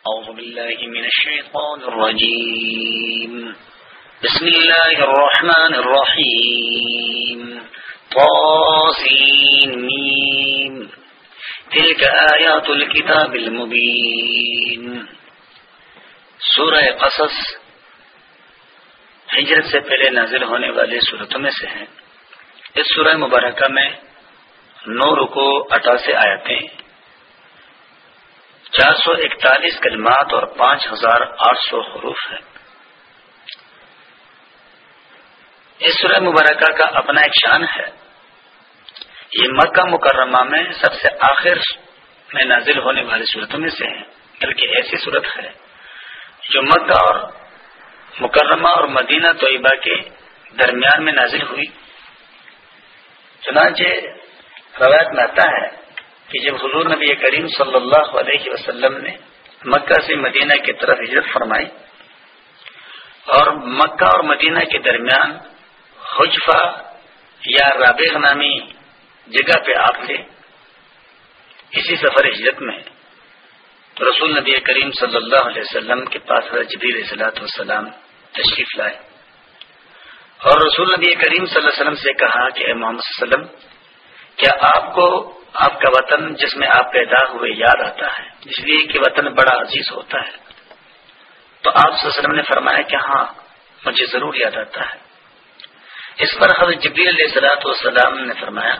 أعوذ بالله من الشيطان الرجيم. بسم الله الرحمن الرحيم. طاسين ميم. تلك آيات الكتاب المبين. سورة قصص ہجرت سے پہلے نازل ہونے والے صورتوں میں سے ہیں۔ اس سورہ مبارکہ میں نو رکو اٹھاسی آیتیں چار سو اکتالیس کلمات اور پانچ ہزار آٹھ سو حروف ہے اس سورہ مبارکہ کا اپنا ایک شان ہے۔ یہ مکہ مکرمہ میں سب سے آخر میں نازل ہونے والی صورتوں میں سے ہے بلکہ ایسی صورت ہے جو مکہ اور مکرمہ اور مدینہ طیبہ کے درمیان میں نازل ہوئی۔ چنانچہ روایت میں آتا ہے کہ جب حضور نبی کریم صلی اللہ علیہ وسلم نے مکہ سے مدینہ کی طرف ہجرت فرمائی اور مکہ اور مدینہ کے درمیان حجفہ یا رابع نامی جگہ پہ آپ تھے، اسی سفر ہجرت میں رسول نبی کریم صلی اللہ علیہ وسلم کے پاس جبیر صلاحت والسلام تشریف لائے۔ اور رسول نبی کریم صلی اللہ علیہ وسلم سے کہا کہ اے محمد صلی اللہ علیہ وسلم، کیا آپ کو آپ کا وطن جس میں آپ پیدا ہوئے یاد آتا ہے، اس لیے کہ وطن بڑا عزیز ہوتا ہے۔ تو آپ صلی اللہ علیہ وسلم نے فرمایا کہ ہاں مجھے ضرور یاد آتا ہے۔ اس پر حضرت جبیر علیہ صلاحت والسلام نے فرمایا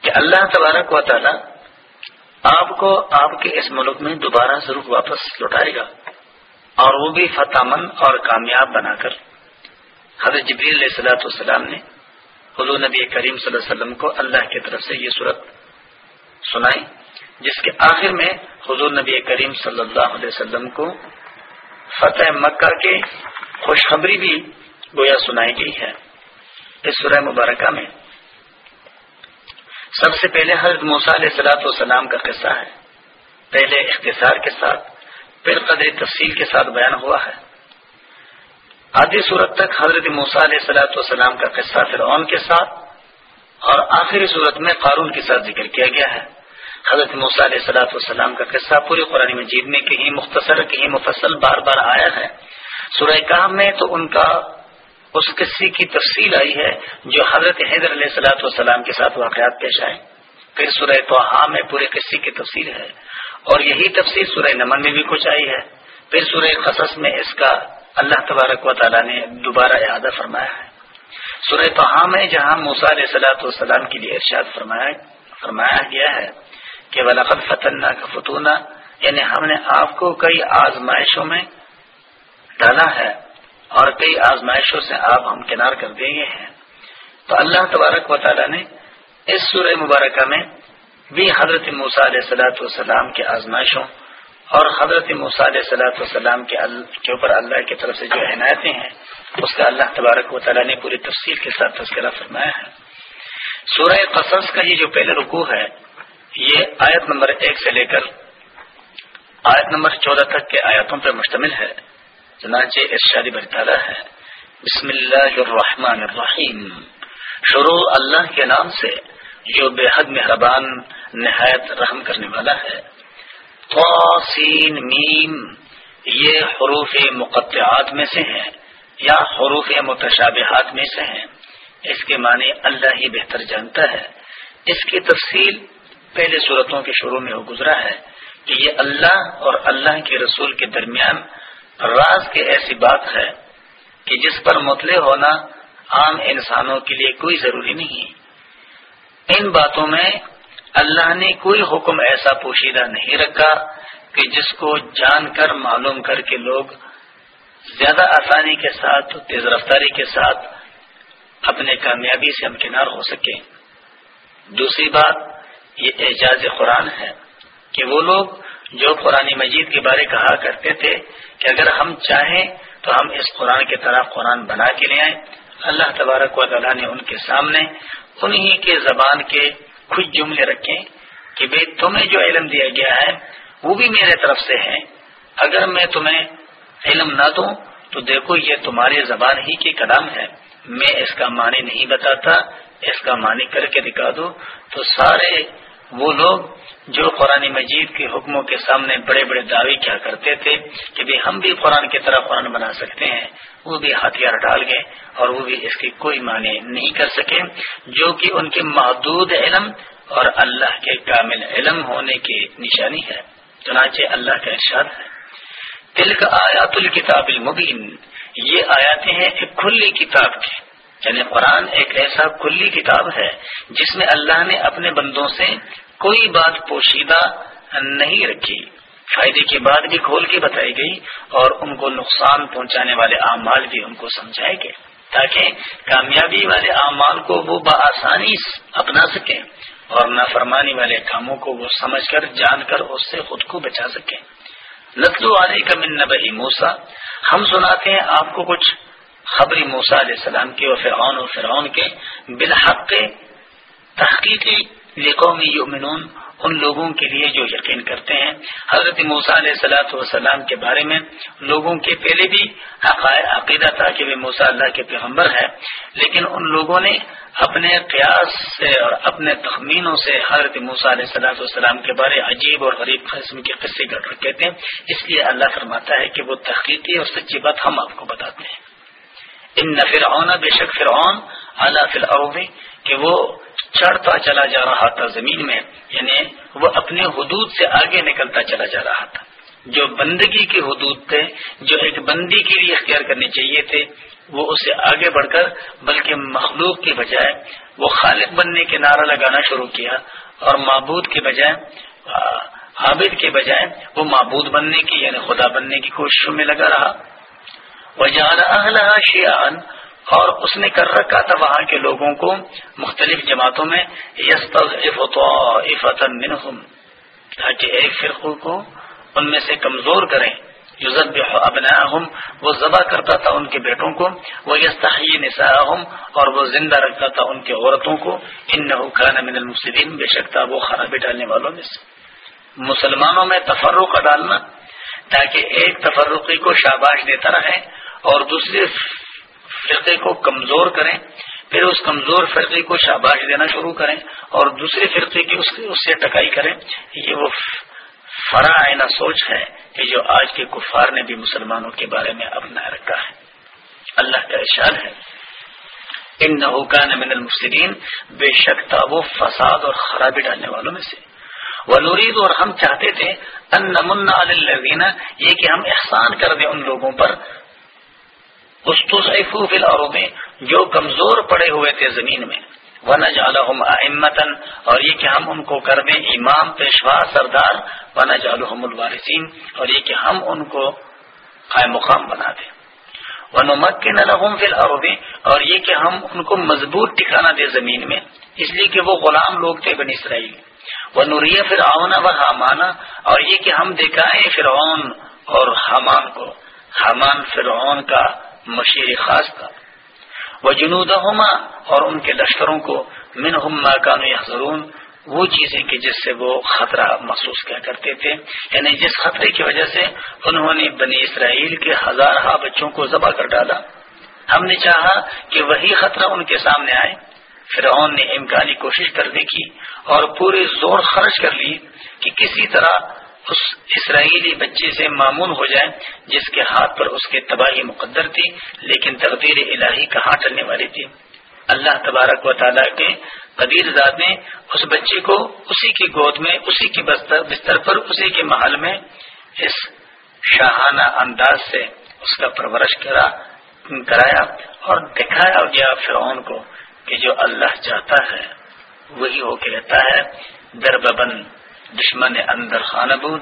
کہ اللہ تبارک و تعالی آپ کو آپ کے اس ملک میں دوبارہ ضرور واپس لوٹائے گا۔ اور وہ بھی فتح مند اور کامیاب بنا کر۔ حضرت جبیر علیہ صلاحت والسلام نے حضور نبی کریم صلی اللہ علیہ وسلم کو اللہ کی طرف سے یہ صورت سنائی، جس کے آخر میں حضور نبی کریم صلی اللہ علیہ وسلم کو فتح مکہ کے خوشخبری بھی گویا سنائی گئی ہے۔ اس سورہ مبارکہ میں سب سے پہلے حضرت موسیٰ علیہ سلاۃ والسلام کا قصہ ہے۔ پہلے اختصار کے ساتھ، پھر قدر تفصیل کے ساتھ بیان ہوا ہے۔ آدھی صورت تک حضرت موسیٰ علیہ سلاۃ والسلام کا قصہ فرعون کے ساتھ اور آخری صورت میں قارون کے ساتھ ذکر کیا گیا ہے۔ حضرت موسیٰ علیہ سلاۃ والسلام کا قصہ پوری قرآن مجید میں کہیں مختصر، کہیں مفصل بار بار آیا ہے۔ سورہ کام میں تو ان کا اس قصے کی تفصیل آئی ہے جو حضرت حیدر علیہ سلاۃ والسلام کے ساتھ واقعات پیش آئے۔ پھر سورہ توحا میں پورے قصے کی تفصیل ہے۔ اور یہی تفصیل سورہ نمن میں بھی کچھ آئی ہے۔ پھر سورہ قصص میں اس کا اللہ تبارک و تعالیٰ نے دوبارہ اعادہ فرمایا ہے۔ سورہ توحا میں جہاں موسا علیہ سلاۃ والسلام کے لیے ارشاد فرمایا فرمایا گیا ہے کہ ولاقت فتح کا فتونہ یعنی ہم نے آپ کو کئی آزمائشوں میں ڈالا ہے اور کئی آزمائشوں سے آپ ہم کنار کر دیں گے ہیں۔ تو اللہ تبارک و تعالیٰ نے اس سورہ مبارکہ میں بھی حضرت موسیٰ علیہ سلاۃ والسلام کے آزمائشوں اور حضرت موسیٰ علیہ سلاۃ والسلام کے اوپر اللہ کی طرف سے جو عنایتیں ہیں، اس کا اللہ تبارک و تعالیٰ نے پوری تفصیل کے ساتھ تذکرہ فرمایا ہے۔ سورہ قصص کا یہ جو پہلے رکوع ہے، یہ آیت نمبر ایک سے لے کر آیت نمبر چودہ تک کے آیاتوں پر مشتمل ہے۔ چنانچہ ارشاد برطالہ ہے۔ بسم اللہ الرحمن الرحیم۔ شروع اللہ کے نام سے جو بے حد مہربان، نہایت رحم کرنے والا ہے۔ میم، یہ حروف مقطعات میں سے ہیں یا حروف متشابہات میں سے ہیں۔ اس کے معنی اللہ ہی بہتر جانتا ہے۔ اس کی تفصیل پہلے صورتوں کے شروع میں وہ گزرا ہے کہ یہ اللہ اور اللہ کے رسول کے درمیان راز کی ایسی بات ہے کہ جس پر مطلع ہونا عام انسانوں کے لیے کوئی ضروری نہیں۔ ان باتوں میں اللہ نے کوئی حکم ایسا پوشیدہ نہیں رکھا کہ جس کو جان کر معلوم کر کے لوگ زیادہ آسانی کے ساتھ، تیز رفتاری کے ساتھ اپنے کامیابی سے امکنار ہو سکے دوسری بات، یہ اعجاز قرآن ہے کہ وہ لوگ جو قرآن مجید کے بارے کہا کرتے تھے کہ اگر ہم چاہیں تو ہم اس قرآن کی طرح قرآن بنا کے لے آئیں۔ اللہ تبارک و تعالیٰ نے ان کے سامنے انہی کے زبان کے کچھ جملے رکھیں کہ بھائی تمہیں جو علم دیا گیا ہے، وہ بھی میرے طرف سے ہے۔ اگر میں تمہیں علم نہ دوں، تو دیکھو یہ تمہاری زبان ہی کی کلام ہے۔ میں اس کا معنی نہیں بتاتا، اس کا معنی کر کے دکھا دوں تو سارے وہ لوگ جو قرآن مجید کے حکموں کے سامنے بڑے بڑے دعوے کیا کرتے تھے کہ بھی ہم بھی قرآن کی طرح قرآن بنا سکتے ہیں، وہ بھی ہتھیار ڈال گئے اور وہ بھی اس کی کوئی معنی نہیں کر سکے، جو کہ ان کے محدود علم اور اللہ کے کامل علم ہونے کی نشانی ہے۔ چنانچہ اللہ کا ارشاد ہے۔ تلک آیات الکتاب المبین، یہ آیاتیں ہیں ایک کھلی کتاب کی۔ یعنی قرآن ایک ایسا کھلی کتاب ہے جس میں اللہ نے اپنے بندوں سے کوئی بات پوشیدہ نہیں رکھی۔ فائدے کی بات بھی کھول کے بتائی گئی اور ان کو نقصان پہنچانے والے اعمال بھی ان کو سمجھائے گئے تاکہ کامیابی والے اعمال کو وہ بآسانی اپنا سکیں اور نافرمانی والے کاموں کو وہ سمجھ کر، جان کر، اس سے خود کو بچا سکیں۔ نسل والے کا من نبی موسا ہم سناتے ہیں آپ کو کچھ خبری موسا علیہ السلام کے اور فرعون اور فرعون کے بالحق تحقیقی لقومی یومنون ان لوگوں کے لیے جو یقین کرتے ہیں۔ حضرت موسا علیہ سلاۃ وسلام کے بارے میں، لوگوں کے پہلے بھی عقیدہ تھا کہ وہ موسا اللہ کے پیغمبر ہے لیکن ان لوگوں نے اپنے قیاس سے اور اپنے تخمینوں سے حضرت موسا علیہ صلاح والسلام کے بارے عجیب اور غریب قسم کے قصے گڑھ رکھے تھے۔ اس لیے اللہ فرماتا ہے کہ وہ تحقیقی اور سچی بات ہم آپ کو بتاتے ہیں۔ ان نہ فرعون، بے شک فرعون اعلیٰ فی کہ وہ چڑھتا چلا جا رہا تھا زمین میں یعنی وہ اپنے حدود سے آگے نکلتا چلا جا رہا تھا۔ جو بندگی کے حدود تھے، جو ایک بندی کے لیے اختیار کرنے چاہیے تھے، وہ اس سے آگے بڑھ کر، بلکہ مخلوق کے بجائے وہ خالق بننے کے نعرہ لگانا شروع کیا اور معبود کے بجائے عابد کے بجائے وہ معبود بننے کی یعنی خدا بننے کی کوششوں میں لگا رہا۔ وہ جہاں شیان اور اس نے کر رکھا تھا وہاں کے لوگوں کو مختلف جماعتوں میں تاکہ ایک فرقوں کو ان میں سے کمزور کریں۔ یوزب ابنا وہ ذبح کرتا تھا ان کے بیٹوں کو وہ یستحی نساء اور وہ زندہ رکھتا تھا ان کے عورتوں کو۔ ان نہ من المسلم بے شک تھا وہ خرابی ڈالنے والوں میں سے۔ مسلمانوں میں تفرق ڈالنا، تاکہ ایک تفرقی کو شاباش دیتا رہے اور دوسرے فرقے کو کمزور کریں، پھر اس کمزور فرقے کو شاباش دینا شروع کریں اور دوسرے فرقے کی اس سے ٹکائی کریں یہ وہ فرا سوچ ہے کہ جو آج کے کفار نے بھی مسلمانوں کے بارے میں اپنا رکھا ہے۔ اللہ کا اشار ہے۔ ان نحکان من المسلم بے شک تھا وہ فساد اور خرابی ڈالنے والوں میں سے۔ وہ نورید اور ہم چاہتے تھے ان نمن الزینہ یہ کہ ہم احسان کر دیں ان لوگوں پر میں جو کمزور پڑے ہوئے تھے زمین میں۔ وہ نہ امتن اور یہ کہ ہم ان کو کر دیں امام، پیشوا، سردار و الوارثین اور یہ کہ ہم ان کو قائم مقام بنا دیں۔ وہ نمک کے نہ اور یہ کہ ہم ان کو مضبوط ٹھکانا دے زمین میں۔ اس لیے کہ وہ غلام لوگ تھے بن اسرائیل۔ وہ نوریہ پھر و حامانہ اور یہ کہ ہم دکھائیں فرعون اور حمان کو۔ حمان فرعون کا مشیر خاص تھا۔ وہ جنوب اور ان کے لشکروں کو من کانو وہ چیزیں کہ جس سے وہ خطرہ محسوس کیا کرتے تھے۔ یعنی جس خطرے کی وجہ سے انہوں نے بنی اسرائیل کے ہزارہ بچوں کو ذبح کر ڈالا۔ ہم نے چاہا کہ وہی خطرہ ان کے سامنے آئے۔ فرعون نے امکانی کوشش کر دیکھی اور پورے زور خرچ کر لی کہ کسی طرح اس اسرائیلی بچے سے معمول ہو جائے جس کے ہاتھ پر اس کے تباہی مقدر تھی، لیکن تقدیر الہی کہاں ٹلنے والی تھی۔ اللہ تبارک و تعالیٰ کے قدیر ذات نے اس بچے کو اسی کی گود میں، اسی کی بستر پر، اسی کے محل میں اس شاہانہ انداز سے اس کا پرورش کرا، کرایا اور دکھایا گیا فرعون کو کہ جو اللہ چاہتا ہے، وہی ہو کے رہتا ہے دربند دشمن اندر خانہ بود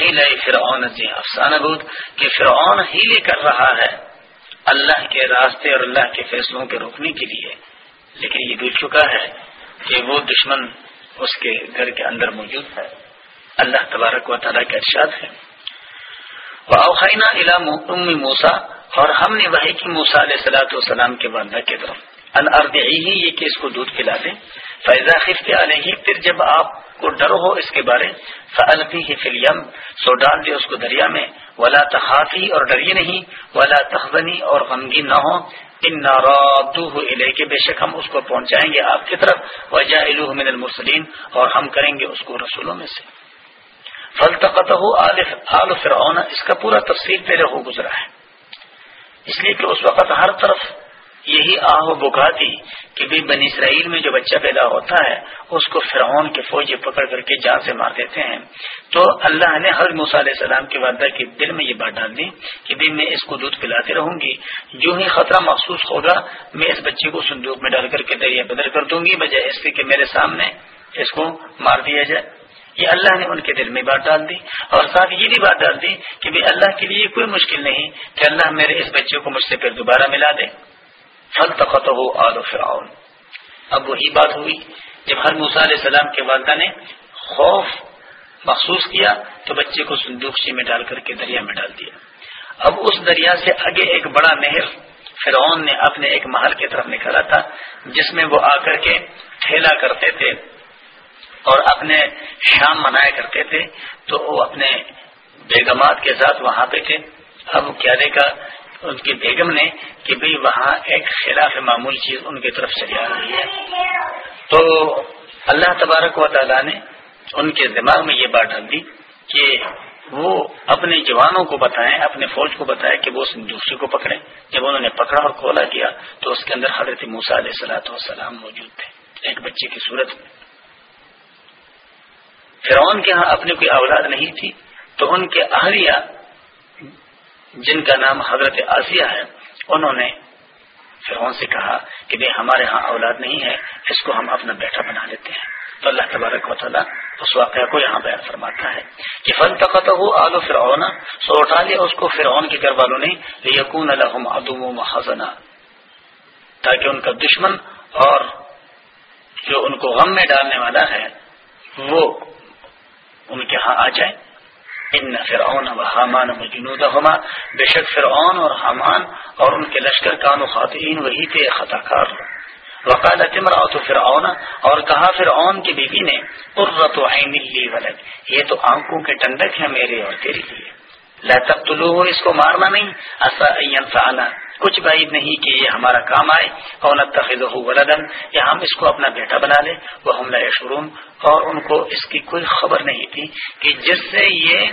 ہیل فرعون جی افسانہ بود کہ فرعون ہیلے کر رہا ہے اللہ کے راستے اور اللہ کے فیصلوں کے روکنے کے لیے۔ لیکن یہ بھول چکا ہے کہ وہ دشمن اس کے گھر کے اندر موجود ہے۔ اللہ تبارک و تعالیٰ کا ارشاد ہے۔ اوخینہ موسا اور ہم نے وہی کی موسا علیہ سلاۃ والسلام کے بندہ کی طرف۔ ان ہی یہ کہ اس کو دودھ پلا دیں فیضا خفت علیہ پھر جب آپ کو ڈر ہو اس کے بارے فلفی ہی فلیم سو ڈال دے اس کو دریا میں۔ ولا تخافی اور ڈریے نہیں۔ ولا تخبنی اور غمگین نہ ہو۔ ان نارادو علیہ کے بے شک ہم اس کو پہنچائیں گے آپ کی طرف۔ وجہ من المرسلین اور ہم کریں گے اس کو رسولوں میں سے۔ فل ہو آل فرعون، اس کا پورا تفصیل پہلے ہو گزرا ہے۔ اس لیے کہ اس وقت ہر طرف یہی آہ و بکا تھی کہ بھی بنی اسرائیل میں جو بچہ پیدا ہوتا ہے، اس کو فرعون کے فوجی پکڑ کر کے جان سے مار دیتے ہیں۔ تو اللہ نے ہر علیہ السلام کے والدہ کے دل میں یہ بات ڈال دی کہ بھی میں اس کو دودھ پلاتی رہوں گی۔ جو ہی خطرہ محسوس ہوگا، میں اس بچے کو صندوق میں ڈال کر کے دریا بدر کر دوں گی، بجائے اس کے کہ میرے سامنے اس کو مار دیا جائے۔ یہ اللہ نے ان کے دل میں بات ڈال دی۔ اور ساتھ یہ بھی بات ڈال دی کہ بھی اللہ کے لیے کوئی مشکل نہیں کہ اللہ میرے اس بچے کو مجھ سے پھر دوبارہ ملا دے۔ فل تخت ہو آل فرعون۔ اب وہی بات ہوئی جب ہر موسا علیہ السلام کے والدہ نے خوف محسوس کیا تو بچے کو سندوخی میں ڈال کر کے دریا میں ڈال دیا۔ اب اس دریا سے آگے ایک بڑا نہر فرعون نے اپنے ایک محل کی طرف نکالا تھا، جس میں وہ آ کر کے ٹھیلا کرتے تھے اور اپنے شام منایا کرتے تھے، تو وہ اپنے بیگمات کے ساتھ وہاں پہ تھے اب کیا دیکھا؟ ان کی بیگم نے کہ بھئی وہاں ایک خلاف معمول چیز ان کی طرف چلی آ رہی ہے تو اللہ تبارک و تعالیٰ نے ان کے دماغ میں یہ بات ڈال دی کہ وہ اپنے جوانوں کو بتائیں، اپنے فوج کو بتائیں کہ وہ دوسرے کو پکڑے جب انہوں نے پکڑا اور کھولا کیا تو اس کے اندر حضرت موسا علیہ سلاۃ والسلام موجود تھے۔ ایک بچے کی صورت۔ میں فرعون کے ہاں اپنی کوئی اولاد نہیں تھی تو ان کے اہلیہ جن کا نام حضرت آسیہ ہے، انہوں نے فرعون سے کہا کہ بھائی ہمارے ہاں اولاد نہیں ہے، اس کو ہم اپنا بیٹا بنا لیتے ہیں۔ تو اللہ تبارک و تعالیٰ اس واقعہ کو یہاں بیان فرماتا ہے کہ فن تقت ہو آلو فرعون، سو اٹھا لیا اس کو فرعون کے گھر والوں نے یقون الحم ادم و تاکہ ان کا دشمن اور جو ان کو غم میں ڈالنے والا ہے، وہ ان کے ہاں آ جائیں ان فرعون و حامان مجنود بے شک فرعون اور حامان اور ان کے لشکر کان و خواتین وہی تھے خطا کار وقال تمراۃ فرعون اور کہا فرعون کی بیوی نے، قرۃ عین لی ولد، یہ تو آنکھوں کے ٹنڈک ہے میرے اور تیرے لیے۔ لا تقتلوه، اس کو مارنا نہیں۔ اسا ينفعنا کچھ بعید نہیں کہ یہ ہمارا کام آئے۔ اور نتخذه ولدا یا ہم اس کو اپنا بیٹا بنا لیں۔ وہ ہم لا يشعرون، اور ان کو اس کی کوئی خبر نہیں تھی کہ جس سے یہ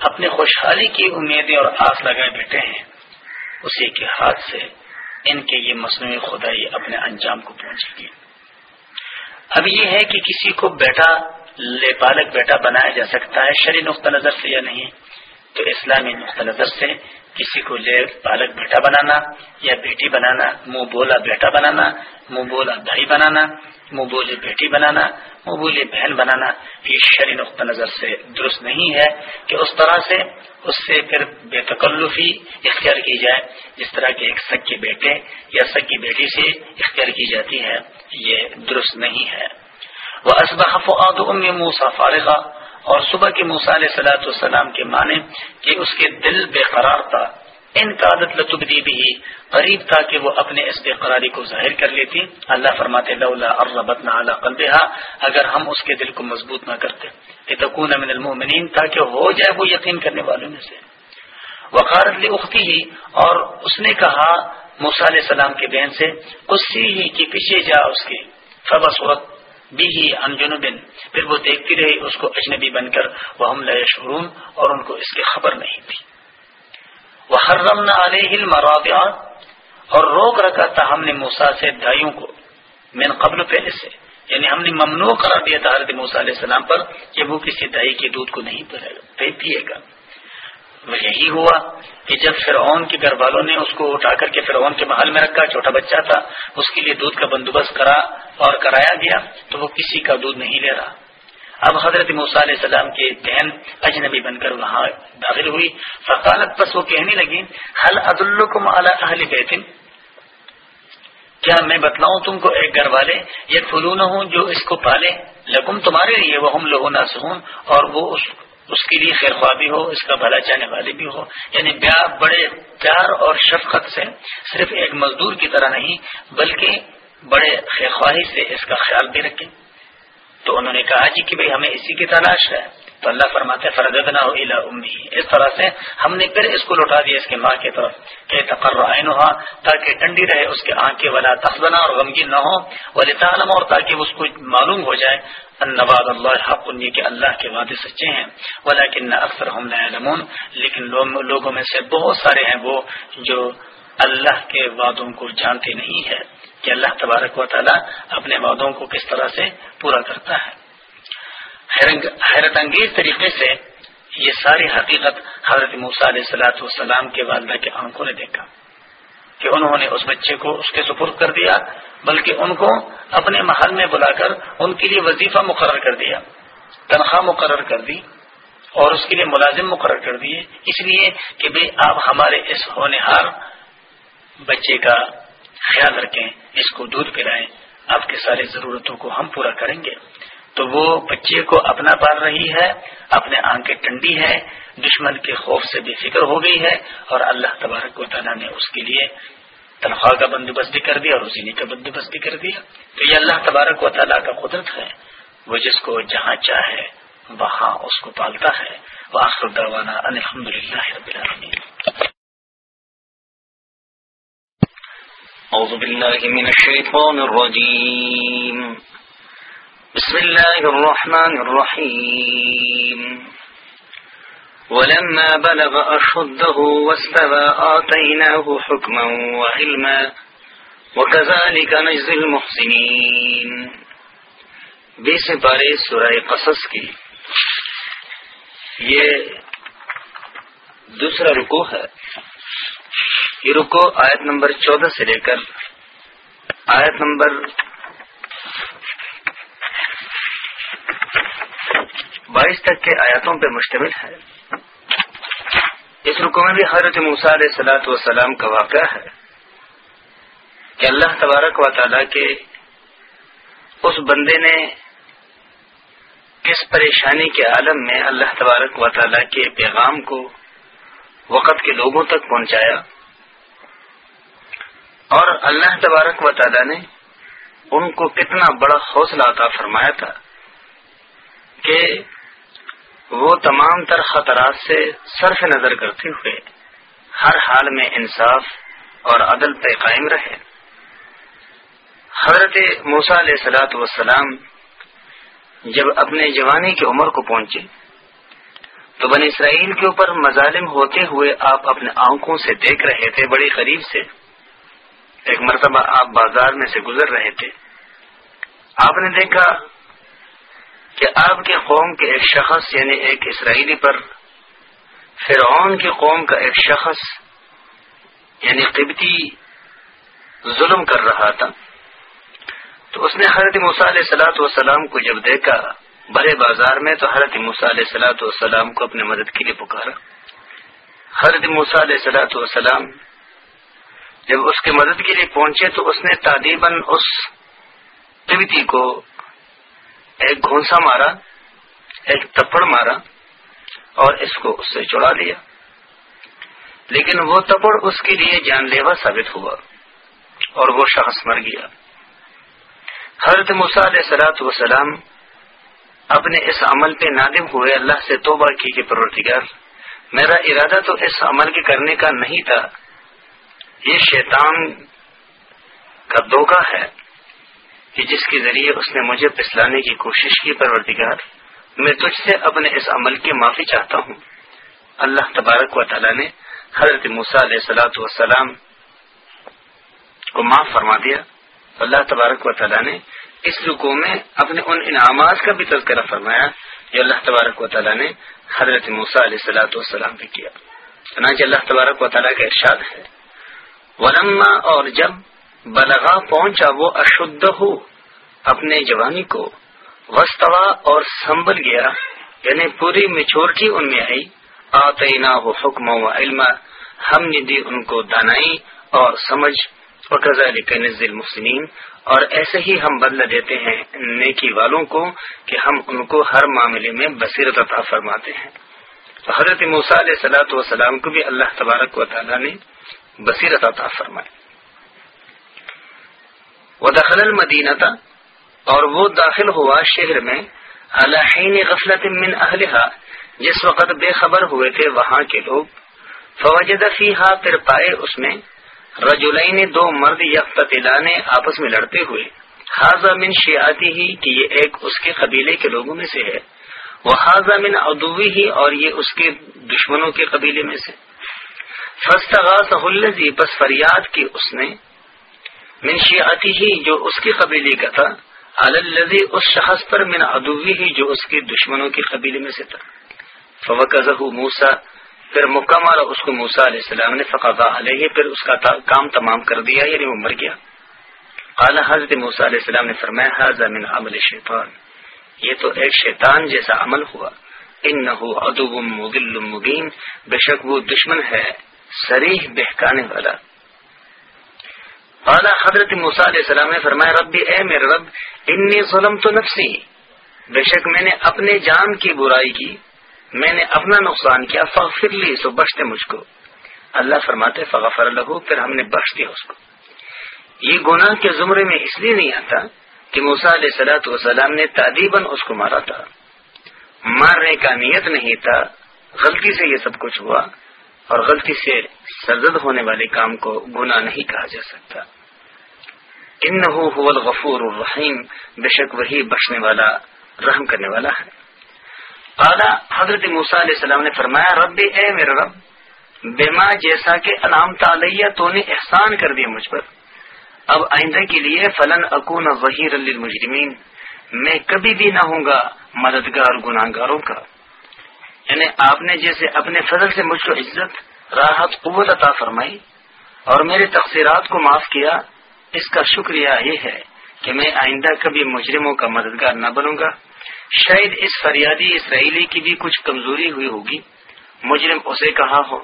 اپنے خوشحالی کی امیدیں اور آس لگائے بیٹھے ہیں۔ اسی کے ہاتھ سے ان کے یہ مصنوعی خدائی اپنے انجام کو پہنچے گی۔ اب یہ ہے کہ کسی کو بیٹا لے پالک بیٹا بنایا جا سکتا ہے شری نقطہ نظر سے یا نہیں، تو اسلامی نقطہ نظر سے کسی کو لے پالک بیٹا بنانا یا بیٹی بنانا، منہ بولا بیٹا بنانا، منہ بولا بھائی بنانا، منہ بولی بیٹی بنانا، منہ بولی بہن بنانا، یہ شری نقطہ نظر سے درست نہیں ہے کہ اس طرح سے اس سے پھر بے تکلفی اختیار کی جائے، جس طرح کے ایک سکی بیٹے یا سکی بیٹی سے اختیار کی جاتی ہے، یہ درست نہیں ہے۔ وہ اسبحف ام موسا فارغہ اور صبح کے علیہ سلاۃ السلام کے معنی کہ اس کے دل بے قرار تھا۔ ان کا عادت لطبدی بھی قریب تھا کہ وہ اپنے اس بے قراری کو ظاہر کر لیتی۔ اللہ فرماتے قلبها اگر ہم اس کے دل کو مضبوط نہ کرتے۔ کہ تکون من المؤمنین، تاکہ ہو جائے وہ یقین کرنے والوں میں سے۔ وقارت اختی ہی اور اس نے کہا علیہ السلام کے بہن سے اسی ہی کی پیچھے جا اس کے۔ فبس وقت بھی ہی انجن پھر وہ دیکھتی رہی، اس کو اجنبی بن کر وہ ہم شرون اور ان کو اس کی خبر نہیں تھی۔ وہ حرم نہ علیہ اور روک رکھا تھا ہم نے موسا سے دائیوں کو، من قبل پہلے سے۔ یعنی ہم نے ممنوع قرار دیا تھا حضرت موسیٰ علیہ السلام پر کہ وہ کسی دائی کے دودھ کو نہیں پیے گا۔ وہ یہی ہوا کہ جب فرعون کے گھر والوں نے اس کو اٹھا کر کے فرعون کے محل میں رکھا، چھوٹا بچہ تھا، اس کے لیے دودھ کا بندوبست کرا اور کرایا گیا تو وہ کسی کا دودھ نہیں لے رہا۔ اب حضرت علیہ السلام کی بہن اجنبی بن کر وہاں داخل ہوئی۔ فقالت پس وہ کہنے لگی حل عد اہل بیتن کیا میں بتلاؤں تم کو ایک گھر والے؟ یہ فلون ہوں جو اس کو پالے لگم تمہارے لیے وہ ہم لوگوں نہ اور وہ اس اس کے لیے خیر خواہ بھی ہو، اس کا بھلا چاہنے والے بھی ہو۔ یعنی بڑے پیار اور شفقت سے صرف ایک مزدور کی طرح نہیں، بلکہ بڑے خواہش سے اس کا خیال بھی رکھیں۔ تو انہوں نے کہا جی کہ بھئی ہمیں اسی کی تلاش ہے۔ تو اللہ فرماتے فردد نہ ہو الا امی اس طرح سے ہم نے پھر اس کو لوٹا دیا اس کے ماں کی طرف، کہ تقرر عین ہوا تاکہ ٹنڈی رہے اس کے آنکھ والا تخبنا اور غمگین نہ ہو ولی تعلم اور تاکہ اس کو معلوم ہو جائے۔ النواد اللہ حق ان کہ اللہ کے وعدے سچے ہیں۔ ولیکن اکثر ہم نمون لیکن لوگوں میں سے بہت سارے ہیں وہ جو اللہ کے وعدوں کو جانتے نہیں ہے کہ اللہ تبارک و تعالیٰ اپنے وعدوں کو کس طرح سے پورا کرتا ہے۔ حیرت انگیز طریقے سے یہ ساری حقیقت حضرت موسیٰ علیہ سلاۃ والسلام کے والدہ کے آنکھوں نے دیکھا کہ انہوں نے اس بچے کو اس کے سپرد کر دیا۔ بلکہ ان کو اپنے محل میں بلا کر ان کے لیے وظیفہ مقرر کر دیا، تنخواہ مقرر کر دی اور اس کے لیے ملازم مقرر کر دیے۔ اس لیے کہ بھائی آپ ہمارے اس ہونہار بچے کا خیال رکھیں، اس کو دودھ پلائیں، آپ کے سارے ضرورتوں کو ہم پورا کریں گے۔ تو وہ بچے کو اپنا پال رہی ہے، اپنے آنکھیں ٹنڈی ہے، دشمن کے خوف سے بے فکر ہو گئی ہے اور اللہ تبارک و تعالیٰ نے اس کے لیے تنخواہ کا بندوبست بھی کر دیا اور اسی نے کا بندوبست بھی کر دیا۔ تو یہ اللہ تبارک و تعالیٰ کا قدرت ہے۔ وہ جس کو جہاں چاہے وہاں اس کو پالتا ہے۔ وہ آخر دروانہ الحمد للہ رب العالمین۔ أعوذ بالله من الشيطان الرجيم بسم الله الرحمن الرحيم ولما بلغ أشده واستوى آتيناه حكما وعلما وكذلك نجزي المحسنين. بیس بارے سورہ قصص کی. یہ دوسرا رکو ہے. یہ رکو آیت نمبر چودہ سے لے کر آیت نمبر بائیس تک کے آیاتوں پہ مشتمل ہے. اس رکو میں بھی حضرت علیہ سلاۃ وسلام کا واقعہ ہے کہ اللہ تبارک و تعالی کے اس بندے نے کس پریشانی کے عالم میں اللہ تبارک و تعالی کے پیغام کو وقت کے لوگوں تک پہنچایا اور اللہ تبارک و تعالی نے ان کو کتنا بڑا حوصلہ عطا فرمایا تھا کہ وہ تمام تر خطرات سے صرف نظر کرتے ہوئے ہر حال میں انصاف اور عدل پہ قائم رہے۔ حضرت موسا علیہ سلاۃ وسلام جب اپنے جوانی کی عمر کو پہنچے تو بن اسرائیل کے اوپر مظالم ہوتے ہوئے آپ اپنے آنکھوں سے دیکھ رہے تھے، بڑی قریب سے۔ ایک مرتبہ آپ بازار میں سے گزر رہے تھے۔ آپ نے دیکھا کہ آپ کے قوم کے ایک شخص یعنی ایک اسرائیلی پر، فرعون کی قوم کا ایک شخص یعنی قبطی ظلم کر رہا تھا۔ تو اس نے حضرت علیہ سلاۃ والسلام کو جب دیکھا بڑے بازار میں، تو حضرت علیہ سلاۃ والسلام کو اپنے مدد کے لیے پکارا۔ حضرت علیہ سلاۃ والسلام جب اس کی مدد کے لیے پہنچے، تو اس نے تعدیباً اس قبطی کو ایک گھونسا مارا، ایک تپڑ مارا اور اس کو اس سے چڑا دیا لیکن وہ تپڑ اس کے لیے جان لیوا ثابت ہوا اور وہ شخص مر گیا۔ حضرت علیہ سلاۃ وسلام اپنے اس عمل پہ نادم ہوئے۔ اللہ سے توبہ کی کہ پرورتگار میرا ارادہ تو اس عمل کے کرنے کا نہیں تھا۔ یہ شیطان کا دھوکہ ہے۔ کہ جس کے ذریعے اس نے مجھے پسلانے کی کوشش کی، پروردگار، میں تجھ سے اپنے اس عمل کی معافی چاہتا ہوں۔ اللہ تبارک و تعالی نے حضرت علیہ سلاۃ والسلام کو معاف فرما دیا۔ اللہ تبارک و تعالیٰ نے اس رکو میں اپنے ان انعامات کا بھی تذکرہ فرمایا، جو اللہ تبارک و تعالیٰ نے حضرت علیہ سلاۃ والسلام بھی کیا۔ چنانچہ اللہ تبارک و تعالیٰ کا ارشاد ہے، ولما اور جب بلغا، پہنچا وہ اشد ہو اپنے جوانی کو وسطوا اور سنبھل گیا یعنی پوری میچورٹی ان میں آئی۔ آتینا ہو حکم و علم، ہم نے دی ان کو دانائی اور سمجھ۔ نزل مسلم اور ایسے ہی ہم بدل دیتے ہیں نیکی والوں کو کہ ہم ان کو ہر معاملے میں بصیرت عطا فرماتے ہیں۔ تو حضرت علیہ سلاۃ وسلام کو بھی اللہ تبارک و تعالیٰ نے بصیرت عطا فرمائی۔ وہ دخل المدینہ اور وہ داخل ہوا شہر میں الحین غفلت من اہلہا جس وقت بے خبر ہوئے تھے وہاں کے لوگ۔ فوجد فیہا پھر پائے اس میں رجولین دو مرد یقتلانے آپس میں لڑتے ہوئے۔ حاضہ من شیعاتی ہی کہ یہ ایک اس کے قبیلے کے لوگوں میں سے ہے۔ وہ حاضہ من ادوی ہی اور یہ اس کے دشمنوں کے قبیلے میں سے۔ فستغاثی بس فریاد کی اس نے۔ من شیعتی ہی جو اس کے قبیلے کا تھا۔ الزی اس شخص پر من ادوی ہی جو اس کے دشمنوں کے قبیلے میں سے تھا. فوقہ موسا پھر مکمل اس کو موسا علیہ السلام نے فقا علیہ، پھر اس کا کام تمام کر دیا یعنی وہ مر گیا. اعلی حضرت موسا علیہ السلام نے فرمایا من عمل شیطان. یہ تو ایک شیطان جیسا عمل ہوا. ان نہ مبین، بے شک وہ دشمن ہے سریح بہکانے والا. اعلیٰ حضرت موسیٰ علیہ السلام نے فرمایا رب اے میرے رب، انی ظلم تو نفسی۔ بے شک میں نے اپنے جان کی برائی کی، میں نے اپنا نقصان کیا فغفر لی، سو بخشتے مجھ کو۔ اللہ فرماتے، فغفر لہو، پھر ہم نے بخش دیا اس کو۔ یہ گناہ کے زمرے میں اس لیے نہیں آتا کہ موسا علیہ سلاۃ وسلام نے تعدیباً اس کو مارا تھا۔ مارنے کا نیت نہیں تھا، غلطی سے یہ سب کچھ ہوا۔ اور غلطی سے سرزد ہونے والے کام کو گناہ نہیں کہا جا سکتا۔ ان الغفور الرحیم، بے شک وہی بخشنے والا، رحم کرنے والا ہے۔ اعلیٰ حضرت موسیٰ علیہ السلام نے فرمایا رب اے میرا رب بیما جیسا کہ انعام تعلیہ تو نے احسان کر دیا مجھ پر۔ اب آئندہ کے لیے فلن اکون وحیر المجرمین میں کبھی بھی نہ ہوں گا مددگار گناہ گاروں کا۔ یعنی آپ نے جیسے اپنے فضل سے مجھ کو عزت، راحت، قوت عطا فرمائی اور میرے تقسیرات کو معاف کیا، اس کا شکریہ یہ ہے کہ میں آئندہ کبھی مجرموں کا مددگار نہ بنوں گا۔ شاید اس فریادی اسرائیلی کی بھی کچھ کمزوری ہوئی ہوگی۔ مجرم اسے کہا ہو۔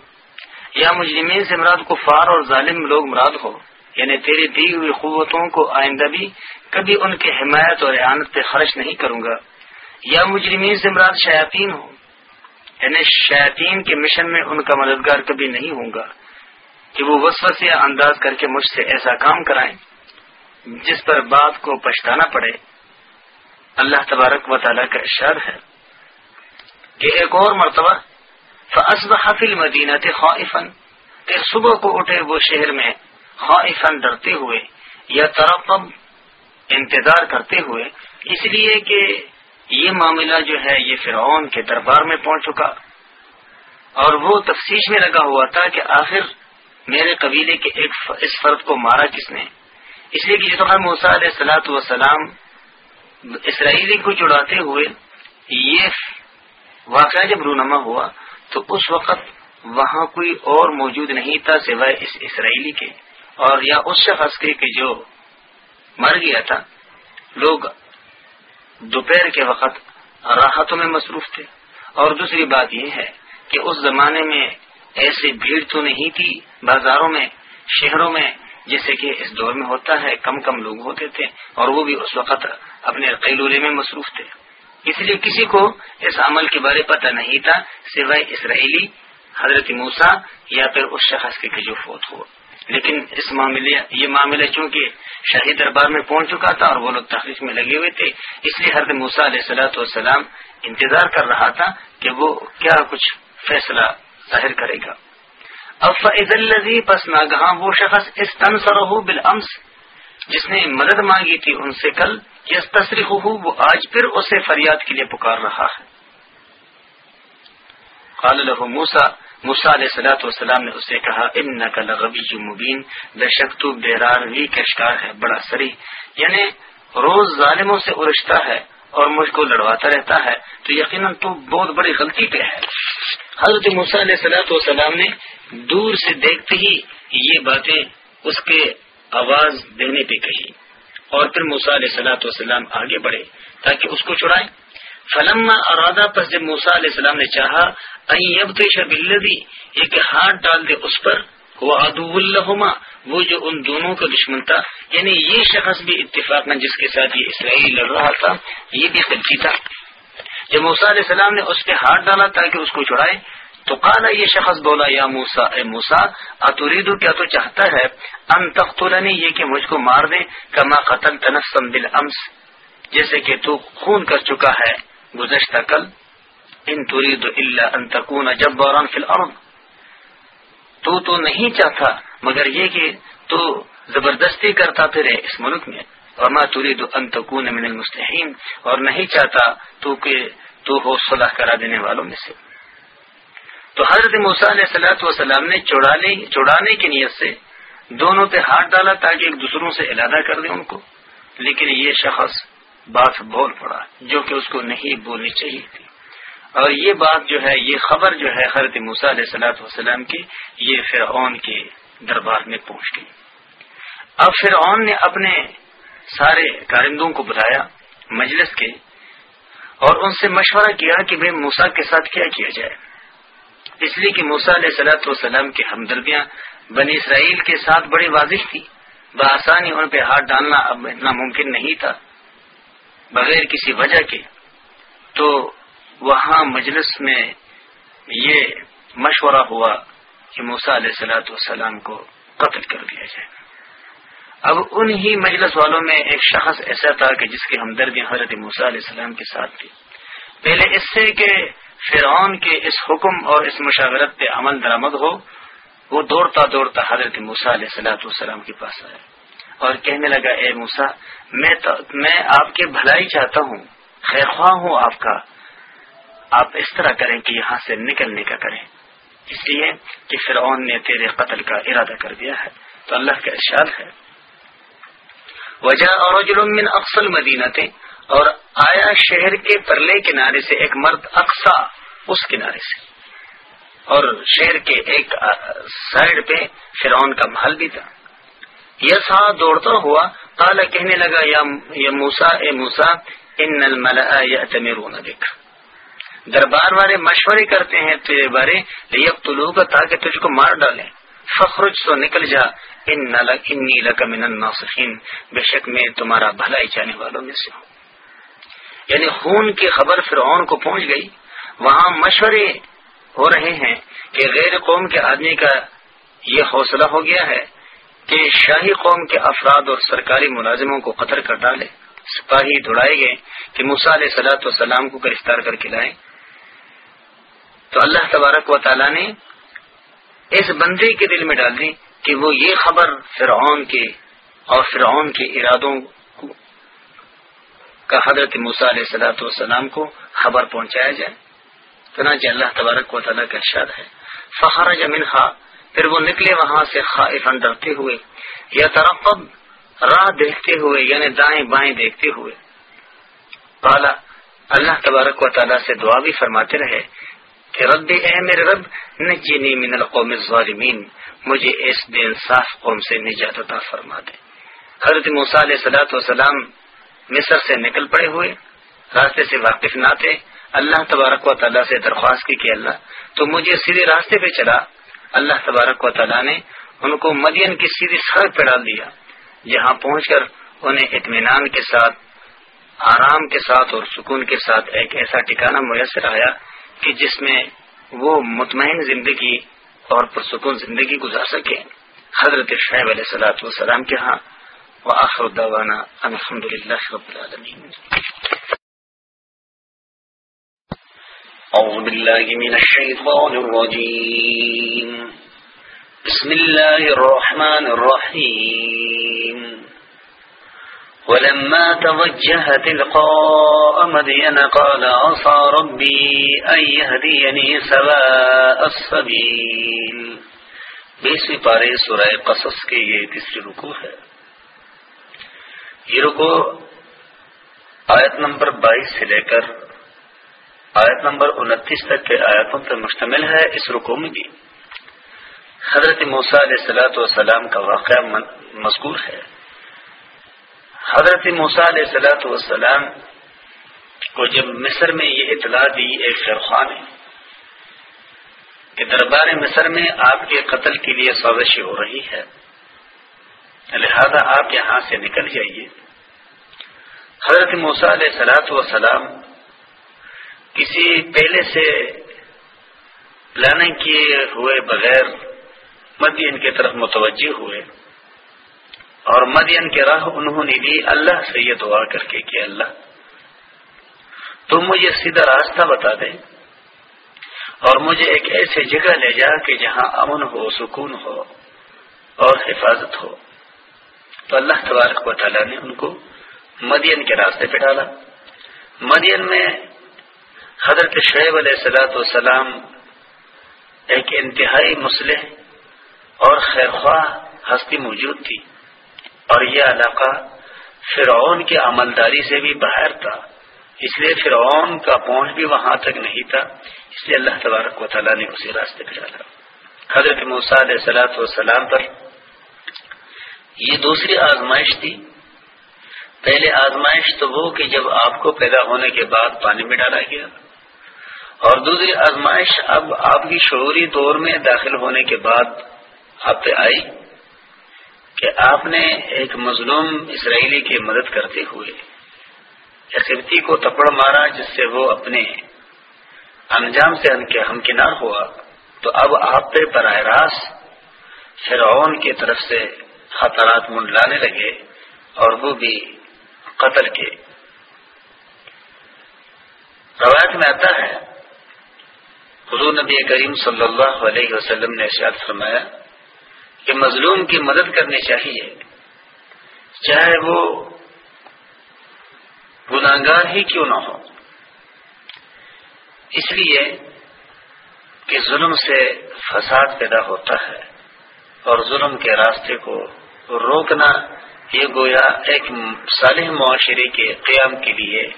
یا مجرمین سے مراد کو فار اور ظالم لوگ مراد ہو۔ یعنی تیری دی ہوئی قوتوں کو آئندہ بھی کبھی ان کی حمایت اور اعانت پہ خرچ نہیں کروں گا۔ یا مجرمین سے مراد شیاطین ہو یعنی شیاطین کے مشن میں ان کا مددگار کبھی نہیں ہوں گا کہ وہ وسوس یا انداز کر کے مجھ سے ایسا کام کرائیں جس پر بات کو پچھتانا پڑے۔ اللہ تبارک و تعالیٰ کا اشار ہے۔ کہ ایک اور مرتبہ فصب مدینہ تھے خواہفن صبح کو اٹھے وہ شہر میں خواہفن ڈرتے ہوئے یا ترقب انتظار کرتے ہوئے۔ اس لیے کہ یہ معاملہ جو ہے یہ فرعون کے دربار میں پہنچ چکا اور وہ تفتیش میں لگا ہوا تھا کہ آخر میرے قبیلے کے ایک اس فرد کو مارا کس نے؟ اس لیے کہ جس طرح موسا علیہ سلاۃ وسلام اسرائیلی کو چڑھاتے ہوئے یہ واقعہ جب رونما ہوا تو اس وقت وہاں کوئی اور موجود نہیں تھا سوائے اس اسرائیلی کے اور یا اس شخص کے کہ جو مر گیا تھا، لوگ دوپہر کے وقت راحتوں میں مصروف تھے۔ اور دوسری بات یہ ہے کہ اس زمانے میں ایسی بھیڑ تو نہیں تھی بازاروں میں، شہروں میں، جیسے کہ اس دور میں ہوتا ہے، کم کم لوگ ہوتے تھے اور وہ بھی اس وقت اپنے قیلولے میں مصروف تھے۔ اس لیے کسی کو اس عمل کے بارے پتہ نہیں تھا، سوائے اسرائیلی، حضرت موسا یا پھر اس شخص کے جو فوت ہو لیکن اس معاملے یہ معاملہ چونکہ شاہی دربار میں پہنچ چکا تھا اور وہ لوگ تحقیق میں لگے ہوئے تھے، اس لیے حضرت موسا علیہ سلاۃ والسلام انتظار کر رہا تھا کہ وہ کیا کچھ فیصلہ ظاہر کرے گا۔ اب فض الزی پس ناگہاں، وہ شخص اس تنسر بالامس، جس نے مدد مانگی تھی ان سے کل یس تصریح ہو وہ آج پھر اسے فریاد کے لیے پکار رہا ہے۔ قال له موسا موسا علیہ سلاۃ والسلام نے اسے کہا ان نقل غبی مبین بے شک تو بیرار کشکار ہے، بڑا سری یعنی روز ظالموں سے ارجتا ہے اور مجھ کو لڑواتا رہتا ہے، تو یقیناً تو بہت بڑی غلطی پہ ہے۔ حضرت موسیٰ علیہ سلاۃ والسلام نے دور سے دیکھتے ہی یہ باتیں اس کے آواز دینے پہ کہی۔ اور پھر موسا علیہ سلاۃ والسلام آگے بڑھے تاکہ اس کو چڑھائیں۔ فلم ارادہ پس جب موسا علیہ السلام نے چاہا بلدی ایک ہاتھ ڈال دے اس پر وہ ادو الحما وہ جو ان دونوں کا دشمن تھا یعنی یہ شخص بھی اتفاق میں جس کے ساتھ یہ اسرائیل لڑ رہا تھا، یہ بھی قدی تھا۔ جب موسا علیہ السلام نے اس پہ ہاتھ ڈالا تاکہ اس کو چڑھائے تو کالا یہ شخص بولا، یا موسا اے موسا اتوریدو کیا تو چاہتا ہے، ان تختلنی یہ کہ مجھ کو مار دے، کما قتل تنسم بالامس، جیسے کہ تو خون کر چکا ہے۔ گزشتہ کل ان ترید الا ان تکون جبارا فی الارض. تو تو نہیں چاہتا، مگر یہ کہ تو زبردستی کرتا پھر اس ملک میں. وما تريد ان تكون من المستحین، اور نہیں چاہتا تو کہ تو ہو صلاح کرا دینے والوں میں سے. تو حضرت موسیٰ علیہ سلاۃ وسلام نے چوڑانے کی نیت سے دونوں پہ ہاتھ ڈالا تاکہ ایک دوسروں سے علادہ کر دیں ان کو. لیکن یہ شخص بات بول پڑا جو کہ اس کو نہیں بولنی چاہیے تھی۔ اور یہ بات جو ہے، یہ خبر جو ہے، حضرت موسیٰ علیہ سلاۃ وسلام کی، یہ فرعون کے دربار میں پہنچ گئی۔ اب فرعون نے اپنے سارے کارندوں کو بلایا مجلس کے، اور ان سے مشورہ کیا کہ بھائی موسا کے ساتھ کیا کیا جائے۔ اس لیے کہ موسا علیہ سلاۃ والسلام کی ہمدردیاں بنی اسرائیل کے ساتھ بڑی واضح تھی۔ بآسانی ان پہ ہاتھ ڈالنا اب اتنا ممکن نہیں تھا۔ بغیر کسی وجہ کے، تو وہاں مجلس میں یہ مشورہ ہوا کہ موسا علیہ سلاۃ والسلام کو قتل کر دیا جائے۔ اب انہی مجلس والوں میں ایک شخص ایسا تھا کہ جس کی ہمدردی حضرت موسیٰ علیہ السلام کے ساتھ تھی۔ پہلے اس سے کہ فرعون کے اس حکم اور اس مشاورت پہ عمل درآمد ہو، وہ دوڑتا دوڑتا حضرت موسیٰ علیہ السلاۃ والسلام کے پاس آیا۔ اور کہنے لگا، اے موسا میں میں آپ کے بھلائی چاہتا ہوں، خیر خواہ ہوں آپ کا۔ آپ اس طرح کریں کہ یہاں سے نکلنے کا کریں۔ اس لیے کہ فرعون نے تیرے قتل کا ارادہ کر دیا ہے۔ تو اللہ کا ارشاد ہے۔ وجہ اور من اقسل مدینہ اور آیا شہر کے پرلے کنارے سے ایک مرد اقسا اس کنارے سے۔ اور شہر کے ایک سائڈ پہ فرعون کا محل بھی تھا۔ یہ سا دوڑتا ہوا کالا کہنے لگا، یا موسا اے موسا ان نل یا تمیرون دیکھ دربار والے مشورے کرتے ہیں تیرے بارے لیب طلوع کا تاکہ تجھ کو مار ڈالیں۔ فخرج تو نکل جا۔ ان من الناصحین۔ بے شک میں تمہارا بھلائی چاہنے والوں میں سے ہوں۔ یعنی خون کی خبر فرعون کو پہنچ گئی۔ وہاں مشورے ہو رہے ہیں کہ غیر قوم کے آدمی کا یہ حوصلہ ہو گیا ہے۔ کہ شاہی قوم کے افراد اور سرکاری ملازموں کو قطر کر ڈالے، سپاہی دوڑائے گئے کہ علیہ سلاۃ وسلام کو گرفتار کر کے لائے تو اللہ تبارک و تعالیٰ نے اس بندے کے دل میں ڈال دی کہ وہ یہ خبر فرعون کے اور فرعون کے ارادوں کا حضرت علیہ صلاحت والسلام کو خبر پہنچایا جائے۔ چنانچہ اللہ تبارک و تعالیٰ کا ارشاد ہے فخر جمین خا پھر وہ نکلے وہاں سے خائفن ڈرتے ہوئے، یا ترقب، راہ دیکھتے ہوئے یعنی دائیں بائیں دیکھتے ہوئے۔ پالا اللہ تبارک و تعالیٰ سے دعا بھی فرماتے رہے کہ، رب، اے میرے رب نجینی من القوم الظالمین، مجھے اس بے انصاف قوم سے نجات عطا فرما دے۔ حضرت موسیٰ علیہ صلاحت وسلام مصر سے نکل پڑے ہوئے، راستے سے واقف نہ تھے۔ اللہ تبارک و تعالیٰ سے درخواست کی کہ، اللہ، تو مجھے سیدھے راستے پہ چلا۔ اللہ تبارک و تعالیٰ نے ان کو مدین کی سیدھی سڑک پہ ڈال دیا جہاں پہنچ کر انہیں اطمینان کے ساتھ، آرام کے ساتھ اور سکون کے ساتھ ایک ایسا ٹھکانہ میسر آیا کہ جس میں وہ مطمئن زندگی اور پرسکون زندگی گزار سکے حضرت شعیب علیہ سلاۃ والسلام کے ہاں وآخر دعوانا الحمد للہ رب العالمین۔ أعوذ بالله من الشيطان الرجيم. بسم الله الرحمن الرحيم. ولما توجه تلقاء مدين قال عصى ربي أن يهديني سواء السبيل. بیسویں پارے سورہ قصص کے یہ تیسری رکو ہے. یہ رکو آیت نمبر بائیس سے لے کر آیت نمبر انتیس تک کے آیتوں پر مشتمل ہے اس رکو میں بھی۔ حضرت موسیٰ علیہ السلاۃ والسلام کا واقعہ مذکور ہے۔ حضرت موسیٰ علیہ سلاۃ والسلام کو جب مصر میں یہ اطلاع دی، ایک شرخان نے کہ دربار مصر میں آپ کے قتل کے لیے سازشی ہو رہی ہے۔ لہذا آپ یہاں سے نکل جائیے۔ حضرت موسیٰ علیہ سلاۃ وسلام کسی پہلے سے لانے کیے ہوئے بغیر مدین کی طرف متوجہ ہوئے اور مدین کے راہ انہوں نے بھی اللہ سے یہ دعا کر کے کہ اللہ تم مجھے سیدھا راستہ بتا دیں اور مجھے ایک ایسے جگہ لے جا کہ جہاں امن ہو، سکون ہو اور حفاظت ہو۔ تو اللہ تبارک و تعالیٰ نے ان کو مدین کے راستے پہ ڈالا۔ مدین میں حضرت شعیب علیہ سلاۃ والسلام ایک انتہائی مسلح اور خیرخواہ ہستی موجود تھی اور یہ علاقہ فرعون کی عملداری سے بھی باہر تھا، اس لیے فرعون کا پہنچ بھی وہاں تک نہیں تھا، اس لیے اللہ تبارک و تعالیٰ نے اسی راستے پہ ڈالا۔ حضرت علیہ سلاۃ والسلام پر یہ دوسری آزمائش تھی۔ پہلے آزمائش تو وہ کہ جب آپ کو پیدا ہونے کے بعد پانی میں ڈالا گیا۔ اور دوسری آزمائش اب آپ کی شعوری دور میں داخل ہونے کے بعد آپ پہ آئی کہ آپ نے ایک مظلوم اسرائیلی کی مدد کرتے ہوئے قبطی کو تپڑ مارا جس سے وہ اپنے انجام سے ہمکنار ہوا، تو اب آپ پہ براہ راست فرعون کی طرف سے خطرات منڈلانے لگے اور وہ بھی قتل کے۔ روایت میں آتا ہے حضور نبی کریم صلی اللہ علیہ وسلم نے ارشاد فرمایا کہ مظلوم کی مدد کرنی چاہیے۔ چاہے وہ گناگار ہی کیوں نہ ہو۔ اس لیے کہ ظلم سے فساد پیدا ہوتا ہے اور ظلم کے راستے کو روکنا یہ گویا ایک صالح معاشرے کے قیام کے لیے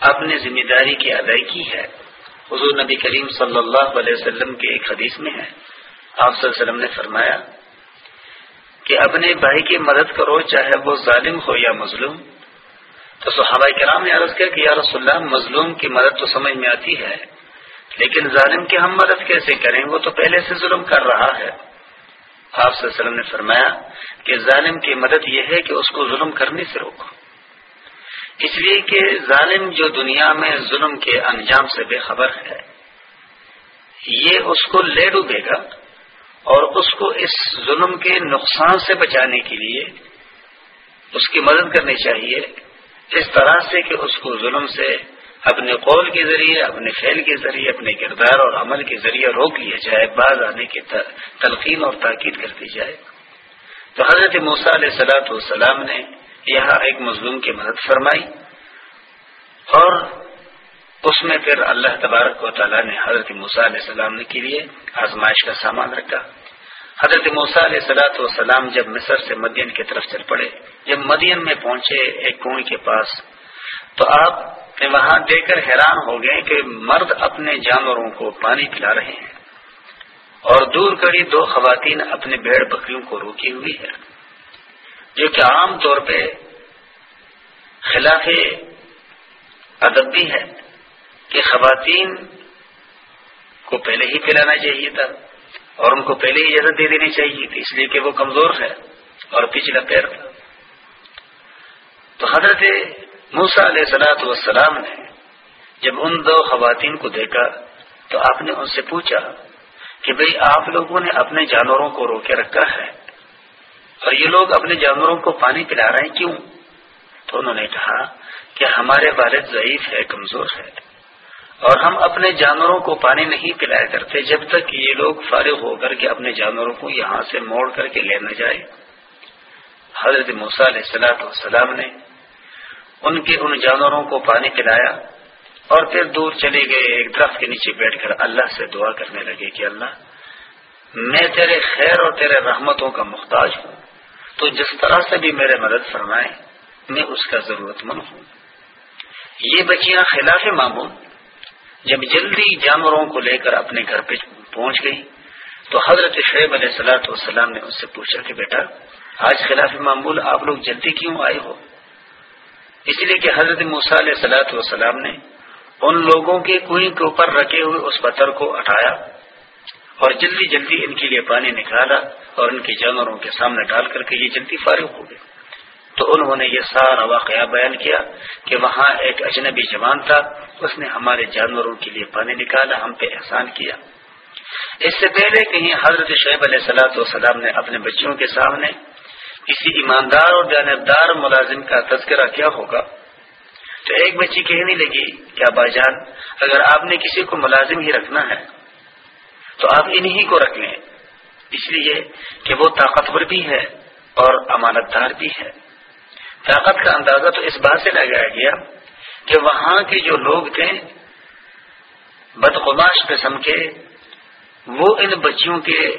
اپنی ذمہ داری کی ادائیگی ہے۔ حضور نبی کریم صلی اللہ علیہ وسلم کے ایک حدیث میں ہے۔ آپ صلی اللہ علیہ وسلم نے فرمایا کہ اپنے بھائی کی مدد کرو، چاہے وہ ظالم ہو یا مظلوم۔ تو صحابہ کرام نے عرض کیا کہ یا رسول اللہ، مظلوم کی مدد تو سمجھ میں آتی ہے، لیکن ظالم کی ہم مدد کیسے کریں؟ وہ تو پہلے سے ظلم کر رہا ہے۔ آپ صلی اللہ علیہ وسلم نے فرمایا کہ ظالم کی مدد یہ ہے کہ اس کو ظلم کرنے سے روکو۔ اس لیے کہ ظالم جو دنیا میں ظلم کے انجام سے بے خبر ہے، یہ اس کو لے ڈوبے گا اور اس کو اس ظلم کے نقصان سے بچانے کے لیے اس کی مدد کرنی چاہیے، اس طرح سے کہ اس کو ظلم سے اپنے قول کے ذریعے، اپنے فعل کے ذریعے، اپنے کردار اور عمل کے ذریعے روک لیا جائے، بعض آنے کی تلقین اور تاکید کر دی جائے۔ تو حضرت موسیٰ علیہ سلاۃ والسلام نے یہاں ایک مظلوم کی مدد فرمائی اور اس میں پھر اللہ تبارک و تعالیٰ نے حضرت موسیٰ علیہ السلام کے لیے آزمائش کا سامان رکھا۔ حضرت موسیٰ علیہ سلاۃ والسلام جب مصر سے مدین کی طرف چل پڑے، جب مدین میں پہنچے ایک کنویں کے پاس، تو آپ وہاں دیکھ کر حیران ہو گئے کہ مرد اپنے جانوروں کو پانی پلا رہے ہیں اور دور کڑی دو خواتین اپنے بھیڑ بکریوں کو روکی ہوئی ہے جو کہ عام طور پہ خلاف ادب بھی ہے کہ خواتین کو پہلے ہی پلانا چاہیے تھا اور ان کو پہلے ہی اجازت دے دینی چاہیے تھی، اس لیے کہ وہ کمزور ہے اور پچھلا پیر تھا۔ تو حضرت موسا علیہ سلاۃ والسلام نے جب ان دو خواتین کو دیکھا تو آپ نے ان سے پوچھا کہ بھئی آپ لوگوں نے اپنے جانوروں کو روکے رکھا ہے؟ اور یہ لوگ اپنے جانوروں کو پانی پلا رہے ہیں، کیوں؟ تو انہوں نے کہا کہ ہمارے والد ضعیف ہے، کمزور ہے۔ اور ہم اپنے جانوروں کو پانی نہیں پلایا کرتے، جب تک یہ لوگ فارغ ہو کر کے اپنے جانوروں کو یہاں سے موڑ کر کے لے نہ جائے حضرت موسیٰ علیہ السلاۃ والسلام نے ان کے، ان جانوروں کو پانی پلایا اور پھر دور چلے گئے، ایک درخت کے نیچے بیٹھ کر اللہ سے دعا کرنے لگے کہ اللہ، میں تیرے خیر اور تیرے رحمتوں کا محتاج ہوں۔ تو جس طرح سے بھی میرے مدد فرمائے، میں اس کا ضرورت مند ہوں۔ یہ بچیاں خلاف معمول، جب جلدی جانوروں کو لے کر اپنے گھر پہ پہنچ گئی تو حضرت شعیب علیہ سلاۃ والسلام نے اس سے پوچھا کہ بیٹا، آج خلاف معمول آپ لوگ جلدی کیوں آئے ہو؟ اس لیے کہ حضرت موسیٰ علیہ سلاۃ والسلام نے ان لوگوں کے کنویں کے اوپر رکھے ہوئے اس پتھر کو ہٹایا اور جلدی جلدی ان کے لیے پانی نکالا اور ان کے جانوروں کے سامنے ڈال کر کے یہ جلدی فارغ ہو گئے۔ تو انہوں نے یہ سارا واقعہ بیان کیا کہ وہاں ایک اجنبی جوان تھا، اس نے ہمارے جانوروں کے لیے پانی نکالا، ہم پہ احسان کیا۔ اس سے پہلے کہیں حضرت شعیب علیہ سلاۃ والسلام نے اپنے بچوں کے سامنے کسی ایماندار اور جانبدار ملازم کا تذکرہ کیا ہوگا؟ تو ایک بچی کہنے لگی، کیا با جان، اگر آپ نے کسی کو ملازم ہی رکھنا ہے تو آپ انہی کو رکھ لیں۔ اس لیے کہ وہ طاقتور بھی ہے اور امانت دار بھی ہے۔ طاقت کا اندازہ تو اس بات سے لگایا گیا کہ وہاں کے جو لوگ تھے بدقماش قسم کے، وہ ان بچیوں کے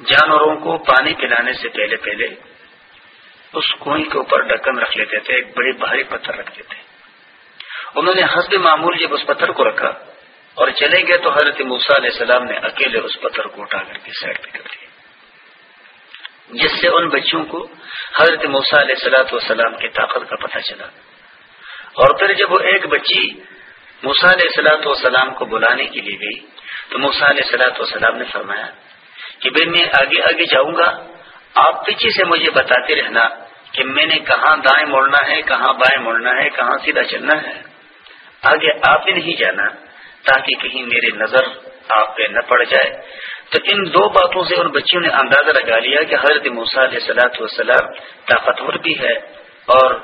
جانوروں کو پانی پلانے سے پہلے پہلے اس کنویں کے اوپر ڈکن رکھ لیتے تھے، ایک بڑے بھاری پتھر رکھتے تھے انہوں نے حسب معمول جب اس پتھر کو رکھا اور چلے گئے تو حضرت موسا علیہ السلام نے اکیلے اس پتھر کو اٹھا کر کے سائڈ پہ کر دیا۔ جس سے ان بچوں کو حضرت موسا علیہ السلاۃ والسلام کی طاقت کا پتہ چلا۔ اور پھر جب وہ ایک بچی موسا علیہ السلاۃ والسلام کو بلانے کے لیے گئی، تو موسا علیہ السلاۃ والسلام نے فرمایا کہ بھائی میں آگے آگے جاؤں گا، آپ پیچھے سے مجھے بتاتے رہنا کہ میں نے کہاں دائیں موڑنا ہے، کہاں بائیں موڑنا ہے، کہاں سیدھا چلنا ہے۔ آگے آپ نے نہیں جانا۔ تاکہ کہیں میری نظر آپ پہ نہ پڑ جائے۔ تو ان دو باتوں سے ان بچیوں نے اندازہ لگا لیا کہ حضرت موسا علیہ سلاۃ والسلام طاقتور بھی ہے اور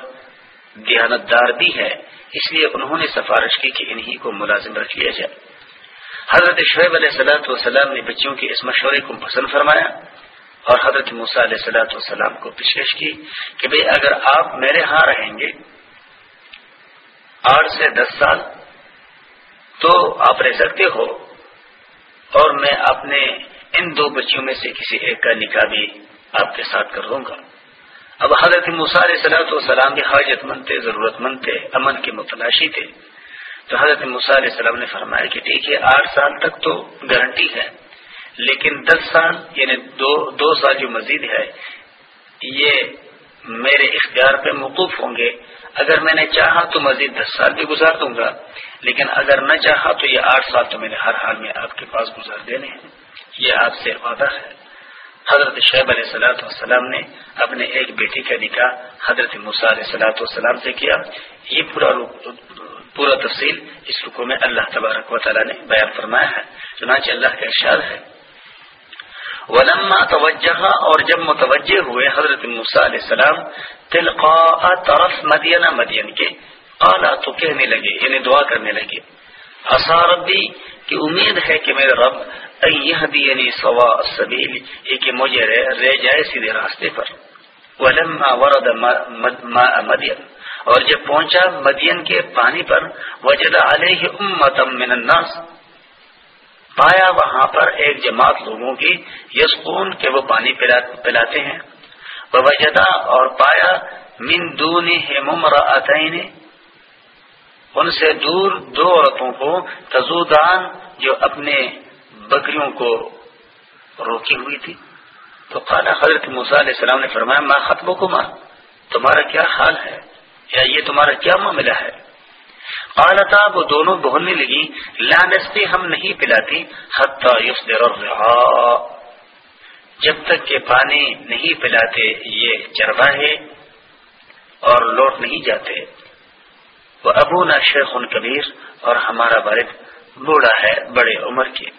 دیانتدار بھی ہے۔ اس لیے انہوں نے سفارش کی کہ انہی کو ملازم رکھ لیا جائے۔ حضرت شعیب علیہ سلاۃ والسلام نے بچیوں کے اس مشورے کو پسند فرمایا اور حضرت موسیٰ علیہ سلاۃ والسلام کو پیشکش کی کہ بھئی اگر آپ میرے ہاں رہیں گے آٹھ سے دس سال تو آپ رہ سکتے ہو اور میں اپنے ان دو بچیوں میں سے کسی ایک کا نکاح بھی آپ کے ساتھ کر دوں گا۔ اب حضرت علیہ صلاحت والسلام بھی حاجت مند تھے، ضرورت مند تھے، امن کے متلاشی تھے۔ تو حضرت علیہ السلام نے فرمایا کہ ٹھیک ہے، آٹھ سال تک تو گارنٹی ہے، لیکن دس سال یعنی دو دو سال جو مزید ہے، یہ میرے اختیار پہ موقوف ہوں گے۔ اگر میں نے چاہا تو مزید دس سال بھی گزار دوں گا، لیکن اگر نہ چاہا تو یہ آٹھ سال تو میں نے ہر حال میں آپ کے پاس گزار دینے ہیں۔ یہ آپ سے وعدہ ہے۔ حضرت شیب علیہ صلاحت والسلام نے اپنے ایک بیٹی کا نکاح حضرت علیہ صلاحت والسلام سے کیا۔ یہ پورا پورا تفصیل اس رکو میں اللہ تبارک و تعالیٰ نے بیان فرمایا ہے۔ چنانچہ اللہ کا ارشاد ہے۔ ولما توجہ اور جب متوجہ ہوئے حضرت علیہ السلام، تلقاء طرف مدینہ، مدین کے اعلیٰ تو کہنے لگے یعنی دعا کرنے لگے اصا ربی کی امید ہے کہ میرے رب یعنی سوا سبیل یہ کہ مجھے رہ جائے سیدھے راستے پر۔ ولما ورد مدین، اور جب پہنچا مدین کے پانی پر، وجد علیہ امتم من الناس پایا وہاں پر ایک جماعت لوگوں کی یسکون کے وہ پانی پلاتے ہیں۔ وجدا اور پایا من دون ان سے دور دو عورتوں کو تزودان جو اپنے بکریوں کو روکی ہوئی تھی۔ تو قال حضرت موسیٰ علیہ السلام نے فرمایا ماں ختم کو ماں تمہارا کیا حال ہے؟ یا یہ تمہارا کیا معاملہ ہے؟ قالتا وہ دونوں بولنے لگی لانستی ہم نہیں پلاتی جب تک کہ پانی نہیں پلاتے، یہ چرواہے اور لوٹ نہیں جاتے۔ وہ ابو نہ شیخ ان کبیر اور ہمارا والد، بوڑھا ہے، بڑے عمر کے۔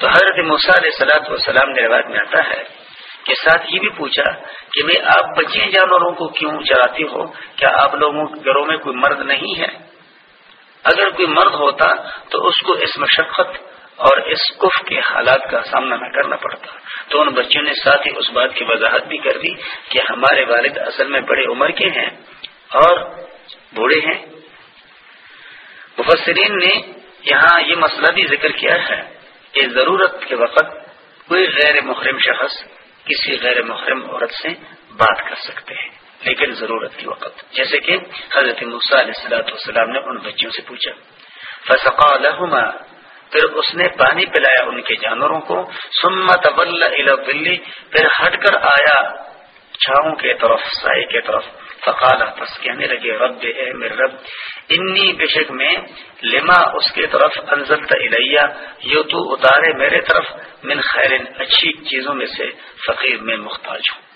تو حضرت علیہ سلاۃ والسلام نے روایت میں آتا ہے کہ ساتھ یہ بھی پوچھا کہ میں، آپ بچے جانوروں کو کیوں چلاتی ہو؟ کیا آپ لوگوں کے گھروں میں کوئی مرد نہیں ہے؟ اگر کوئی مرد ہوتا تو اس کو اس مشقت اور اس کف کے حالات کا سامنا نہ کرنا پڑتا۔ تو ان بچوں نے ساتھ ہی اس بات کی وضاحت بھی کر دی کہ ہمارے والد اصل میں بڑے عمر کے ہیں اور بوڑھے ہیں۔ مفسرین نے یہاں یہ مسئلہ بھی ذکر کیا ہے کہ ضرورت کے وقت کوئی غیر محرم شخص کسی غیر محرم عورت سے بات کر سکتے ہیں۔ لیکن ضرورت کی وقت۔ جیسے کہ حضرت علیہ السلاۃ والسلام نے ان بچوں سے پوچھا، فسقا لہما؟ پھر اس نے پانی پلایا ان کے جانوروں کو سمت بلی پھر ہٹ کر آیا چھاؤں کے طرف، سائے کے طرف۔ فقالا پس کہنے لگے، رب، اے میرے رب، انی بشک میں لما اس کے طرف انزلت الیہ یو تو اتارے میرے طرف، من خیر، اچھی چیزوں میں سے فقیر میں مختاج ہوں۔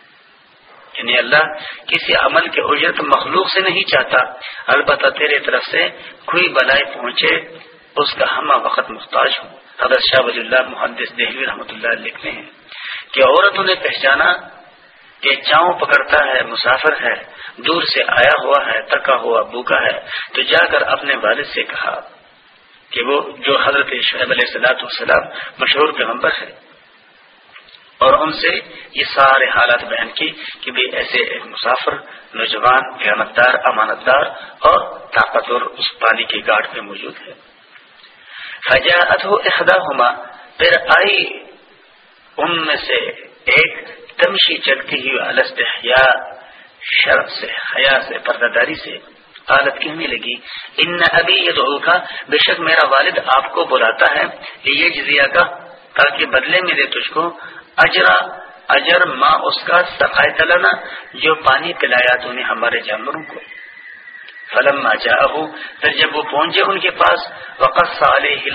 یعنی اللہ کسی عمل کے اجرت مخلوق سے نہیں چاہتا۔ البتہ تیرے طرف سے کوئی بلائی پہنچے، اس کا ہم وقت محتاج ہوں۔ حضرت شاہ ولی اللہ محدث دہلی رحمۃ اللہ لکھتے ہیں کہ عورتوں نے پہچانا کہ چاؤں پکڑتا ہے، مسافر ہے، دور سے آیا ہوا ہے تکا ہوا بوکا ہے۔ تو جا کر اپنے والد سے کہا کہ وہ جو حضرت شعیب علیہ السلاۃ والسلام مشہور پیغمبر ہے۔ اور ان سے یہ سارے حالات بیان کی کہ بھی ایسے ایک مسافر، نوجوان قیامتدار امانت دار اور طاقتور اس پانی کی گاٹ میں موجود ہے۔ فجا اتو احدا ہوما پھر آئی ان میں سے ایک تمشی چلتی ہوئی السط حیا شرط سے، حیا سے پردہ داری سے حالت کہنے لگی۔ ان ابھی یہ کا بے شک میرا والد آپ کو بلاتا ہے یہ جزیا کا تاکہ بدلے میں دے تجھ کو۔ اجرا، اجر ماں اس کا سفائی تلانا جو پانی پلایا تو نے ہمارے جانوروں کو۔ فلم پھر جب وہ پہنچے ان کے پاس وقت صالح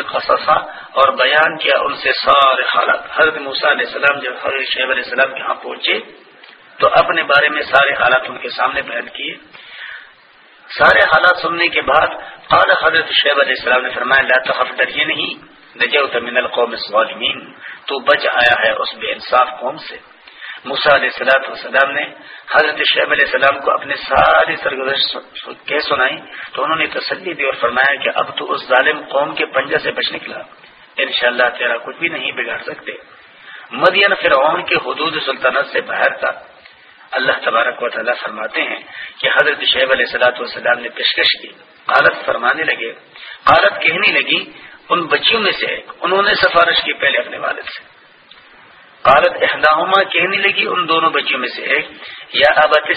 اور بیان کیا ان سے سارے حالات۔ حضرت موسیٰ علیہ السلام جب حضرت شیب علیہ السلام کے ہاں پہنچے، تو اپنے بارے میں سارے حالات ان کے سامنے بیان کیے۔ سارے حالات سننے کے بعد قال حضرت شیب علیہ السلام نے فرمایا، لا تخف، ڈریے نہیں۔ نجوت من القوم الظالمین، تو بچ آیا ہے اس بے انصاف قوم سے۔ موسا علیہ السلاۃ والسلام نے حضرت شیب علیہ السلام کو اپنے ساری سرگزشت کہہ سنائی، تو انہوں نے تسلی دی اور فرمایا کہ اب تو اس ظالم قوم کے پنجہ سے بچ نکلا۔ انشاءاللہ تیرا کچھ بھی نہیں بگاڑ سکتے۔ مدین فرعون کے حدود سلطنت سے باہر تھا۔ اللہ تبارک و تعالیٰ فرماتے ہیں کہ حضرت شیب علیہ السلاۃ والسلام نے پیشکش کی۔ قالت فرمانے لگے۔ قالت کہنے لگی ان بچیوں میں سے انہوں نے سفارش کی پہلے اپنے والد سے۔ قالت، احداہما، کہنے لگی، ان دونوں بچیوں میں سے ایک، یا ابا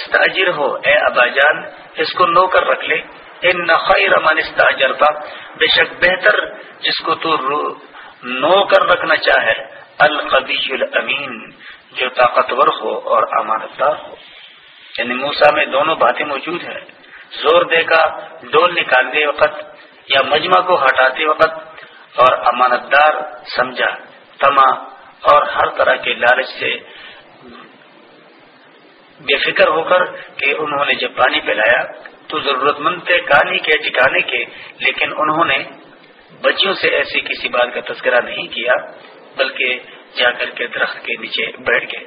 ہو، اے ابا جان، اس کو نو کر رکھ لے۔ ان خیر من استاجرتا بے شک بہتر جس کو تو نو کر رکھنا چاہے القبی الامین، جو طاقتور ہو اور امانت دار ہو۔ یعنی موسا میں دونوں باتیں موجود ہیں۔ زور دے کا، ڈول نکالتے وقت یا مجمع کو ہٹاتے وقت اور امانت دار سمجھا، تما اور ہر طرح کے لالچ سے بے فکر ہو کر کہ انہوں نے جب پانی پلایا تو ضرورت مند تھے کہانی کے، ٹھکانے کے، لیکن انہوں نے بچیوں سے ایسی کسی بات کا تذکرہ نہیں کیا، بلکہ جا کر کے درخت کے نیچے بیٹھ گئے۔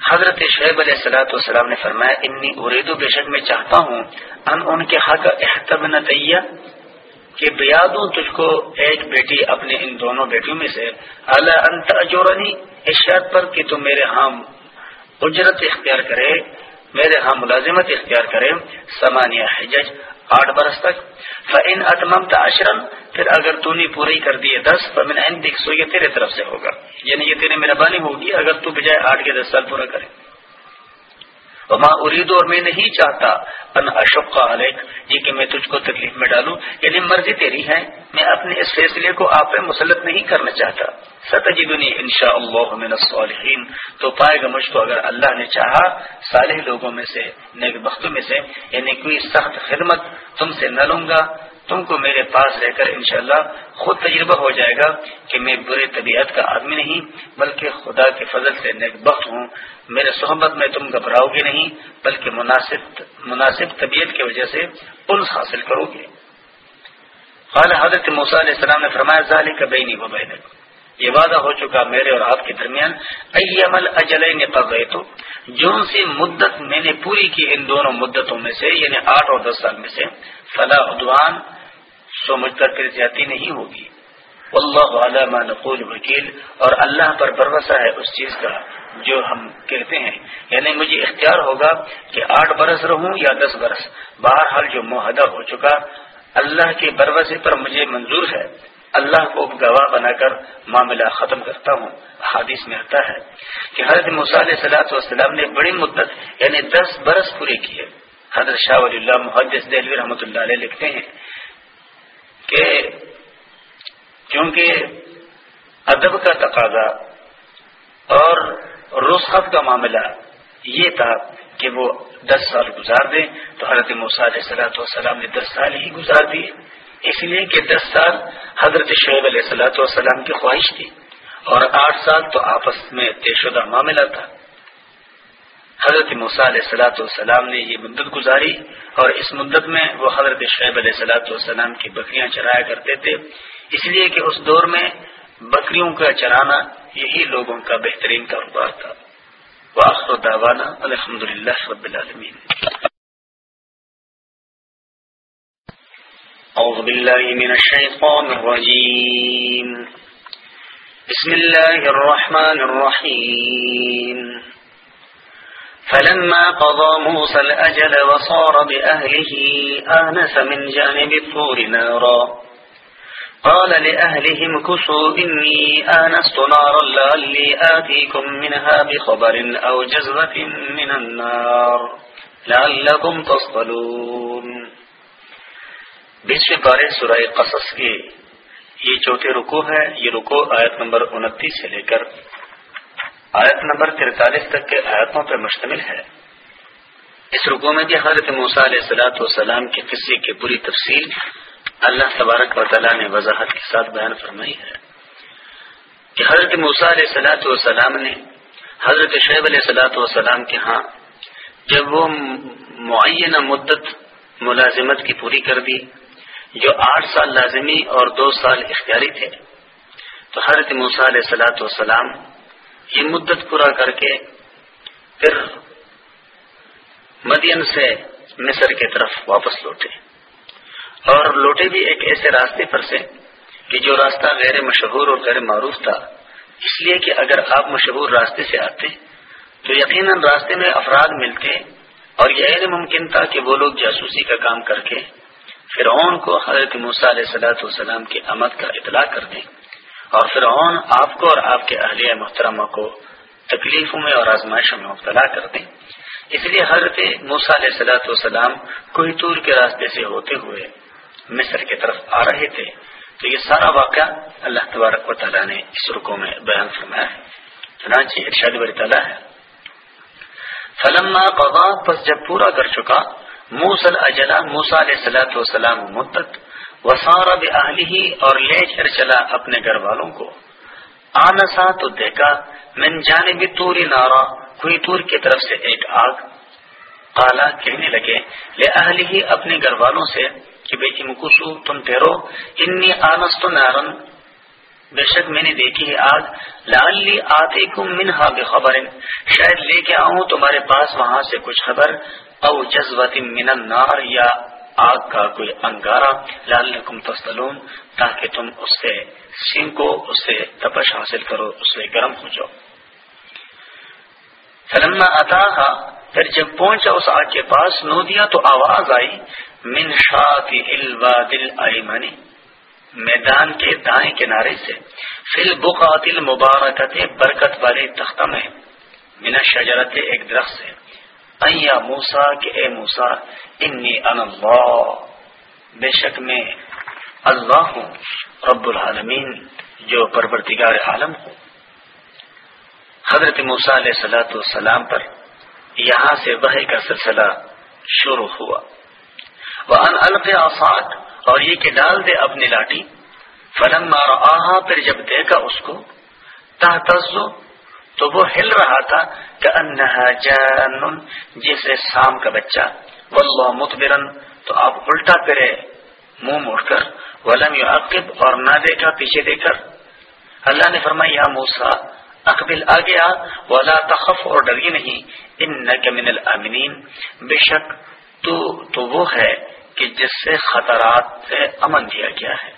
حضرت شعیب علیہ السلاۃ والسلام نے فرمایا، انی اریدو بے شک میں چاہتا ہوں ان ان کے حق احتب نہ کہ بیا دوں تجھ کو ایک بیٹی اپنے ان دونوں بیٹیوں میں سے اللہ انت اجورنی اس شرط پر کہ تم میرے ہاں اجرت اختیار کرے، میرے ہاں ملازمت اختیار کرے سمانیہ حجج۔ آٹھ برس تک۔ فن اتمم اشرم پھر اگر تو نے پوری کر دیے دس، فمن دکھ سو یہ تیرے طرف سے ہوگا۔ یعنی یہ تیرے مہربانی ہوگی، اگر تو بجائے آٹھ کے دس سال پورا کرے۔ وما ارید اور میں نہیں چاہتا ان اشق علیک، یہ کہ میں تجھ کو تکلیف میں ڈالوں یعنی مرضی تیری ہے میں اپنے اس فیصلے کو آپ پہ مسلط نہیں کرنا چاہتا۔ ستجدنی انشاء اللہ من الصالحین۔ تو پائے گا مجھ کو اگر اللہ نے چاہا، صالح لوگوں میں سے، نیک بختوں میں سے یعنی کوئی سخت خدمت تم سے نہ لوں گا۔ تم کو میرے پاس رہ کر انشاءاللہ خود تجربہ ہو جائے گا کہ میں برے طبیعت کا آدمی نہیں، بلکہ خدا کے فضل سے نیک بخت ہوں۔ میرے صحبت میں تم گھبراؤ گے نہیں، بلکہ مناسب مناسب طبیعت کی وجہ سے انس حاصل کرو گے خال حضرت موسیٰ علیہ السلام نے فرمایا ظاہر کا بینی و بینک۔ یہ وعدہ ہو چکا میرے اور آپ کے درمیان۔ ای عمل اجل نے پڑ رہے تو جون سی مدت میں نے پوری کی ان دونوں مدتوں میں سے یعنی آٹھ اور دس سال میں سے فلاح ادوان سو مجھ پر پھر زیادتی نہیں ہوگی۔ اللہ علامہ نقول وکیل، اور اللہ پر بھروسہ ہے اس چیز کا جو ہم کہتے ہیں۔ یعنی مجھے اختیار ہوگا کہ آٹھ برس رہوں یا دس برس۔ بہرحال جو معاہدہ ہو چکا، اللہ کے بھروسے پر مجھے منظور ہے۔ اللہ کو گواہ بنا کر معاملہ ختم کرتا ہوں۔ حادث میں آتا ہے کہ حضرت مصالح صلاحت والسلام نے بڑی مدت یعنی دس برس پورے کیے۔ حضرت شاہ ولی اللہ محدث دہلوی رحمۃ اللہ علیہ لکھتے ہیں کہ کیونکہ ادب کا تقاضا اور رسخت کا معاملہ یہ تھا کہ وہ دس سال گزار دیں، تو حضرت علیہ صلاحت والسلام نے دس سال ہی گزار دیے۔ اس لیے کہ دس سال حضرت شعیب علیہ صلاحت والسلام کی خواہش تھی اور آٹھ سال تو آپس میں طے شدہ معاملہ تھا۔ حضرت علیہ سلاۃ والسلام نے یہ مدت گزاری اور اس مدت میں وہ حضرت شعیب علیہ سلاۃ والسلام کی بکریاں چرایا کرتے تھے۔ اس لیے کہ اس دور میں بکریوں کا چرانا یہی لوگوں کا بہترین کاروبار تھا۔ واخر دعوانا الحمد للہ رب العالمین۔ اعوذ باللہ من الشیطان الرجیم۔ بسم اللہ الرحمن الرحیم۔ فلما قضى موسى الأجل وصار بأهله آنس من جانب الطور نارا. قال لأهلهم كسوا إني آنست نارا لعلي آتيكم منها بخبر أو جزوة من النار لعلكم تصطلون. بیسویں پارے سورہ قصص کے یہ چوتھے رکو ہے، یہ رکو آیت نمبر انتیس سے لے کر آیت نمبر ترتالیس تک کے آیتوں پر مشتمل ہے۔ اس رکو میں بھی حضرت موسیٰ علیہ سلاۃ والسلام کے قصے کی پوری تفصیل اللہ تبارک و تعالیٰ نے وضاحت کے ساتھ بیان فرمائی ہے۔ کہ حضرت موسیٰ علیہ سلاۃ والسلام نے حضرت شعیب علیہ سلاۃ والسلام کے ہاں جب وہ معینہ مدت ملازمت کی پوری کر دی، جو آٹھ سال لازمی اور دو سال اختیاری تھے، تو حضرت موسیٰ علیہ سلاۃ والسلام یہ مدت پورا کر کے پھر مدین سے مصر کی طرف واپس لوٹے۔ اور لوٹے بھی ایک ایسے راستے پر سے کہ جو راستہ غیر مشہور اور غیر معروف تھا۔ اس لیے کہ اگر آپ مشہور راستے سے آتے تو یقیناً راستے میں افراد ملتے اور یہ ممکن تھا کہ وہ لوگ جاسوسی کا کام کر کے فرعون کو حضرت موسیٰ علیہ صلاحت والسلام کی آمد کا اطلاع کر دیں۔ اور فرعون آپ کو اور آپ کے اہلیہ محترمہ کو تکلیفوں میں اور آزمائشوں میں مبتلا کر دیں۔ اس لیے حضرت موسا علیہ سلاۃ والسلام کوئی طور کے راستے سے ہوتے ہوئے مصر کی طرف آ رہے تھے۔ تو یہ سارا واقعہ اللہ تبارک و تعالیٰ نے اس رکو میں بیان فرمایا ہے۔ چنانچہ ارشاد بری تعالیٰ ہے۔ فلما قضا، پس جب پورا کر چکا موسل اجلا موسا علیہ سلاۃ والسلام مدت وسارا بہلی اور لے کر چلا اپنے گھر والوں کو۔ آنسا تو دیکھا، من جانب توری نارا کوئی تور کی طرف سے ایک آگ۔ کالا کہنے لگے، لے اہلی ہی اپنے گھر والوں سے کہ بیٹی مکسو تم ٹھہرو۔ انی آنس تو نارن۔ بے شک میں نے دیکھی ہے آگ۔ لالی آتے کو منہا بے خبر شاید لے کے آؤں تمہارے پاس وہاں سے کچھ خبر، او جذبت من النار یا آگ کا کوئی انگارا لال تسلون تاکہ تم اس سے سینکو، اس سے تپش حاصل کرو، اس سے گرم ہو جاؤ۔ فلما اتا پھر جب پہنچا اس آگ کے پاس نو دیا تو آواز آئی، من شاطی دل آئی میدان کے دائیں کنارے سے فل بقات المبارکت برکت والے تختہ میں، من شجرت ایک درخت سے۔ ایا موسا کہ اے موسا انی ان اللہ۔ بے شک میں اللہ ہوں، رب العالمین، جو پرورتگار عالم ہوں۔ حضرت موسا علیہ سلاۃ والسلام پر یہاں سے وہ کا سلسلہ شروع ہوا۔ وہ ان الف آفاق اور یہ کہ ڈال دے اپنی لاٹھی۔ فلم مارا پھر جب دیکھا اس کو تحتزو تو وہ ہل رہا تھا کہ انہا جان جیسے سام کا بچہ۔ واللہ متبرن تو آپ الٹا کرے منہ موڑ کر۔ ولم یعقب اور نہ دیکھا، پیچھے دے کر اللہ نے فرمایا، یا موسا اقبل آ گیا ولا تخف اور ڈری نہیں۔ ان من الامنین۔ بے شک تو تو وہ ہے کہ جس سے خطرات سے امن دیا گیا ہے۔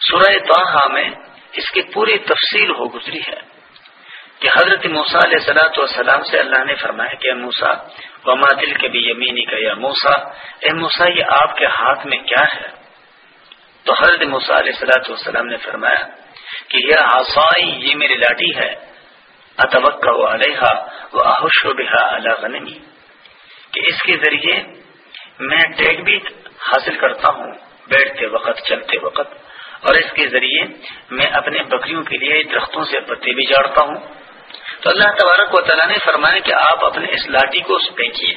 سورہ توحا میں اس کی پوری تفصیل ہو گزری ہے۔ کہ حضرت موسا علیہ سلاۃ والسلام سے اللہ نے فرمایا کہ موسا وما دل کے بھی یمینی کا یا موسا اے موسا یہ آپ کے ہاتھ میں کیا ہے؟ تو حضرت موسا علیہ سلاۃ والسلام نے فرمایا کہ یہ آسائی یہ میری لاٹھی ہے، اتوقع علیہ و احش و بحا اللہ غنمی۔ کہ اس کے ذریعے میں ٹیک بھی حاصل کرتا ہوں بیٹھتے وقت، چلتے وقت، اور اس کے ذریعے میں اپنے بکریوں کے لیے درختوں سے پتے بھی جاڑتا ہوں۔ تو اللہ تبارک و تعالیٰ نے فرمایا کہ آپ اپنے اس لاٹھی کو پھینکیے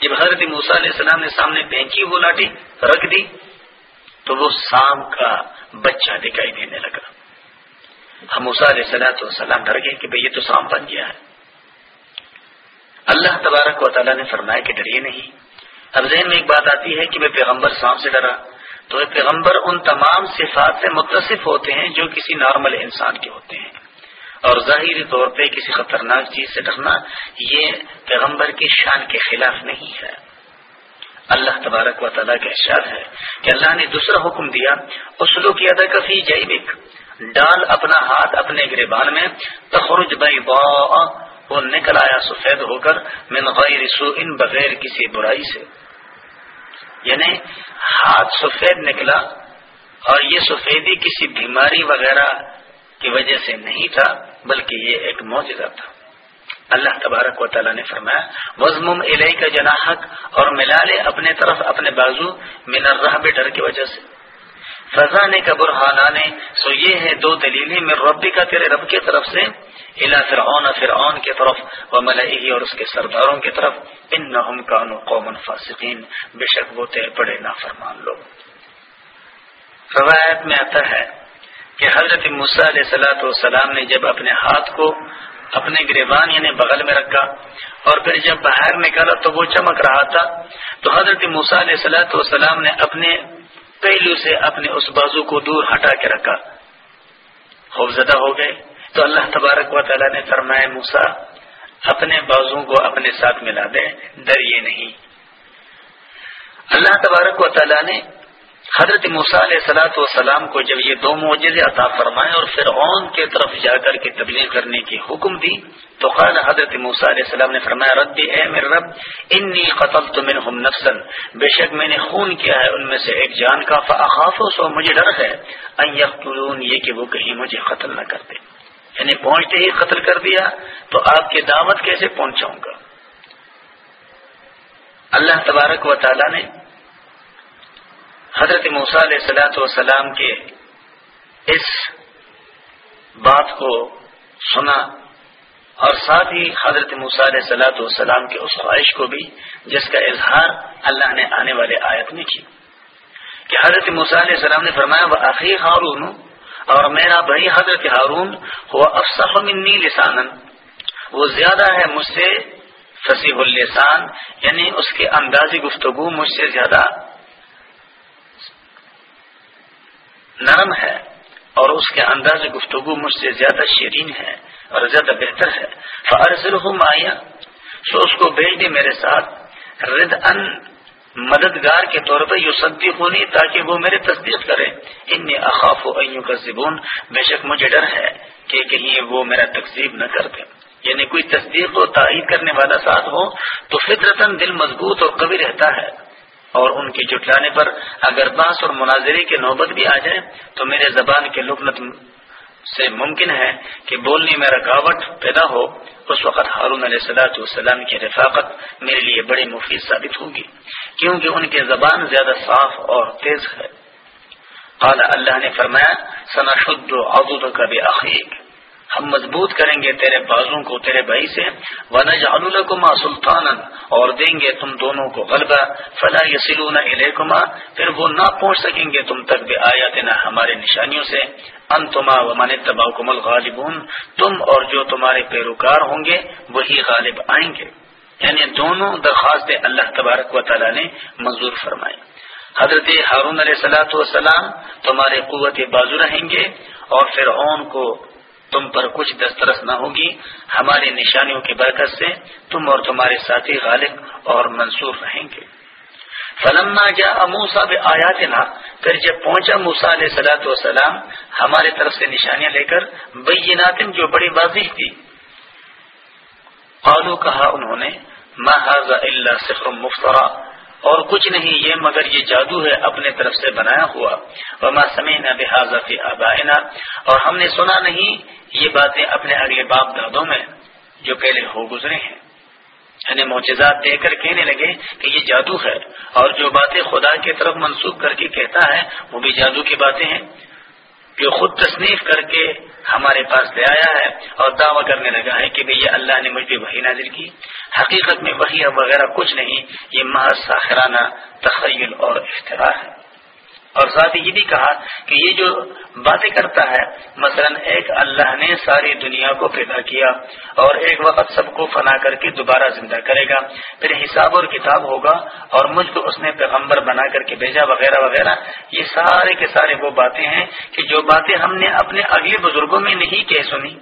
جب حضرت موسیٰ علیہ السلام نے سامنے پھینکی وہ لاٹھی رکھ دی، تو وہ سام کا بچہ دکھائی دینے لگا۔ ہم علیہ صلاحت وسلام ڈر گئے کہ بھئی یہ تو سام بن گیا ہے۔ اللہ تبارک و تعالیٰ نے فرمایا کہ ڈریے نہیں۔ اب ذہن میں ایک بات آتی ہے کہ میں پیغمبر سانپ سے ڈرا۔ تو پیغمبر ان تمام صفات سے متصف ہوتے ہیں جو کسی نارمل انسان کے ہوتے ہیں۔ اور ظاہری طور پہ کسی خطرناک چیز سے ڈرنا، یہ پیغمبر کی شان کے خلاف نہیں ہے۔ اللہ تبارک و تعالیٰ کا احساس ہے کہ اللہ نے دوسرا حکم دیا، اسلو کی ادا کفی جیبک، ڈال اپنا ہاتھ اپنے گریبان میں، تخرج بھائی وہ نکل آیا سفید ہو کر، من غیر ان بغیر کسی برائی سے۔ یعنی ہاتھ سفید نکلا اور یہ سفیدی کسی بیماری وغیرہ کی وجہ سے نہیں تھا۔ بلکہ یہ ایک موجودہ تھا۔ اللہ تبارک و تعالیٰ نے فرمایا وزم علیہ کا جناحق اور ملا لے اپنے طرف اپنے بازو من الرحب ڈر کی وجہ سے۔ فضانے کا برہانہ سو یہ ہے دو دلیلیں میں ربی کا تیرے رب کی طرف سے۔ الا فرعون فرعون کی طرف و ملئی اور اس کے سرداروں کی طرف۔ ان نہ قوم فاسقین بے شک وہ تیر پڑے نافرمان لوگ۔ روایت میں آتا ہے کہ حضرت علیہ سلاۃ والسلام نے جب اپنے ہاتھ کو اپنے گریبان یعنی بغل میں رکھا اور پھر جب باہر نکالا تو وہ چمک رہا تھا، تو حضرت علیہ سلاۃ والسلام نے اپنے پہلو سے اپنے اس بازو کو دور ہٹا کے رکھا۔ خوفزدہ ہو گئے۔ تو اللہ تبارک و تعالیٰ نے فرمایا موسا اپنے بازو کو اپنے ساتھ ملا دے، ڈریے نہیں۔ اللہ تبارک و تعالیٰ نے حضرت علیہ سلاۃ والسلام کو جب یہ دو معجزے عطا فرمائے اور فرعون کے طرف جا کر کے تبلیغ کرنے کی حکم دی، تو قال حضرت علیہ السلام نے فرمایا رب اے میرے رب، انی قتل تو نفسن بے شک میں نے خون کیا ہے ان میں سے ایک جان کا فاخاف سو مجھے ڈر ہے۔ یہ کہ وہ کہیں مجھے قتل نہ کرتے۔ یعنی پہنچتے ہی قتل کر دیا، تو آپ کی دعوت کیسے پہنچاؤں گا؟ اللہ تبارک و تعالی نے حضرت موسیٰ علیہ سلاۃ والسلام کے اس بات کو سنا اور ساتھ ہی حضرت موسیٰ علیہ سلاۃ والسلام کے اس خواہش کو بھی جس کا اظہار اللہ نے آنے والے آیت میں کی کہ حضرت موسیٰ علیہ السلام نے فرمایا، وہ عقی ہارون، اور میرا بھائی حضرت ہارون ہوا افسف منی لسان وہ زیادہ ہے مجھ سے فصیح السان یعنی اس کے اندازی گفتگو مجھ سے زیادہ نرم ہے اور اس کے انداز گفتگو مجھ سے زیادہ شیرین ہے اور زیادہ بہتر ہے۔ فرض آیا سو اس کو بھیج دے میرے ساتھ۔ رد ان مددگار کے طور پر یو سدی ہونی تاکہ وہ میرے تصدیق کرے۔ ان اخاف و ایوں کا زبون بے شک مجھے ڈر ہے کہ کہیں وہ میرا تقسیب نہ کر دے۔ یعنی کوئی تصدیق و تائید کرنے والا ساتھ ہو تو فطرتن دل مضبوط اور کبھی رہتا ہے۔ اور ان کی جٹلانے پر اگر بانس اور مناظری کی نوبت بھی آ جائے، تو میرے زبان کے لکنت سے ممکن ہے کہ بولنے میں رکاوٹ پیدا ہو۔ اس وقت ہارون علیہ صلاحت والسلام کی رفاقت میرے لیے بڑی مفید ثابت ہوگی، کیونکہ ان کی زبان زیادہ صاف اور تیز ہے۔ قال اللہ نے فرمایا سنا شد و کا بھی عقیق ہم مضبوط کریں گے تیرے بازوں کو، تیرے بھائی سے۔ ونج الکما سلطان اور دیں گے تم دونوں کو غلبہ۔ فلا یسلون الیکما پھر وہ نہ پہنچ سکیں گے تم تک بھی آیا نہ ہمارے نشانیوں سے۔ ان تما و من کمل غالبون تم اور جو تمہارے پیروکار ہوں گے، وہی غالب آئیں گے۔ یعنی دونوں درخواست اللہ تبارک و تعالی نے منظور فرمائے حضرت ہارون علیہ سلاۃ والسلام تمہارے قوت بازو رہیں گے اور فرعون کو تم پر کچھ دسترس نہ ہوگی۔ ہماری نشانیوں کی برکت سے تم اور تمہارے ساتھی غالب اور منصور رہیں گے۔ فلما جا اموسا آیات نہ پھر جب پہنچا موسا علیہ سلاۃ وسلام ہمارے طرف سے نشانیاں لے کر بیناتم جو بڑی واضح تھی۔ قالو کہا انہوں نے محض اللہ صفر مفترا۔ اور کچھ نہیں، یہ مگر یہ جادو ہے اپنے طرف سے بنایا ہوا۔ وما سمینا بحاظ فی آبائنا۔ اور ہم نے سنا نہیں، یہ باتیں اپنے اگلے باپ دادوں میں جو پہلے ہو گزرے ہیں۔ یعنی معجزات دے کر کہنے لگے کہ یہ جادو ہے۔ اور جو باتیں خدا کی طرف منسوخ کر کے کہتا ہے، وہ بھی جادو کی باتیں ہیں۔ جو خود تصنیف کر کے ہمارے پاس لے آیا ہے اور دعویٰ کرنے لگا ہے کہ بھئی اللہ نے مجھ پہ وہی نازل کی۔ حقیقت میں وہی وغیرہ کچھ نہیں، یہ محض ساخرانہ تخیل اور اختراع ہے۔ اور ساتھ یہ بھی کہا کہ یہ جو باتیں کرتا ہے، مثلا ایک اللہ نے ساری دنیا کو پیدا کیا اور ایک وقت سب کو فنا کر کے دوبارہ زندہ کرے گا۔ پھر حساب اور کتاب ہوگا اور مجھ کو اس نے پیغمبر بنا کر کے بھیجا، وغیرہ وغیرہ۔ یہ سارے کے سارے وہ باتیں ہیں کہ جو باتیں ہم نے اپنے اگلے بزرگوں میں نہیں کہہ سنی۔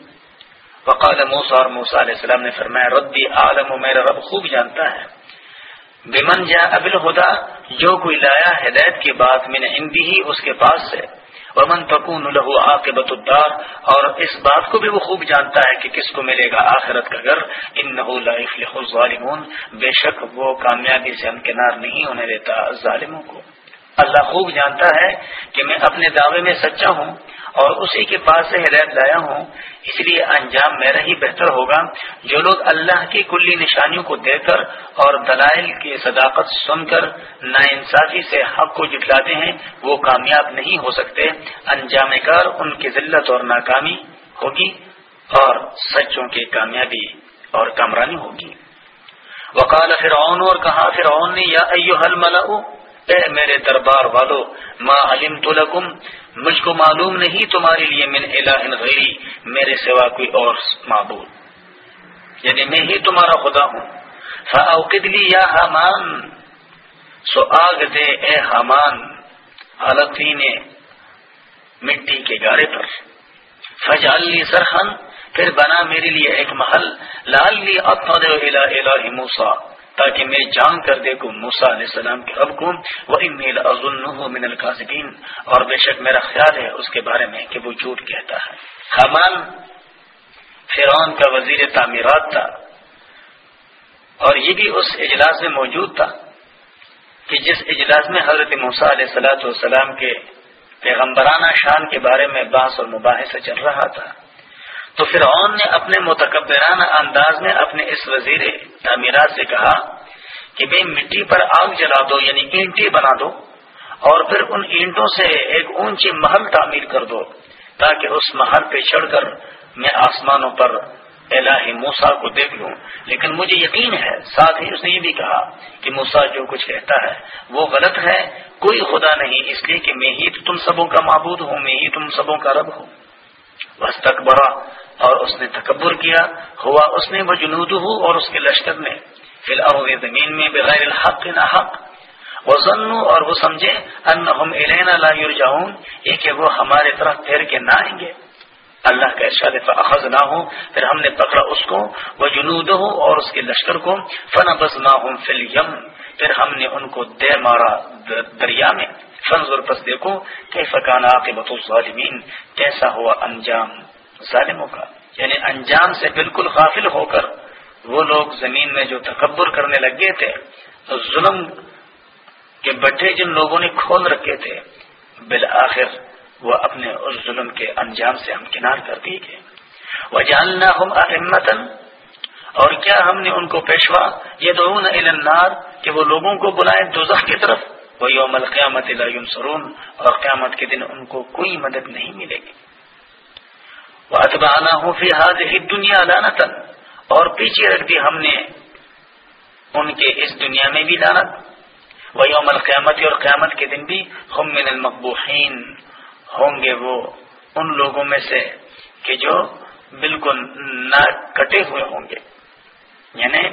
وقال موسا اور موسا علیہ السلام نے فرمایا، ربی عالم و میرا رب خوب جانتا ہے۔ بمن جا ابل ہدا جو کوئی لایا ہدایت کی بات میں نے ہندی ہی اس کے پاس سے ومن پکون لہو عاقبت الدار، اور اس بات کو بھی وہ خوب جانتا ہے کہ کس کو ملے گا آخرت کا گھر. ان نہ الظالمون، بے شک وہ کامیابی سے امکنار نہیں ہونے دیتا ظالموں کو. اللہ خوب جانتا ہے کہ میں اپنے دعوے میں سچا ہوں اور اسی کے پاس سے ہدایت لایا ہوں۔ اس لیے انجام میرا ہی بہتر ہوگا۔ جو لوگ اللہ کی کلی نشانیوں کو دے کر اور دلائل کی صداقت سن کر نا انصافی سے حق کو جٹلاتے ہیں، وہ کامیاب نہیں ہو سکتے۔ انجام کار ان کی ذلت اور ناکامی ہوگی اور سچوں کی کامیابی اور کامرانی ہوگی۔ وکال فرعون اور کہا فرعون نے، یا ایو حل اے میرے دربار والو، ما علم تو لکم، مجھ کو معلوم نہیں تمہارے لیے من الہ غیری، میرے سوا کوئی اور معبود۔ یعنی میں ہی تمہارا خدا ہوں۔ فاوقد لی یا حامان، سو آگ دے اے حامان حالتی نے مٹی کے گارے پر۔ فجال لی سرحن پھر بنا میرے لیے ایک محل لال لی اطمد الہ موسیٰ۔ تاکہ میں جان کر دے کو موسا علیہ السلام کے اب کو وہ من القاصبین اور بے شک میرا خیال ہے اس کے بارے میں کہ وہ جھوٹ کہتا ہے۔ حمان فرعون کا وزیر تعمیرات تھا۔ اور یہ بھی اس اجلاس میں موجود تھا کہ جس اجلاس میں حضرت موسا علیہ سلاۃ والسلام کے پیغمبرانہ شان کے بارے میں بانس اور مباحثہ چل رہا تھا۔ تو فرعون نے اپنے متکبرانہ انداز میں اپنے اس وزیر تعمیرات سے کہا کہ بھائی مٹی پر آگ جلا دو یعنی اینٹیں بنا دو اور پھر ان اینٹوں سے ایک اونچی محل تعمیر کر دو تاکہ اس محل پہ چڑھ کر میں آسمانوں پر الہی موسا کو دیکھ لوں۔ لیکن مجھے یقین ہے، ساتھ ہی اس نے یہ بھی کہا کہ موسا جو کچھ کہتا ہے وہ غلط ہے، کوئی خدا نہیں، اس لیے کہ میں ہی تو تم سبوں کا معبود ہوں، میں ہی تم سبوں کا رب ہوں۔ بس تک بڑا اور اس نے تکبر کیا، ہوا اس نے وہ اور اس کے لشکر نے فی الحال زمین میں بغیر الحق نہ حق۔ وہ اور وہ سمجھے ان ہم الینا لا یرجعون، یہ کہ وہ ہمارے طرف پھیر کے نہ آئیں گے۔ اللہ کا ارشاد فاخذ نہ ہو پھر ہم نے پکڑا اس کو وہ جنود ہو اور اس کے لشکر کو فن بس نہ ہوں فل یم پھر ہم نے ان کو دے مارا دریا میں۔ فنزر پس دیکھو کہ فکان عاقبت الظالمین، کیسا ہوا انجام۔ ظالموں کا۔ یعنی انجام سے بالکل غافل ہو کر وہ لوگ زمین میں جو تکبر کرنے لگ گئے تھے، ظلم کے بٹھے جن لوگوں نے کھول رکھے تھے، بالآخر وہ اپنے اس ظلم کے انجام سے ہم کنار کر دیے گئے۔ وہ جاننا ہم اور کیا ہم نے ان کو پیشوا؟ یہ دون النار، کہ وہ لوگوں کو بلائے دوزخ کی طرف۔ وہ یوم القیامت سرون اور قیامت کے دن ان کو کوئی مدد نہیں ملے گی۔ اتبانا ہوں فی حاض ہی دنیا لانتن اور پیچھے رکھ دی ہم نے ان کے اس دنیا میں بھی لانت وہ یوم القیامت اور قیامت کے دن بھی ہم من المقبوحین۔ ہوں گے وہ ان لوگوں میں سے کہ جو بالکل نہ کٹے ہوئے ہوں گے۔ یعنی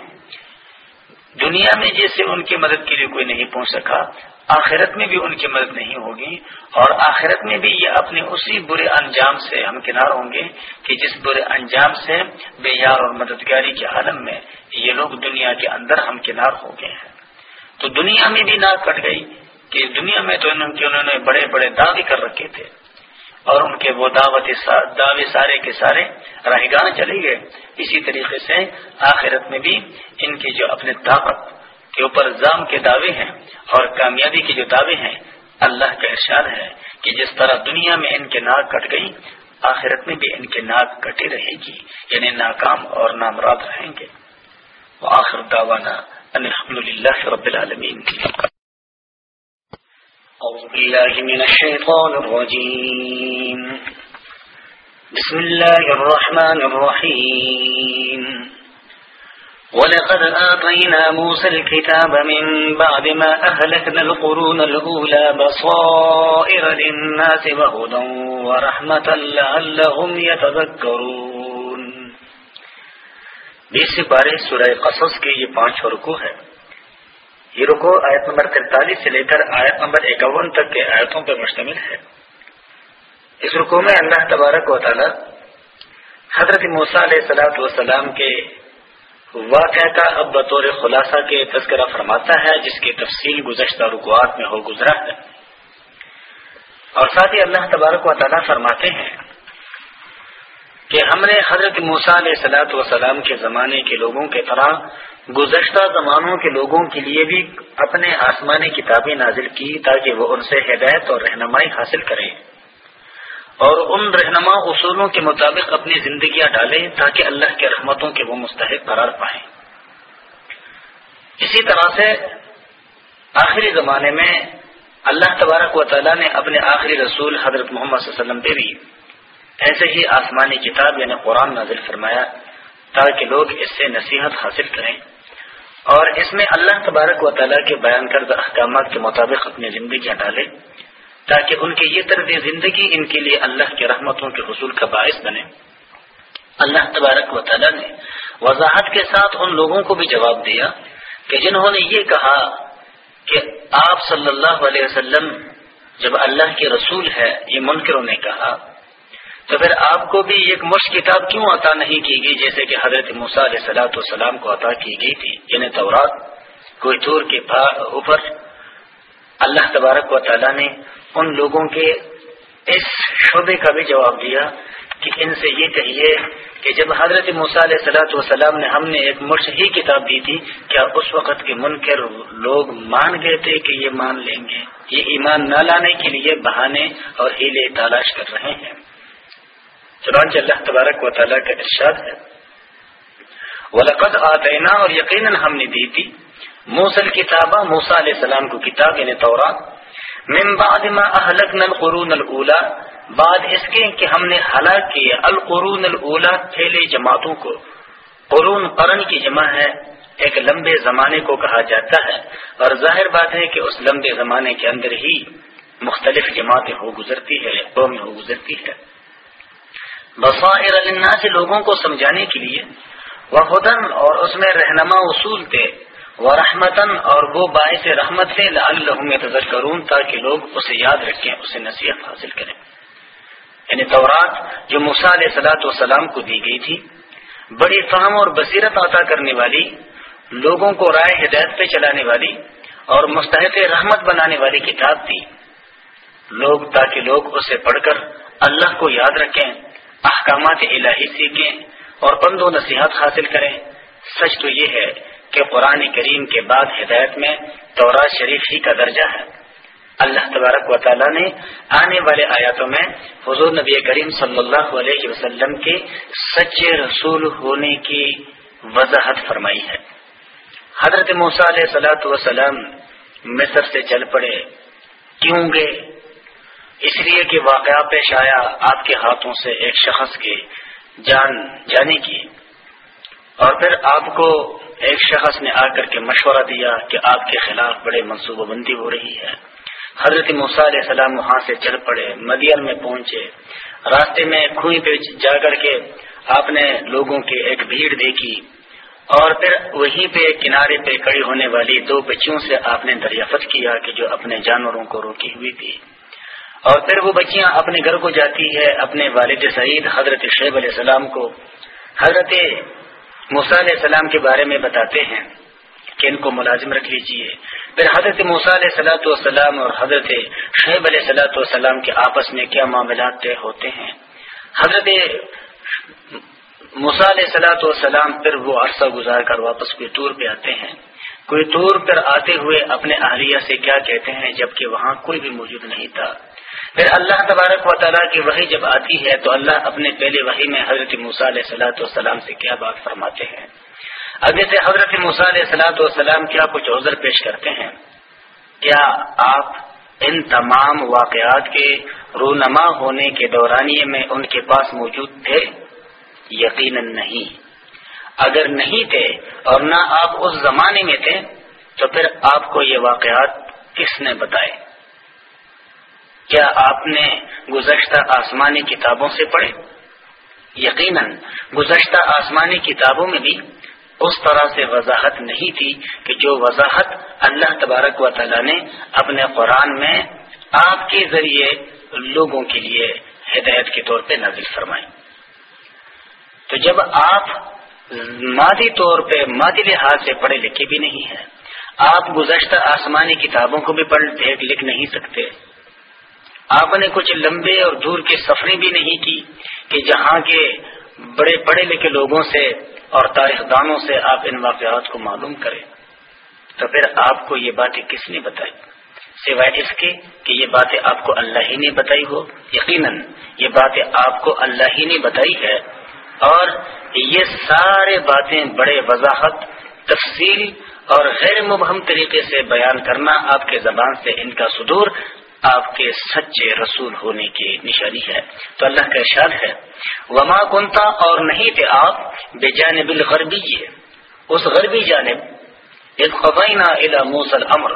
دنیا میں جیسے ان کی مدد کے لیے کوئی نہیں پہنچ سکا آخرت میں بھی ان کی مدد نہیں ہوگی اور آخرت میں بھی یہ اپنے اسی برے انجام سے ہم کنار ہوں گے کہ جس برے انجام سے بے یار اور مددگاری کے عالم میں یہ لوگ دنیا کے اندر ہم کنار ہو گئے ہیں۔ تو دنیا میں بھی نہ کٹ گئی کہ دنیا میں تو انہوں نے بڑے بڑے دعوے کر رکھے تھے اور ان کے وہ دعوت دعوے سارے کے سارے راہ گاہ چلے گئے۔ اسی طریقے سے آخرت میں بھی ان کی جو اپنے طاقت کے اوپر زام کے دعوے ہیں اور کامیابی کے جو دعوے ہیں، اللہ کا ارشاد ہے کہ جس طرح دنیا میں ان کے ناک کٹ گئی آخرت میں بھی ان کے ناک کٹی رہے گی یعنی ناکام اور نامراد رہیں گے۔ آخر دعوانا ان الحمد للہ رب العالمین۔ أعوذ بالله من الشيطان الرجيم بسم الله الرحمن الرحيم ولقد آتينا موسى الكتاب من بعد ما أهلكنا القرون الأولى بصائر للناس وهدى ورحمة لعلهم يتذكرون. بیس پارے سورہ قصص کے یہ پانچ رکو ہے یہ رکو آیت نمبر تینتالیس سے لے کر آیت نمبر اکون تک کے آیتوں پر مشتمل ہے۔ اس رکو میں اللہ تبارک و تعالی حضرت موسیٰ علیہ السلاۃ والسلام کے واقعہ کا اب بطور خلاصہ کے تذکرہ فرماتا ہے جس کی تفصیل گزشتہ رکوات میں ہو گزرا ہے۔ اور ساتھ ہی اللہ تبارک و تعالیٰ فرماتے ہیں کہ ہم نے حضرت موسیٰ علیہ سلاۃ وسلام کے زمانے کے لوگوں کے طرح گزشتہ زمانوں کے لوگوں کے لیے بھی اپنے آسمانی کتابیں نازل کی تاکہ وہ ان سے ہدایت اور رہنمائی حاصل کریں۔ اور ان رہنما اصولوں کے مطابق اپنی زندگیاں ڈالیں تاکہ اللہ کے رحمتوں کے وہ مستحق قرار پائیں۔ اسی طرح سے آخری زمانے میں اللہ تبارک و تعالیٰ نے اپنے آخری رسول حضرت محمد صلی اللہ علیہ وسلم پہ بھی ایسے ہی آسمانی کتاب یعنی قرآن نازل فرمایا تاکہ لوگ اس سے نصیحت حاصل کریں۔ اور اس میں اللہ تبارک و تعالیٰ کے بیان کردہ احکامات کے مطابق اپنی زندگیاں ڈالیں۔ تاکہ ان کی یہ طرز زندگی ان کے لیے اللہ کے رحمتوں کے حصول کا باعث بنے۔ اللہ تبارک و تعالیٰ نے وضاحت کے ساتھ ان لوگوں کو بھی جواب دیا کہ جنہوں نے یہ کہا کہ آپ صلی اللہ علیہ وسلم جب اللہ کے رسول ہے، یہ منکروں نے کہا، تو پھر آپ کو بھی ایک مشق کتاب کیوں عطا نہیں کی گئی جیسے کہ حضرت موسیٰ علیہ سلاۃ والسلام کو عطا کی گئی تھی؟ یعنی تورات، کوئی طور کے اوپر اللہ تبارک و تعالیٰ نے ان لوگوں کے اس شعبے کا بھی جواب دیا کہ ان سے یہ کہیے کہ جب حضرت علیہ سلاۃ وسلام نے ہم نے ایک مرش ہی کتاب دی تھی، کیا اس وقت کے منکر لوگ مان گئے تھے کہ یہ مان لیں گے؟ یہ ایمان نہ لانے کے لیے بہانے اور ہیلے تلاش کر رہے ہیں۔ چنانچہ اللہ تبارک و تعالیٰ کا ارشاد ہے۔ ولقد آتینا اور یقیناً ہم نے دی تھی۔ موسل کتابہ موسا علیہ السلام کو کتاب یعنی تورات من بعد ما اہلکنا القرون الاولا بعد اس کے کہ ہم نے ہلاک کیا القرون الاولا پھیلے جماعتوں کو۔ قرون قرن کی جمع ہے، ایک لمبے زمانے کو کہا جاتا ہے۔ اور ظاہر بات ہے کہ اس لمبے زمانے کے اندر ہی مختلف جماعتیں ہو گزرتی ہے قوم ہو گزرتی ہے۔ بصائر للناس لوگوں کو سمجھانے کے لیے وہ اور اس میں رہنما اصول تھے۔ وہ رحمتن اور وہ باعث رحمت سے تذر کروں تاکہ لوگ اسے یاد رکھیں، اسے نصیحت حاصل کریں۔ یعنی تورات جو علیہ سلاۃ والسلام کو دی گئی تھی، بڑی فہم اور بصیرت عطا کرنے والی، لوگوں کو رائے ہدایت پہ چلانے والی اور مستحق رحمت بنانے والی کتاب تھی۔ لوگ تاکہ لوگ اسے پڑھ کر اللہ کو یاد رکھیں، احکامات الہی سیکھیں اور پند و نصیحت حاصل کریں۔ سچ تو یہ ہے کہ قرآن کریم کے بعد ہدایت میں تورات شریف ہی کا درجہ ہے۔ اللہ تبارک و تعالیٰ نے آنے والے آیاتوں میں حضور نبی کریم صلی اللہ علیہ وسلم کے سچے رسول ہونے کی وضاحت فرمائی ہے۔ حضرت موسیٰ علیہ سلاۃ وسلم مصر سے چل پڑے۔ کیوں گے اس لیے کہ واقعہ پیش آیا آپ کے ہاتھوں سے ایک شخص کے جان، جانے کی۔ اور پھر آپ کو ایک شخص نے آ کر کے مشورہ دیا کہ آپ کے خلاف بڑے منصوبہ بندی ہو رہی ہے۔ حضرت علیہ السلام وہاں سے چل پڑے، مدین میں پہنچے۔ راستے میں کنویں پہ جا کر کے آپ نے لوگوں کی ایک بھیڑ دیکھی۔ اور پھر وہیں پہ کنارے پہ کڑی ہونے والی دو بچیوں سے آپ نے دریافت کیا کہ جو اپنے جانوروں کو روکی ہوئی تھی۔ اور پھر وہ بچیاں اپنے گھر کو جاتی ہے، اپنے والد سعید، حضرت شیب علیہ السلام کو۔ حضرت علیہ السلام کے بارے میں بتاتے ہیں کہ ان کو ملازم رکھ لیجیے پھر حضرت علیہ سلاۃ والسلام اور حضرت شعیب علیہ سلاۃ والسلام کے آپس میں کیا معاملات طے ہوتے ہیں؟ حضرت علیہ سلاۃ والسلام پھر وہ عرصہ گزار کر واپس کوئی ٹور پہ آتے ہیں۔ کوئی ٹور پر آتے ہوئے اپنے اہلیہ سے کیا کہتے ہیں جبکہ وہاں کوئی بھی موجود نہیں تھا؟ پھر اللہ تبارک و تعالیٰ کی وحی جب آتی ہے تو اللہ اپنے پہلے وحی میں حضرت علیہ سلاۃ والسلام سے کیا بات فرماتے ہیں؟ اب جیسے حضرت علیہ سلاۃ والسلام کیا کچھ عذر پیش کرتے ہیں؟ کیا آپ ان تمام واقعات کے رونما ہونے کے دورانیے میں ان کے پاس موجود تھے؟ یقیناً نہیں۔ اگر نہیں تھے اور نہ آپ اس زمانے میں تھے، تو پھر آپ کو یہ واقعات کس نے بتائے؟ کیا آپ نے گزشتہ آسمانی کتابوں سے پڑھے؟ یقیناً، گزشتہ آسمانی کتابوں میں بھی اس طرح سے وضاحت نہیں تھی کہ جو وضاحت اللہ تبارک و تعالی نے اپنے قرآن میں آپ کے ذریعے لوگوں کے لیے ہدایت کے طور پہ نازل فرمائی۔ تو جب آپ مادی طور پہ، مادی لحاظ سے پڑھے لکھے بھی نہیں ہیں، آپ گزشتہ آسمانی کتابوں کو بھی پڑھ لکھ نہیں سکتے۔ آپ نے کچھ لمبے اور دور کے سفریں بھی نہیں کی کہ جہاں کے بڑے پڑھے لکھے لوگوں سے اور تاریخ دانوں سے آپ ان واقعات کو معلوم کریں۔ تو پھر آپ کو یہ باتیں کس نے بتائی؟ سوائے اس کے کہ یہ باتیں آپ کو اللہ ہی نے بتائی ہو، یقیناً یہ باتیں آپ کو اللہ ہی نے بتائی ہے۔ اور یہ سارے باتیں بڑے وضاحت، تفصیل اور غیر مبہم طریقے سے بیان کرنا آپ کے زبان سے ان کا صدور آپ کے سچے رسول ہونے کی نشانی ہے۔ تو اللہ کا ارشاد ہے، وما کنتا اور نہیں تھے آپ بے جانب الغربی اس غربی جانب الى موسل امر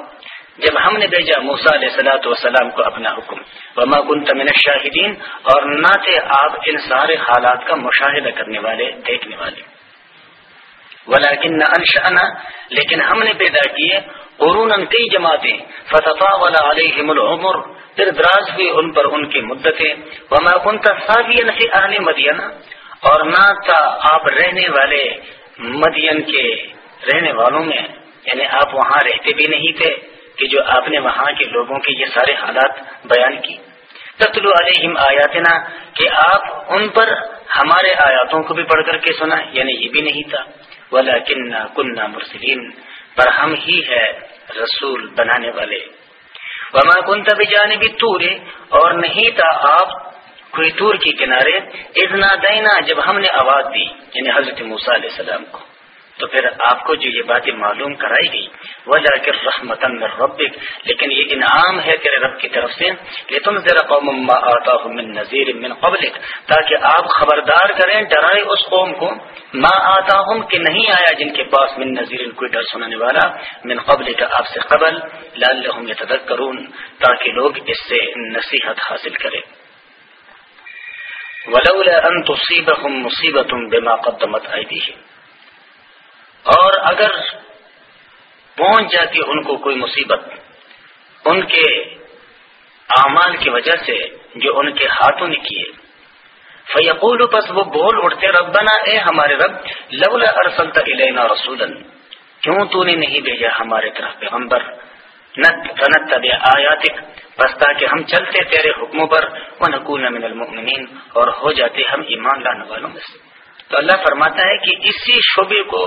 جب ہم نے بھیجا موسا علیہ سلاۃ وسلام کو اپنا حکم، وما کنت من الشاہدین اور نہ تھے آپ ان سارے حالات کا مشاہدہ کرنے والے، دیکھنے والے۔ ولیکن انشأنا لیکن ہم نے پیدا کیے قرون کئی جماعتیں فتح والا علیہم العمر، پھر دراز ہوئی ان پر ان کی مدتیں، وما کنت صافیا فی اہل مدینہ اور نہ تھا آپ رہنے والے مدین کے رہنے والوں میں یعنی آپ وہاں رہتے بھی نہیں تھے کہ جو آپ نے وہاں کے لوگوں کے یہ سارے حالات بیان کی۔ تتلو علیہم آیاتنا، کہ آپ ان پر ہمارے آیاتوں کو بھی پڑھ کر کے سنا یعنی یہ بھی نہیں تھا۔ ولا کنہ کنہ مرسلین پر ہم ہی ہے رسول بنانے والے۔ وما کن تب جانے اور نہیں تھا آپ کوئی تور کے کنارے۔ اتنا دینا جب ہم نے آواز دی یعنی حضرت موسیٰ علیہ السلام کو۔ تو پھر آپ کو جو یہ باتیں معلوم کرائی گئی وہ جا رحمت ربک لیکن یہ انعام ہے تیرے رب کی طرف سے۔ کہ تم ذرا قوم آتا ہوں من نذیر من قبلک تاکہ آپ خبردار کریں، ڈرائے اس قوم کو۔ ما آتا ہوں کہ نہیں آیا جن کے پاس من نذیر کوئی ڈر سنانے والا، من قبل کا آپ سے قبل لال يتذكرون تاکہ لوگ اس سے نصیحت حاصل کریں۔ ولولا ان تصيبهم مصیبه بما قدمت ايديهم اور اگر پہنچ جاتی ان کو کوئی مصیبت، ان کے اعمال کی وجہ سے جو ان کے ہاتھوں نے کیے فیقول پس وہ بول اٹھتے، ربنا، اے ہمارے رب، لولا ارسلت الینا رسولا، کیوں تو نے نہیں بھیجا ہمارے طرف پیغمبر؟ نت آیاتک بس تاکہ ہم چلتے تیرے حکموں پر، ونکون من المؤمنین، اور ہو جاتے ہم ایمان لانے والوں میں سے۔ تو اللہ فرماتا ہے کہ اسی شعبے کو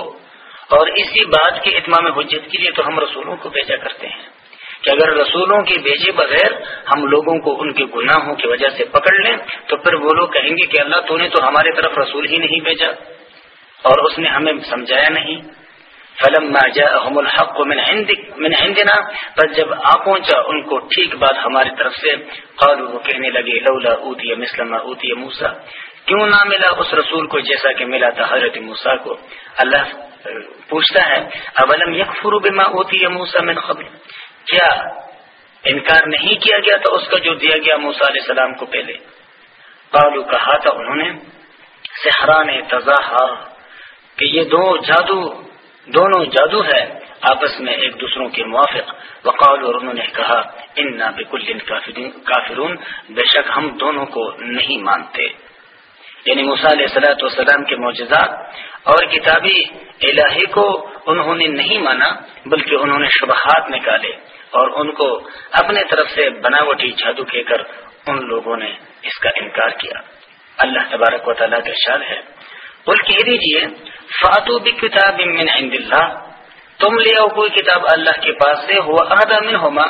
اور اسی بات کے اتمام حجت کے لیے تو ہم رسولوں کو بھیجا کرتے ہیں۔ کہ اگر رسولوں کے بھیجے بغیر ہم لوگوں کو ان کے گناہوں کی وجہ سے پکڑ لیں، تو پھر وہ لوگ کہیں گے کہ اللہ تو نے تو ہماری طرف رسول ہی نہیں بھیجا۔ اور اس نے ہمیں سمجھایا نہیں۔ فلم الحق من عندنا۔ پر جب آ پہنچا ان کو ٹھیک بات ہماری طرف سے، قالوا وہ کہنے لگے، لولا اوتی مسلم اوتی موسا کیوں نہ ملا اس رسول کو جیسا کہ ملا تھا حضرت موسا کو؟ اللہ پوچھتا ہے، اولم یک بما اوتی موسا من قبل؟ کیا انکار نہیں کیا گیا تھا اس کا جو دیا گیا موسا علیہ السلام کو پہلے۔ قالو کہا تھا انہوں نے سہران تضاحا، کہ یہ دو جادو، دونوں جادو ہے، آپس میں ایک دوسروں کے موافق۔ وقال اور انہوں نے کہا ان نہ بالکل کافرون، بے شک ہم دونوں کو نہیں مانتے۔ یعنی علیہ صلاحت والسلام کے معجزات اور کتابی الہی کو انہوں نے نہیں مانا، بلکہ انہوں نے شبہات نکالے۔ اور ان کو اپنے طرف سے بناوٹی جادو کہہ کر ان لوگوں نے اس کا انکار کیا۔ اللہ تبارک و تعالیٰ کا شاد ہے۔ بول کہہ دیجیے فاتو کتاب من عند اللہ، تم لے آؤ کوئی کتاب اللہ کے پاس سے، ہوا عہدہ من ہوما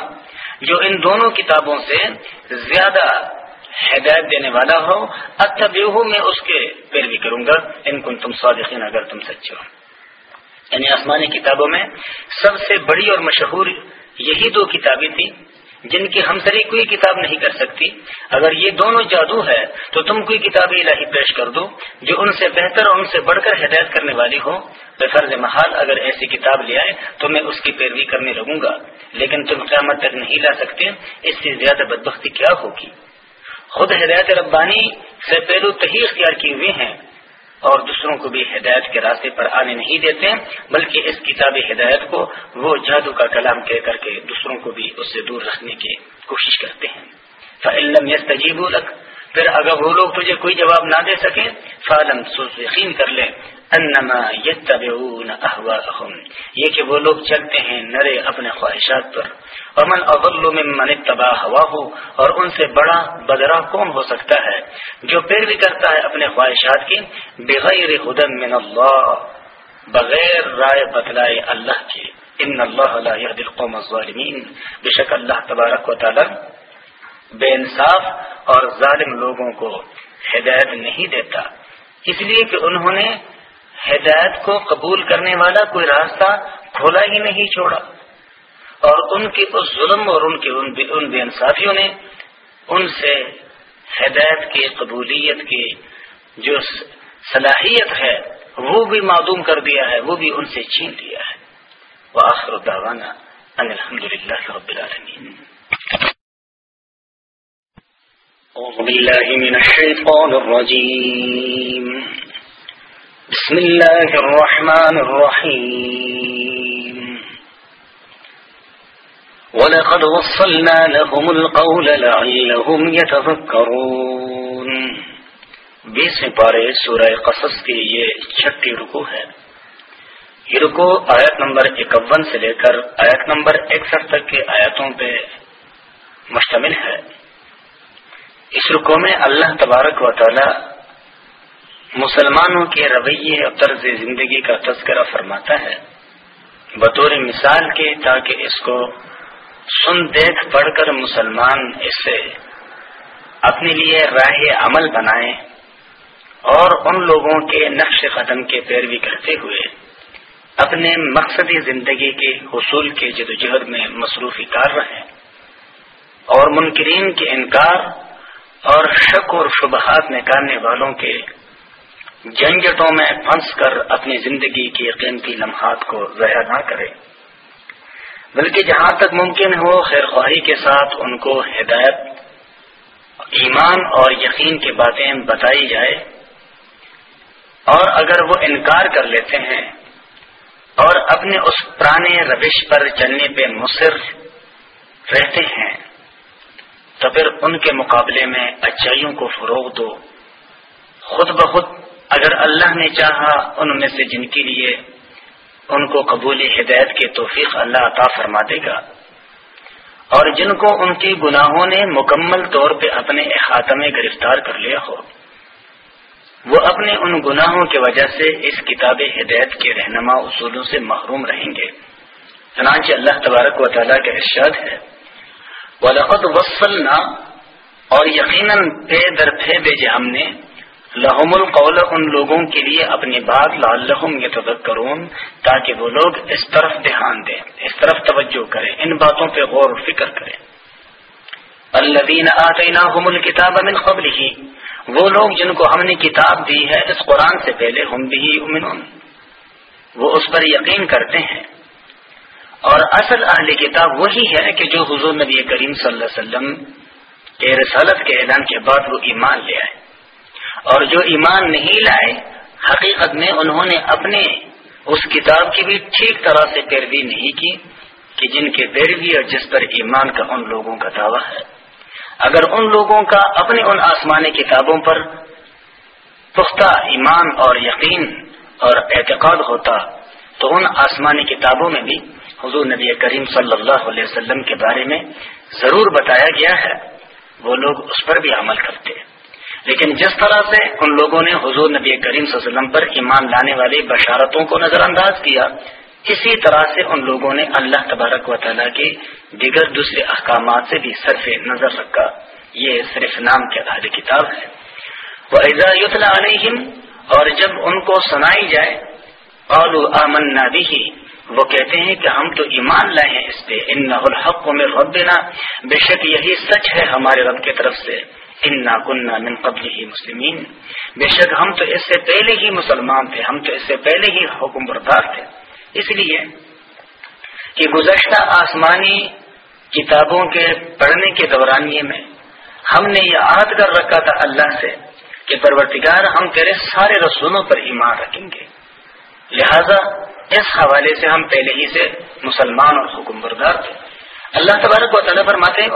جو ان دونوں کتابوں سے زیادہ ہدایت دینے والا ہو۔ اتبعہ میں اس کے پیروی کروں گا۔ ان کن تم صادقین، اگر تم سچے ہو۔ یعنی آسمانی کتابوں میں سب سے بڑی اور مشہور یہی دو کتابیں تھیں جن کی ہمسری کوئی کتاب نہیں کر سکتی۔ اگر یہ دونوں جادو ہے تو تم کوئی کتاب الہی پیش کر دو جو ان سے بہتر اور ان سے بڑھ کر ہدایت کرنے والی ہو۔ بے فرض محال اگر ایسی کتاب لے آئے تو میں اس کی پیروی کرنے لگوں گا، لیکن تم قیامت تک نہیں لا سکتے۔ اس سے زیادہ بدبختی کیا ہوگی؟ خود ہدایت ربانی سے پہلو تہی اختیار کیے ہوئے ہیں۔ اور دوسروں کو بھی ہدایت کے راستے پر آنے نہیں دیتے، بلکہ اس کتاب ہدایت کو وہ جادو کا کلام کہہ کر کے دوسروں کو بھی اس سے دور رکھنے کی کوشش کرتے ہیں۔ فعلم یس تجیب پھر اگر وہ لوگ تجھے کوئی جواب نہ دے سکے فعلم یقین کر لیں۔ انما یتبعون احواءهم یہ کہ وہ لوگ چلتے ہیں نرے اپنے خواہشات پر۔ امن اضل ممن اتبع هواه، اور ان سے بڑا بدرا کون ہو سکتا ہے؟ جو پیروی کرتا ہے اپنے خواہشات کی، بغیر ہدن من اللہ، بغیر رائے بتلائے اللہ کی ان اللہ لا يهدي القوم الظالمین۔ بے شک اللہ تبارک و تعالی بے انصاف اور ظالم لوگوں کو ہدایت نہیں دیتا۔ اس لیے کہ انہوں نے ہدایت کو قبول کرنے والا کوئی راستہ کھولا ہی نہیں، چھوڑا۔ اور ان کے اس ظلم اور ان کے ان بے انصافیوں نے ان سے ہدایت کی، قبولیت کی جو صلاحیت ہے، وہ بھی معدوم کر دیا ہے، وہ بھی ان سے چھین لیا ہے۔ وہ آخر الحمد للہ رب العالمین۔ أعوذ بالله من الشيطان الرجيم بسم الله الرحمن الرحيم. ولقد وصلنا لهم القول لعلهم يتذكرون. بیسویں پارے سورہ قصص کی یہ چھٹی رکو ہے. یہ رکو آیت نمبر اکون سے لے کر آیت نمبر اکسٹھ تک کے آیتوں پہ مشتمل ہے. اس رکو میں اللہ تبارک و تعالی مسلمانوں کے رویے اور طرز زندگی کا تذکرہ فرماتا ہے۔ بطور مثال کے تاکہ اس کو سن دیکھ پڑھ کر مسلمان اس سے اپنے لیے راہ عمل بنائیں اور ان لوگوں کے نقش قدم کے پیروی کرتے ہوئے اپنے مقصدی زندگی کے حصول کے جدوجہد میں مصروفی کار رہیں اور منکرین کے انکار اور شک اور شبہات نکالنے والوں کے جھنجٹوں میں پھنس کر اپنی زندگی کی قیمتی لمحات کو ضائع نہ کرے۔ بلکہ جہاں تک ممکن ہو خیر خواہی کے ساتھ ان کو ہدایت، ایمان اور یقین کی باتیں بتائی جائے۔ اور اگر وہ انکار کر لیتے ہیں اور اپنے اس پرانے روش پر چلنے پہ مصر رہتے ہیں، تو پھر ان کے مقابلے میں اچائیوں کو فروغ دو۔ خود بخود اگر اللہ نے چاہا ان میں سے جن کے لیے ان کو قبول ہدایت کے توفیق اللہ عطا فرما دے گا۔ اور جن کو ان کی گناہوں نے مکمل طور پہ اپنے احاطہ میں گرفتار کر لیا ہو، وہ اپنے ان گناہوں کی وجہ سے اس کتاب ہدایت کے رہنما اصولوں سے محروم رہیں گے۔ چنانچہ اللہ تبارک و تعالیٰ کا ارشاد ہے، وَلَقَدْ وَصَّلْنَا اور یقیناً پے در پے بھیجے ہم نے لہم القول، ان لوگوں کے لیے اپنی بات لعلہم یتذکرون تاکہ وہ لوگ اس طرف دھیان دیں، اس طرف توجہ کریں، ان باتوں پہ غور و فکر کریں۔ الذین آتیناہم الکتاب من قبلہ وہ لوگ جن کو ہم نے کتاب دی ہے، اس قرآن سے پہلے ہم بھی امنون وہ اس پر یقین کرتے ہیں۔ اور اصل اہل کتاب وہی ہے کہ جو حضور نبی کریم صلی اللہ علیہ وسلم کے رسالت کے اعلان کے بعد وہ ایمان لے آئے۔ اور جو ایمان نہیں لائے، حقیقت میں انہوں نے اپنے اس کتاب کی بھی ٹھیک طرح سے پیروی نہیں کی کہ جن کے پیروی اور جس پر ایمان کا ان لوگوں کا دعویٰ ہے۔ اگر ان لوگوں کا اپنے ان آسمانی کتابوں پر پختہ ایمان اور یقین اور اعتقاد ہوتا، تو ان آسمانی کتابوں میں بھی حضور نبی کریم صلی اللہ علیہ وسلم کے بارے میں ضرور بتایا گیا ہے، وہ لوگ اس پر بھی عمل کرتے۔ لیکن جس طرح سے ان لوگوں نے حضور نبی کریم صلی اللہ علیہ وسلم پر ایمان لانے والی بشارتوں کو نظر انداز کیا، اسی طرح سے ان لوگوں نے اللہ تبارک و تعالیٰ کے دیگر دوسرے احکامات سے بھی صرف نظر رکھا۔ یہ صرف نام کے اہل کتاب ہے۔ وہ ایزا علیہم اور جب ان کو سنائی جائے آمن بھی وہ کہتے ہیں کہ ہم تو ایمان لائے ہیں اس پہ۔ ان الحق میں ربنا۔ بے شک یہی سچ ہے ہمارے رب کی طرف سے۔ انا کنہ من قبل ہی مسلمین بے شک ہم تو اس سے پہلے ہی مسلمان تھے، ہم تو اس سے پہلے ہی حکم بردار تھے۔ اس لیے کہ گزشتہ آسمانی کتابوں کے پڑھنے کے دورانیے میں ہم نے یہ عہد کر رکھا تھا اللہ سے کہ پرورتگار ہم تیرے سارے رسولوں پر ایمان رکھیں گے۔ لہذا اس حوالے سے ہم پہلے ہی سے مسلمان اور حکم بردار تھے۔ اللہ تبارک و تعالیٰ فرماتے ہیں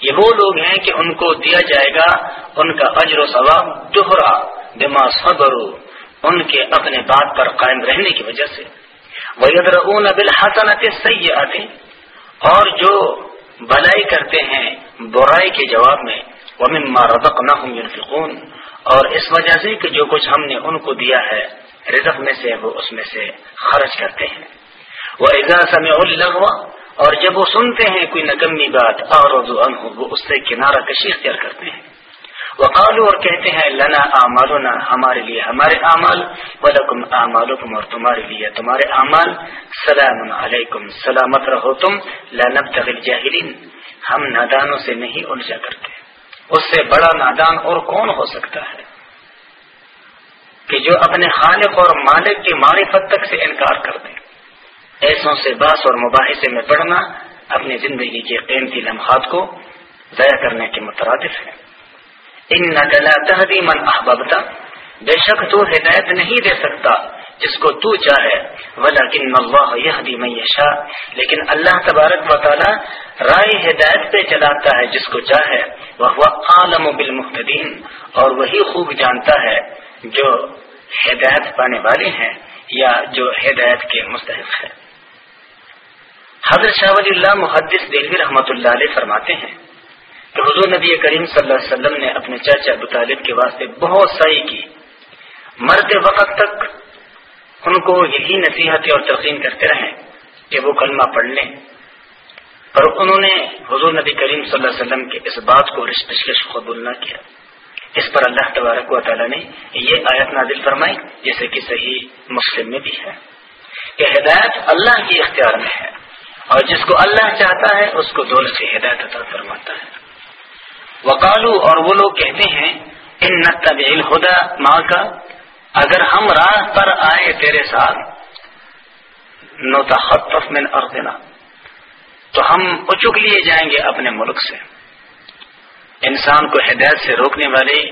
یہ وہ لوگ ہیں کہ ان کو دیا جائے گا ان کا اجر و ثواب دوہرا بما صبر ان کے اپنے بات پر قائم رہنے کی وجہ سے۔ وہ بالحسنت صحیح آتے اور جو بلائی کرتے ہیں برائی کے جواب میں وہ مما ربق نہ ہوں اور اس وجہ سے کہ جو کچھ ہم نے ان کو دیا ہے، رزق میں سے وہ اس میں سے خرچ کرتے ہیں۔ وہ اعزاز میں ہوا اور جب وہ سنتے ہیں کوئی نکمی بات اور وہ اس سے کنارہ کشی اختیار کرتے ہیں۔ وہ قالو اور کہتے ہیں، لنا اعمالنا ہمارے لیے ہمارے اعمال ولکم اعمالکم اور تمہارے لیے تمہارے اعمال سلام علیکم سلامت رہو تم لنب الجاہلین ہم نادانوں سے نہیں الجھا کرتے۔ اس سے بڑا نادان اور کون ہو سکتا ہے؟ کہ جو اپنے خالق اور مالک کی معرفت تک سے انکار کر دے۔ ایسوں سے باس اور مباحثے میں پڑھنا اپنی زندگی کے قیمتی لمحات کو ضائع کرنے کے مترادف ہے۔ ان نقلا تحدی من احبابتا بے شک تو ہدایت نہیں دے سکتا جس کو تو چاہے۔ ولیکن اللہ یہدی من یشا لیکن اللہ تبارک و تعالی رائے ہدایت پہ چلاتا ہے جس کو چاہے۔ وہ عالم بالمحتدین اور وہی خوب جانتا ہے جو ہدایت پانے والے ہیں یا جو ہدایت کے مستحق ہے حضرت شاہ ولی اللہ محدث دہلی رحمۃ اللہ علیہ فرماتے ہیں کہ حضور نبی کریم صلی اللہ علیہ وسلم نے اپنے چاچا ابو طالب کے واسطے بہت سائی کی۔ مرد وقت تک ان کو یہی نصیحت اور تقسیم کرتے رہے کہ وہ کلمہ پڑھ لیں۔ اور انہوں نے حضور نبی کریم صلی اللہ علیہ وسلم کے اس بات کو رشتش قبول نہ کیا۔ اس پر اللہ تبارک و تعالیٰ نے یہ آیت نازل فرمائی، جیسے کہ صحیح مسلم میں بھی ہے کہ ہدایت اللہ کی اختیار میں ہے۔ اور جس کو اللہ چاہتا ہے، اس کو دور سے ہدایت عطا فرماتا ہے۔ وکالو اور وہ لوگ کہتے ہیں، ان نتب الہدا ماں کا اگر ہم راہ پر آئے تیرے ساتھ نوتا خطف من اردنا تو ہم اچک لیے جائیں گے اپنے ملک سے۔ انسان کو ہدایت سے روکنے والی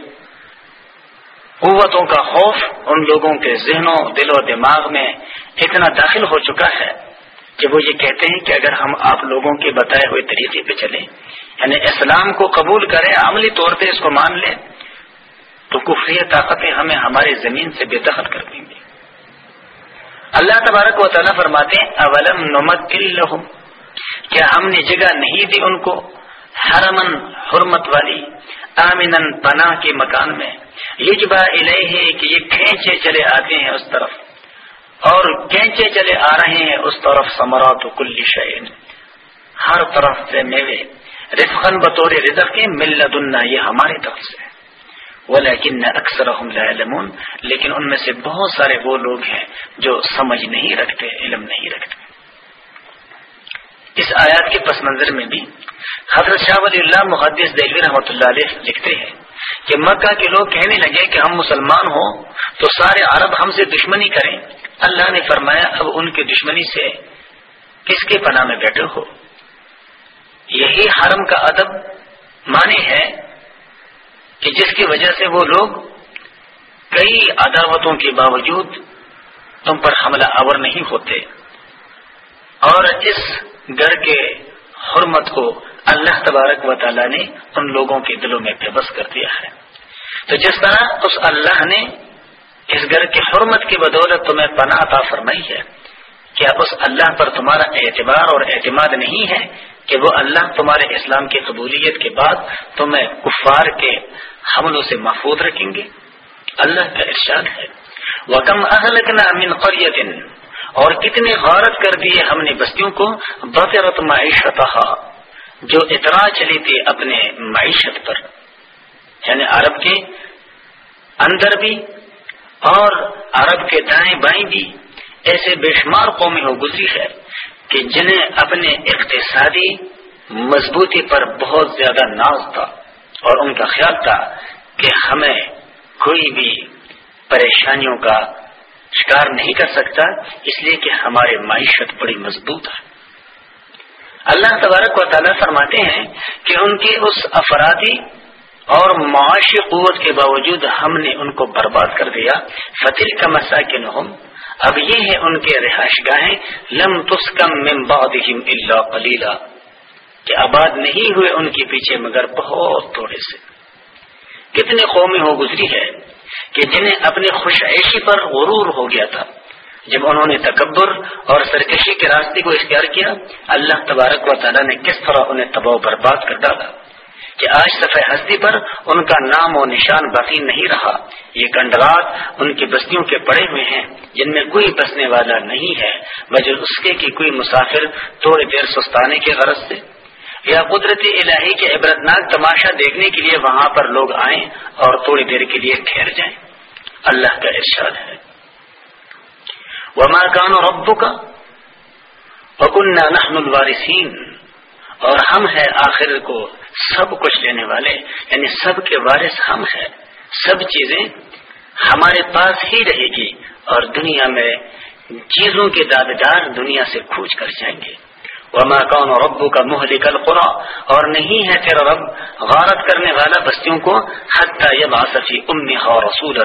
قوتوں کا خوف ان لوگوں کے ذہنوں دل و دماغ میں اتنا داخل ہو چکا ہے۔ کہ وہ یہ کہتے ہیں کہ اگر ہم آپ لوگوں کے بتائے ہوئے طریقے پہ چلیں یعنی اسلام کو قبول کریں، عملی طور پہ اس کو مان لیں، تو کفری طاقتیں ہمیں ہماری زمین سے بے دخل کر دیں گی۔ اللہ تبارک و تعالیٰ فرماتے ہیں، اولم نمت لہم؟ کیا ہم نے جگہ نہیں دی ان کو؟ حرمن حرمت والی آمن پناہ کے مکان میں، یجبا الہ کہ یہ کھینچے چلے آتے ہیں اس طرف۔ اور کھینچے چلے آ رہے ہیں اس طرف سمرات کل شعین ہر طرف سے میوے۔ رفقن بطور رزق کے ملت یہ ہماری طرف سے۔ لیکن اکثر لیکن ان میں سے بہت سارے وہ لوگ ہیں جو سمجھ نہیں رکھتے، علم نہیں رکھتے۔ اس آیات کے پس منظر میں بھی حضرت شاہ ولی اللہ محدث دہلی رحمۃ اللہ علیہ لکھتے ہیں کہ مکہ کے لوگ کہنے لگے کہ ہم مسلمان ہوں تو سارے عرب ہم سے دشمنی کریں۔ اللہ نے فرمایا، اب ان کی دشمنی سے کس کے پناہ میں بیٹھے ہو؟ یہی حرم کا ادب مانے ہے کہ جس کی وجہ سے وہ لوگ کئی عداوتوں کے باوجود تم پر حملہ آور نہیں ہوتے اور اس گھر کے حرمت کو اللہ تبارک و تعالی نے ان لوگوں کے دلوں میں بے بس کر دیا ہے۔ تو جس طرح اس اللہ نے اس گھر کی حرمت کی بدولت تمہیں پناہ عطا فرمائی ہے، کیا اس اللہ پر تمہارا اعتبار اور اعتماد نہیں ہے کہ وہ اللہ تمہارے اسلام کی قبولیت کے بعد تمہیں کفار کے حملوں سے محفوظ رکھیں گے؟ اللہ کا ارشاد ہے۔ وکم من قریت اور کتنے غارت کر دیے ہم نے بستیوں کو، بطرت معیشت جو اطراع چلی تھی اپنے معیشت پر یعنی عرب کے اندر بھی اور عرب کے دائیں بائیں بھی ایسے بے شمار قومی ہو گزری ہے کہ جنہیں اپنے اقتصادی مضبوطی پر بہت زیادہ ناز تھا اور ان کا خیال تھا کہ ہمیں کوئی بھی پریشانیوں کا شکار نہیں کر سکتا، اس لیے کہ ہمارے معیشت بڑی مضبوط ہے۔ اللہ تبارک و تعالیٰ فرماتے ہیں کہ ان کے اس افرادی اور معاشی قوت کے باوجود ہم نے ان کو برباد کر دیا۔ فتح کا مسا کے اب یہ ہے ان کے رہائش گاہیں۔ لم تسکم من بعدہم الا قلیلا کہ آباد نہیں ہوئے ان کے پیچھے مگر بہت تھوڑے سے۔ کتنے قومی ہو گزری ہے کہ جنہیں اپنے خوش عیشی پر غرور ہو گیا تھا۔ جب انہوں نے تکبر اور سرکشی کے راستے کو اختیار کیا، اللہ تبارک و تعالیٰ نے کس طرح انہیں تباہ برباد کر ڈالا کہ آج صفحہ ہستی پر ان کا نام و نشان باقی نہیں رہا۔ یہ کنڈرات ان کی بستیوں کے پڑے ہوئے ہیں، جن میں کوئی بسنے والا نہیں ہے بجر اس کے کہ کوئی مسافر تھوڑی دیر سستانے کے غرض سے۔ یا قدرتی الہی کے عبرتناک تماشا دیکھنے کے لیے وہاں پر لوگ آئیں اور تھوڑی دیر کے لیے ٹھہر جائیں۔ اللہ کا ارشاد ہے۔ وما کان و ربو کا نحن الوارثین اور ہم ہے آخر کو سب کچھ لینے والے یعنی سب کے وارث ہم ہیں، سب چیزیں ہمارے پاس ہی رہے گی، اور دنیا میں چیزوں کے دادار دنیا سے کھوج کر جائیں گے۔ وما کون ربو کا منہ لکل قرا اور نہیں ہے تیرا رب غارت کرنے والا بستیوں کو حتیٰ یہ باسفی ام رسول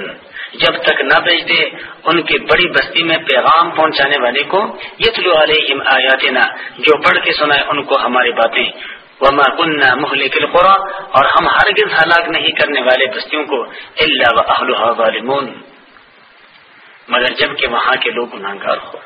جب تک نہ بھیج دے، ان کی بڑی بستی میں پیغام پہنچانے والے کو یتلو علیہم آیاتنا، جو پڑھ کے سنائے ان کو ہماری باتیں۔ وما کننا مہلک القرى اور ہم ہرگز ہلاک نہیں کرنے والے بستیوں کو، الا واهلها ظالمون۔ مگر جبکہ وہاں کے لوگ گناہگار ہو۔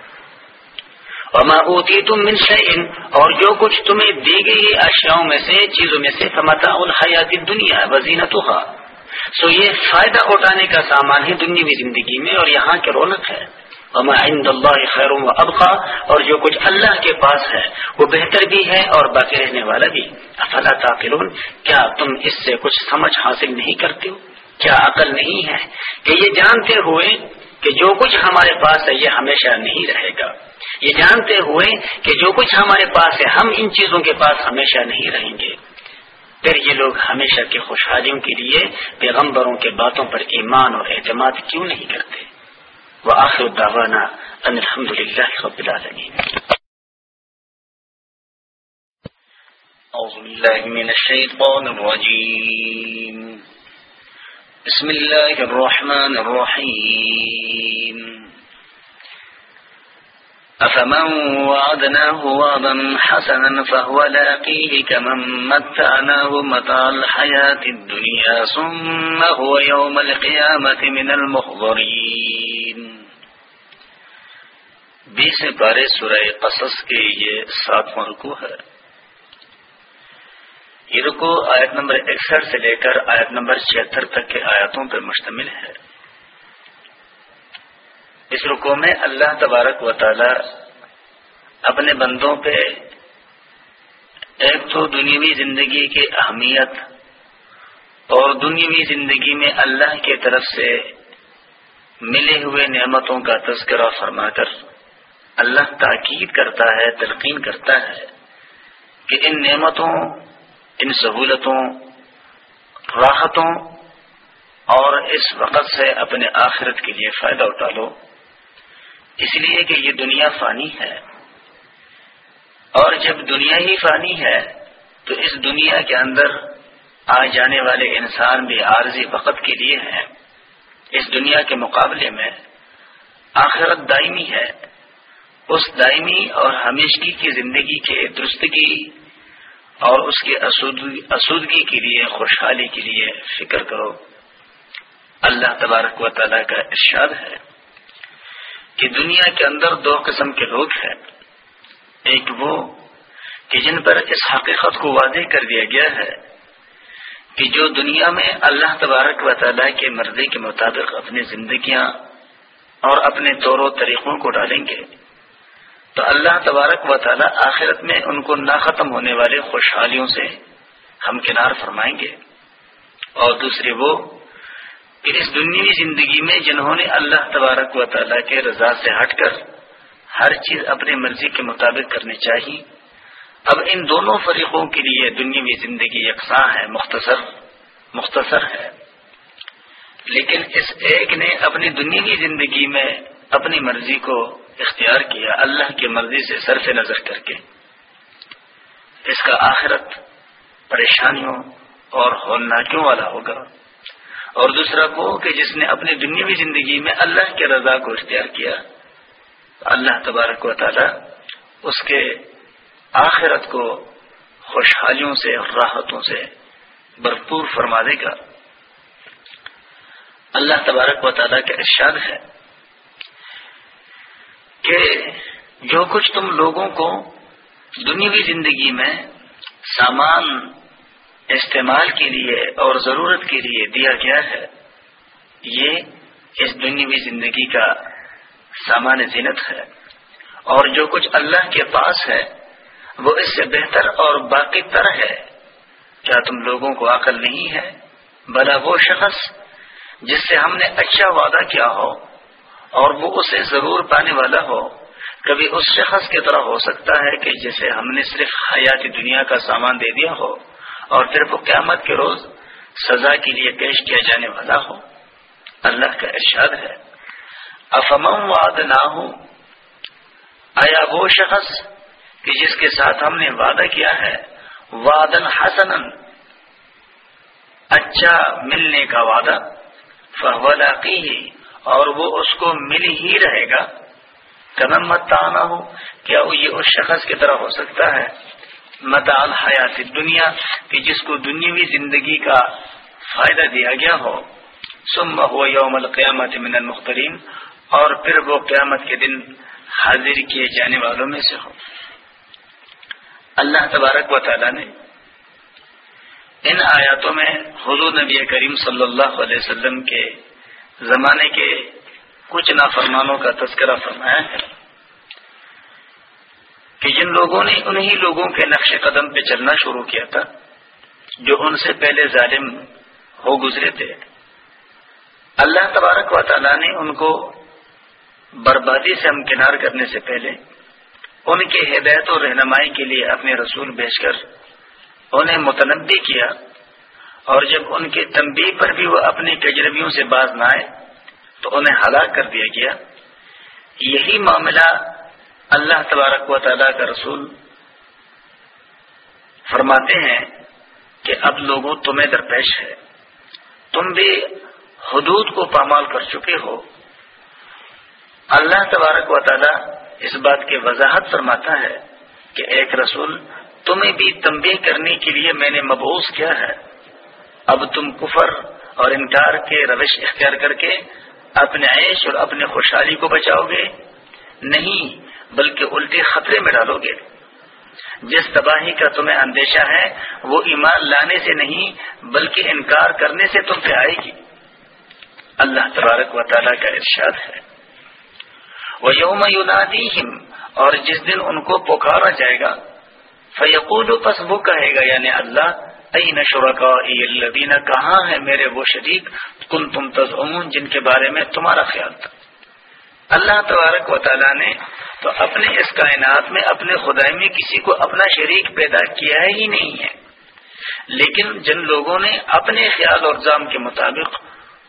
وما اوتیتم من شيء اور جو کچھ تمہیں دی گئی اشیاء میں سے، چیزوں میں سے، فمتاع الحیات الدنیا وزینتها سو یہ فائدہ اٹھانے کا سامان ہے دنیا زندگی میں اور یہاں کے رونق ہے۔ عند اللہ خیر و ابقا اور جو کچھ اللہ کے پاس ہے، وہ بہتر بھی ہے اور باقی رہنے والا بھی۔ افلا تاقلون کیا تم اس سے کچھ سمجھ حاصل نہیں کرتے ہو؟ کیا عقل نہیں ہے کہ یہ جانتے ہوئے کہ جو کچھ ہمارے پاس ہے، یہ ہمیشہ نہیں رہے گا۔ یہ جانتے ہوئے کہ جو کچھ ہمارے پاس ہے، ہم ان چیزوں کے پاس ہمیشہ نہیں رہیں گے۔ پھر یہ لوگ ہمیشہ کی خوشحالیوں کے لیے پیغمبروں کے باتوں پر ایمان اور اعتماد کیوں نہیں کرتے؟ وہ آخر الداوانا ان الحمد للہ رب العالمین. أعوذ بالله من الشيطان الرجيم بسم الله الرحمن الرحيم أفمن وعدناه وعدا حسنا فهو لاقيه كمن متعناه متاع الحياة الدنيا ثم هو يوم القيامة من المخضرين بیس پارے سورہ قصص کے یہ ساتواں رکو ہے۔ یہ رکو آیت نمبر اکسٹھ سے لے کر آیت نمبر چھہتر تک کے آیاتوں پر مشتمل ہے۔ اس رکو میں اللہ تبارک و تعالی اپنے بندوں پہ ایک تو دنیاوی زندگی کی اہمیت اور دنیاوی زندگی میں اللہ کی طرف سے ملے ہوئے نعمتوں کا تذکرہ فرما کر اللہ تاکید کرتا ہے، تلقین کرتا ہے کہ ان نعمتوں، ان سہولتوں، راحتوں اور اس وقت سے اپنے آخرت کے لیے فائدہ اٹھا لو۔ اس لیے کہ یہ دنیا فانی ہے۔ اور جب دنیا ہی فانی ہے، تو اس دنیا کے اندر آ جانے والے انسان بھی عارضی وقت کے لیے ہیں۔ اس دنیا کے مقابلے میں آخرت دائمی ہے۔ اس دائمی اور ہمیشگی کی زندگی کے درستگی اور اس کے اسودگی کے لیے، خوشحالی کے لیے فکر کرو۔ اللہ تبارک و تعالیٰ کا ارشاد ہے۔ کہ دنیا کے اندر دو قسم کے لوگ ہیں۔ ایک وہ کہ جن پر اس حقیقت کو واضح کر دیا گیا ہے کہ جو دنیا میں اللہ تبارک و تعالیٰ کے مرضی کے مطابق اپنی زندگیاں اور اپنے طور و طریقوں کو ڈالیں گے، تو اللہ تبارک و تعالیٰ آخرت میں ان کو نہ ختم ہونے والے خوشحالیوں سے ہم کنار فرمائیں گے۔ اور دوسرے وہ کہ اس دنیا زندگی میں جنہوں نے اللہ تبارک و تعالیٰ کے رضا سے ہٹ کر ہر چیز اپنی مرضی کے مطابق کرنی چاہیے اب ان دونوں فریقوں کے لیے دنیاوی زندگی یکساں ہے، مختصر مختصر ہے۔ لیکن اس ایک نے اپنی دنیاوی زندگی میں اپنی مرضی کو اختیار کیا، اللہ کی مرضی سے صرف نظر کر کے۔ اس کا آخرت پریشانیوں اور ہولناکیوں والا ہوگا۔ اور دوسرا وہ کہ جس نے اپنی دنیاوی زندگی میں اللہ کے رضا کو اختیار کیا۔ اللہ تبارک و تعالی اس کے آخرت کو خوشحالیوں سے راحتوں سے بھرپور فرما دے گا۔ اللہ تبارک و تعالیٰ کا ارشاد ہے کہ جو کچھ تم لوگوں کو دنیاوی زندگی میں سامان استعمال کے لیے اور ضرورت کے لیے دیا گیا ہے۔ یہ اس دنیاوی زندگی کا سامان زینت ہے۔ اور جو کچھ اللہ کے پاس ہے، وہ اس سے بہتر اور باقی تر ہے۔ کیا تم لوگوں کو عقل نہیں ہے؟ بلا وہ شخص جس سے ہم نے اچھا وعدہ کیا ہو اور وہ اسے ضرور پانے والا ہو۔ کبھی اس شخص کی طرح ہو سکتا ہے کہ جسے ہم نے صرف حیاتی دنیا کا سامان دے دیا ہو۔ اور پھر وہ قیامت کے روز سزا کے لیے پیش کیا جانے والا ہو۔ اللہ کا ارشاد ہے۔ افم واد نہ ہوں آیا وہ شخص کہ جس کے ساتھ ہم نے وعدہ کیا ہے وادن حسن اچھا ملنے کا وعدہ فہولاقی ہی اور وہ اس کو مل ہی رہے گا۔ قدم مت آنا ہو کیا وہ یہ اس شخص کی طرح ہو سکتا ہے؟ مدال حیات دنیا کہ جس کو دنیاوی زندگی کا فائدہ دیا گیا ہو۔ سم ہو یوم القیامت من المخترین اور پھر وہ قیامت کے دن حاضر کیے جانے والوں میں سے ہو۔ اللہ تبارک و تعالی نے ان آیاتوں میں حضور نبی کریم صلی اللہ علیہ وسلم کے زمانے کے کچھ نافرمانوں کا تذکرہ فرمایا ہے۔ کہ جن لوگوں نے انہی لوگوں کے نقش قدم پہ چلنا شروع کیا تھا، جو ان سے پہلے ظالم ہو گزرے تھے۔ اللہ تبارک و تعالیٰ نے ان کو بربادی سے ہمکنار کرنے سے پہلے ان کے ہدایت و رہنمائی کے لیے اپنے رسول بھیج کر انہیں متنوع کیا اور جب ان کے تنبیہ پر بھی وہ اپنی تجربیوں سے باز نہ آئے تو انہیں ہلاک کر دیا گیا۔ یہی معاملہ اللہ تبارک و تعالیٰ کا رسول فرماتے ہیں کہ اب لوگوں تمہیں درپیش ہے۔ تم بھی حدود کو پامال کر چکے ہو۔ اللہ تبارک و تعالیٰ اس بات کی وضاحت فرماتا ہے کہ ایک رسول تمہیں بھی تنبیہ کرنے کے لیے میں نے مبوس کیا ہے۔ اب تم کفر اور انکار کے روش اختیار کر کے اپنے عیش اور اپنے خوشحالی کو بچاؤ گے۔ نہیں بلکہ الٹے خطرے میں ڈالو گے۔ جس تباہی کا تمہیں اندیشہ ہے، وہ ایمان لانے سے نہیں، بلکہ انکار کرنے سے تم پہ آئے گی۔ اللہ تبارک و تعالیٰ کا ارشاد ہے۔ وہ یوم یونادی اور جس دن ان کو پکارا جائے گا فیقول پس وہ کہے گا یعنی اللہ این شرکا الدین کہاں ہے میرے وہ شریک؟ کن تم تزعمون، جن کے بارے میں تمہارا خیال تھا۔ اللہ تبارک و تعالیٰ نے تو اپنے اس کائنات میں اپنے خدائی میں کسی کو اپنا شریک پیدا کیا ہی نہیں ہے۔ لیکن جن لوگوں نے اپنے خیال اور جام کے مطابق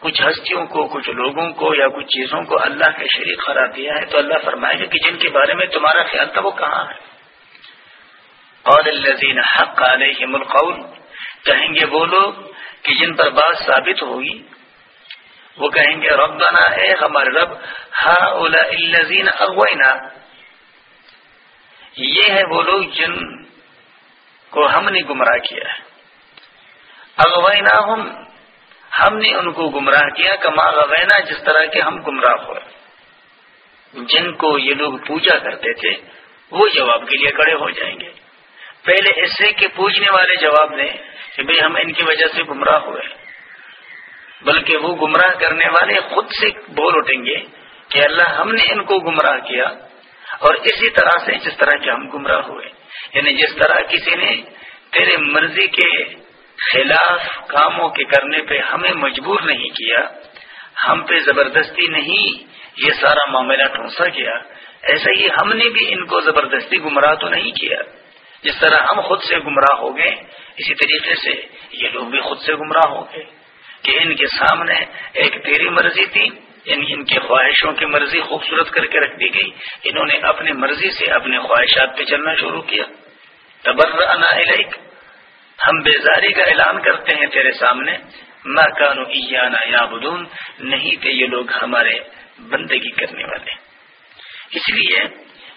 کچھ ہستیوں کو، کچھ لوگوں کو یا کچھ چیزوں کو اللہ کے شریک قرار دیا ہے تو اللہ فرمائے گا کہ جن کے بارے میں تمہارا خیال تھا وہ کہاں ہے؟ اور الزین حق علیہم القول۔ کہیں گے وہ لوگ کہ جن پر بات ثابت ہوگی وہ کہیں گے، ربنا اے ہمارے رب ہا اولا الزین اغوینا. یہ ہے وہ لوگ جن کو ہم نے گمراہ کیا ہے۔ اغوینا ہم ہم نے ان کو گمراہ کیا، کما غوینا، جس طرح کے ہم گمراہ ہوئے۔ جن کو یہ لوگ پوجا کرتے تھے، وہ جواب کے لیے کڑے ہو جائیں گے۔ پہلے اس سے کہ پوچھنے والے جواب دیں کہ بھئی ہم ان کی وجہ سے گمراہ ہوئے۔ بلکہ وہ گمراہ کرنے والے خود سے بول اٹھیں گے کہ اللہ ہم نے ان کو گمراہ کیا اور اسی طرح سے جس طرح کے ہم گمراہ ہوئے۔ یعنی جس طرح کسی نے تیرے مرضی کے خلاف کاموں کے کرنے پہ ہمیں مجبور نہیں کیا، ہم پہ زبردستی نہیں یہ سارا معاملہ ٹھونسا گیا، ایسا ہی ہم نے بھی ان کو زبردستی گمراہ تو نہیں کیا۔ جس طرح ہم خود سے گمراہ ہو گئے، اسی طریقے سے یہ لوگ بھی خود سے گمراہ ہو گئے۔ کہ ان کے سامنے ایک تیری مرضی تھی یعنی ان کی خواہشوں کی مرضی خوبصورت کر کے رکھ دی گئی۔ انہوں نے اپنی مرضی سے اپنے خواہشات پہ چلنا شروع کیا۔ تبر ہم بیزاری کا اعلان کرتے ہیں تیرے سامنے۔ ماں کانو ایانا یا بدون نہیں تھے یہ لوگ ہمارے بندگی کرنے والے۔ اس لیے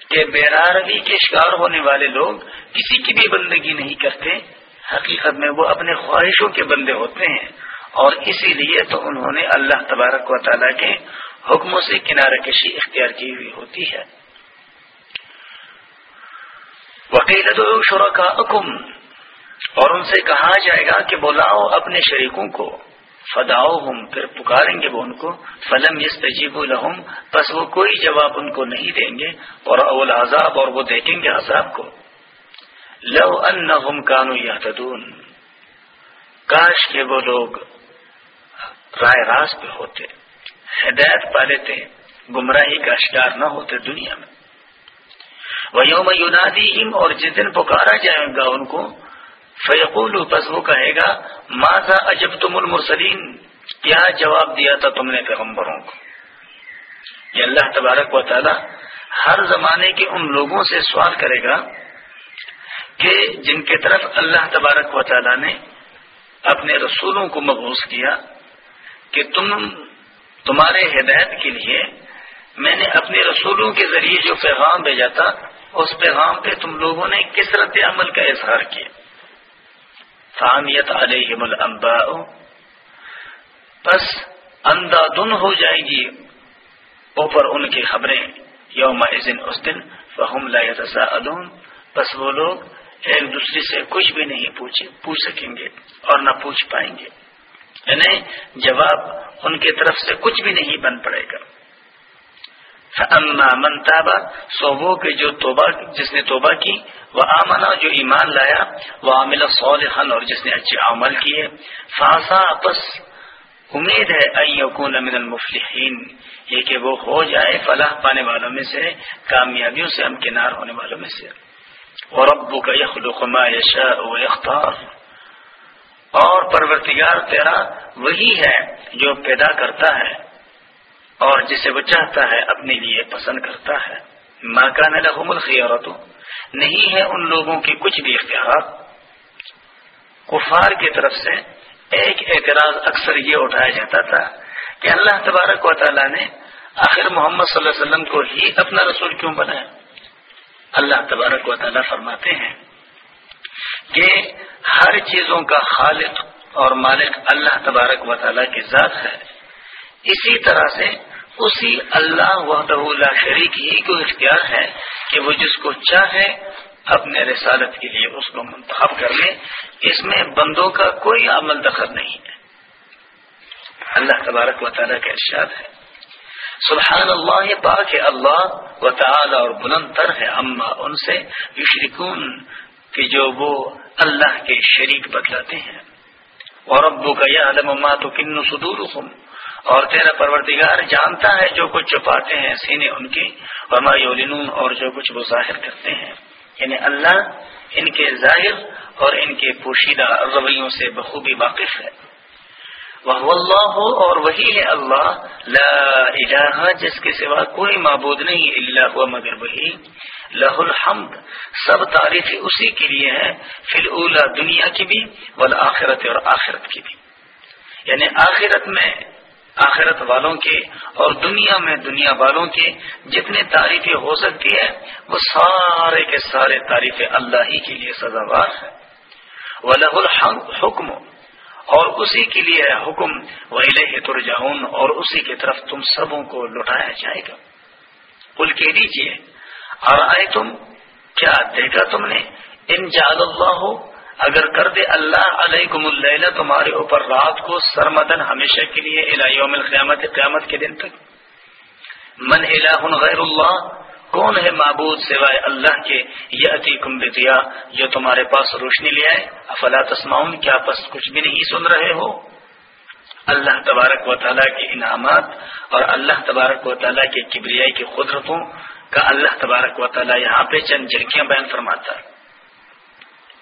کہ بیراروی کے شکار ہونے والے لوگ کسی کی بھی بندگی نہیں کرتے۔ حقیقت میں وہ اپنے خواہشوں کے بندے ہوتے ہیں۔ اور اسی لیے تو انہوں نے اللہ تبارک و تعالیٰ کے حکموں سے کنارہ کشی اختیار کی ہوئی ہوتی ہے۔ وکیل شرا کا حکم اور ان سے کہا جائے گا کہ بلاؤ اپنے شریکوں کو فداؤ ہم پھر پکاریں گے وہ ان کو، فلم یس تجیب الحم بس وہ کوئی جواب ان کو نہیں دیں گے اور اول عذاب اور وہ دیکھیں گے عذاب کو۔ لو ان کانو یا کاش کے وہ لوگ رائے راست پہ ہوتے، ہدایت پا لیتے، گمراہی کا شکار نہ ہوتے دنیا میں۔ وہ یوم یونادی اور جس دن پکارا جائے گا ان کو فیقول بس وہ کہے گا ماضا اجب تم المرسلین کیا جواب دیا تھا تم نے پیغمبروں کو؟ یہ اللہ تبارک و تعالی ہر زمانے کے ان لوگوں سے سوال کرے گا کہ جن کی طرف اللہ تبارک و تعالی نے اپنے رسولوں کو مبوس کیا کہ تم تمہارے ہدایت کے لیے میں نے اپنے رسولوں کے ذریعے جو پیغام بھیجا تھا، اس پیغام پہ تم لوگوں نے کس رد عمل کا اظہار کیا؟ فامیت علیہم الانباء بس اندھا دن ہو جائے گی اوپر ان کی خبریں یوم اس دن فہم لا يتساءلون۔ بس وہ لوگ ایک دوسرے سے کچھ بھی نہیں پوچھ سکیں گے اور نہ پوچھ پائیں گے۔ یعنی جواب ان کی طرف سے کچھ بھی نہیں بن پڑے گا۔ من تابا سو وہ کہ جو توبہ، جس نے توبہ کی وہ آمنا جو ایمان لایا وہ عامل صالحن اور جس نے اچھے عمل کیے۔ فاسا بس امید ہے من المفلحین یہ کہ وہ ہو جائے فلاح پانے والوں میں سے، کامیابیوں سے، ہم کنار ہونے والوں میں سے۔ اور ابو کا یخلق ما یشاء و یختار اور پرورتگار تیرا وہی ہے جو پیدا کرتا ہے اور جسے وہ چاہتا ہے اپنے لیے پسند کرتا ہے۔ ماں کا لحم الخیارت نہیں ہے ان لوگوں کی کچھ بھی اختیارات کفار کی طرف سے ایک اعتراض اکثر یہ اٹھایا جاتا تھا کہ اللہ تبارک و تعالیٰ نے آخر محمد صلی اللہ علیہ وسلم کو ہی اپنا رسول کیوں بنایا؟ اللہ تبارک و تعالیٰ فرماتے ہیں کہ ہر چیزوں کا خالق اور مالک اللہ تبارک و تعالیٰ کی ذات ہے۔ اسی طرح سے اسی اللہ وحدہ اللہ شریک ہی کو اختیار ہے کہ وہ جس کو چاہے اپنے رسالت کے لیے اس کو منتخب کر لے۔ اس میں بندوں کا کوئی عمل دخل نہیں ہے۔ اللہ تبارک و تعالیٰ کا ارشاد ہے۔ سبحان اللہ، پاک اللہ و تعالی اور بلند تر ہے۔ اما ان سے یشرکون کہ جو وہ اللہ کے شریک بدلاتے ہیں۔ اور ابو کا یہ عالم تو کن سدور اور تیرا پروردگار جانتا ہے جو کچھ چھپاتے ہیں سینے ان کی وما یولنون اور جو کچھ وہ ظاہر کرتے ہیں۔ یعنی اللہ ان کے ظاہر اور ان کے پوشیدہ رویوں سے بخوبی واقف ہے۔ وہ اللہ اور وہی ہے اللہ۔ لا الہ جس کے سوا کوئی معبود نہیں اللہ ہوا مگر وہی۔ لہ الحمد، سب تعریف اسی کے لیے ہے فی اولا دنیا کی بھی، والآخرت اور آخرت کی بھی۔ یعنی آخرت میں آخرت والوں کے اور دنیا میں دنیا والوں کے جتنے تعریفیں ہو سکتی ہے وہ سارے کے سارے تعریفیں اللہ ہی کے لیے سزاوار ہے وہ لہ الحمد حکم اور اسی کے لیے حکم وہی ترجعون۔ اور اسی کی طرف تم سبوں کو لوٹایا جائے گا۔ کل کہہ دیجیے اور آئے تم؟ کیا دیکھا تم نے؟ ان جاد اللہ ہو اگر کر دے اللہ علیکم اللہ تمہارے اوپر رات کو سرمدن ہمیشہ کے لیے الہیوم القیامت، قیامت کے دن تک۔ من الہ غیر اللہ، کون ہے معبود سوائے اللہ کے؟ یہ عتی کمبتیا جو تمہارے پاس روشنی لے آئے۔ افلا تسماؤن کیا پس کچھ بھی نہیں سن رہے ہو؟ اللہ تبارک و تعالیٰ کے انعامات اور اللہ تبارک و تعالیٰ کے کبریائی کی قدرتوں کا اللہ تبارک و تعالیٰ یہاں پہ چند جھلکیاں بیان فرماتا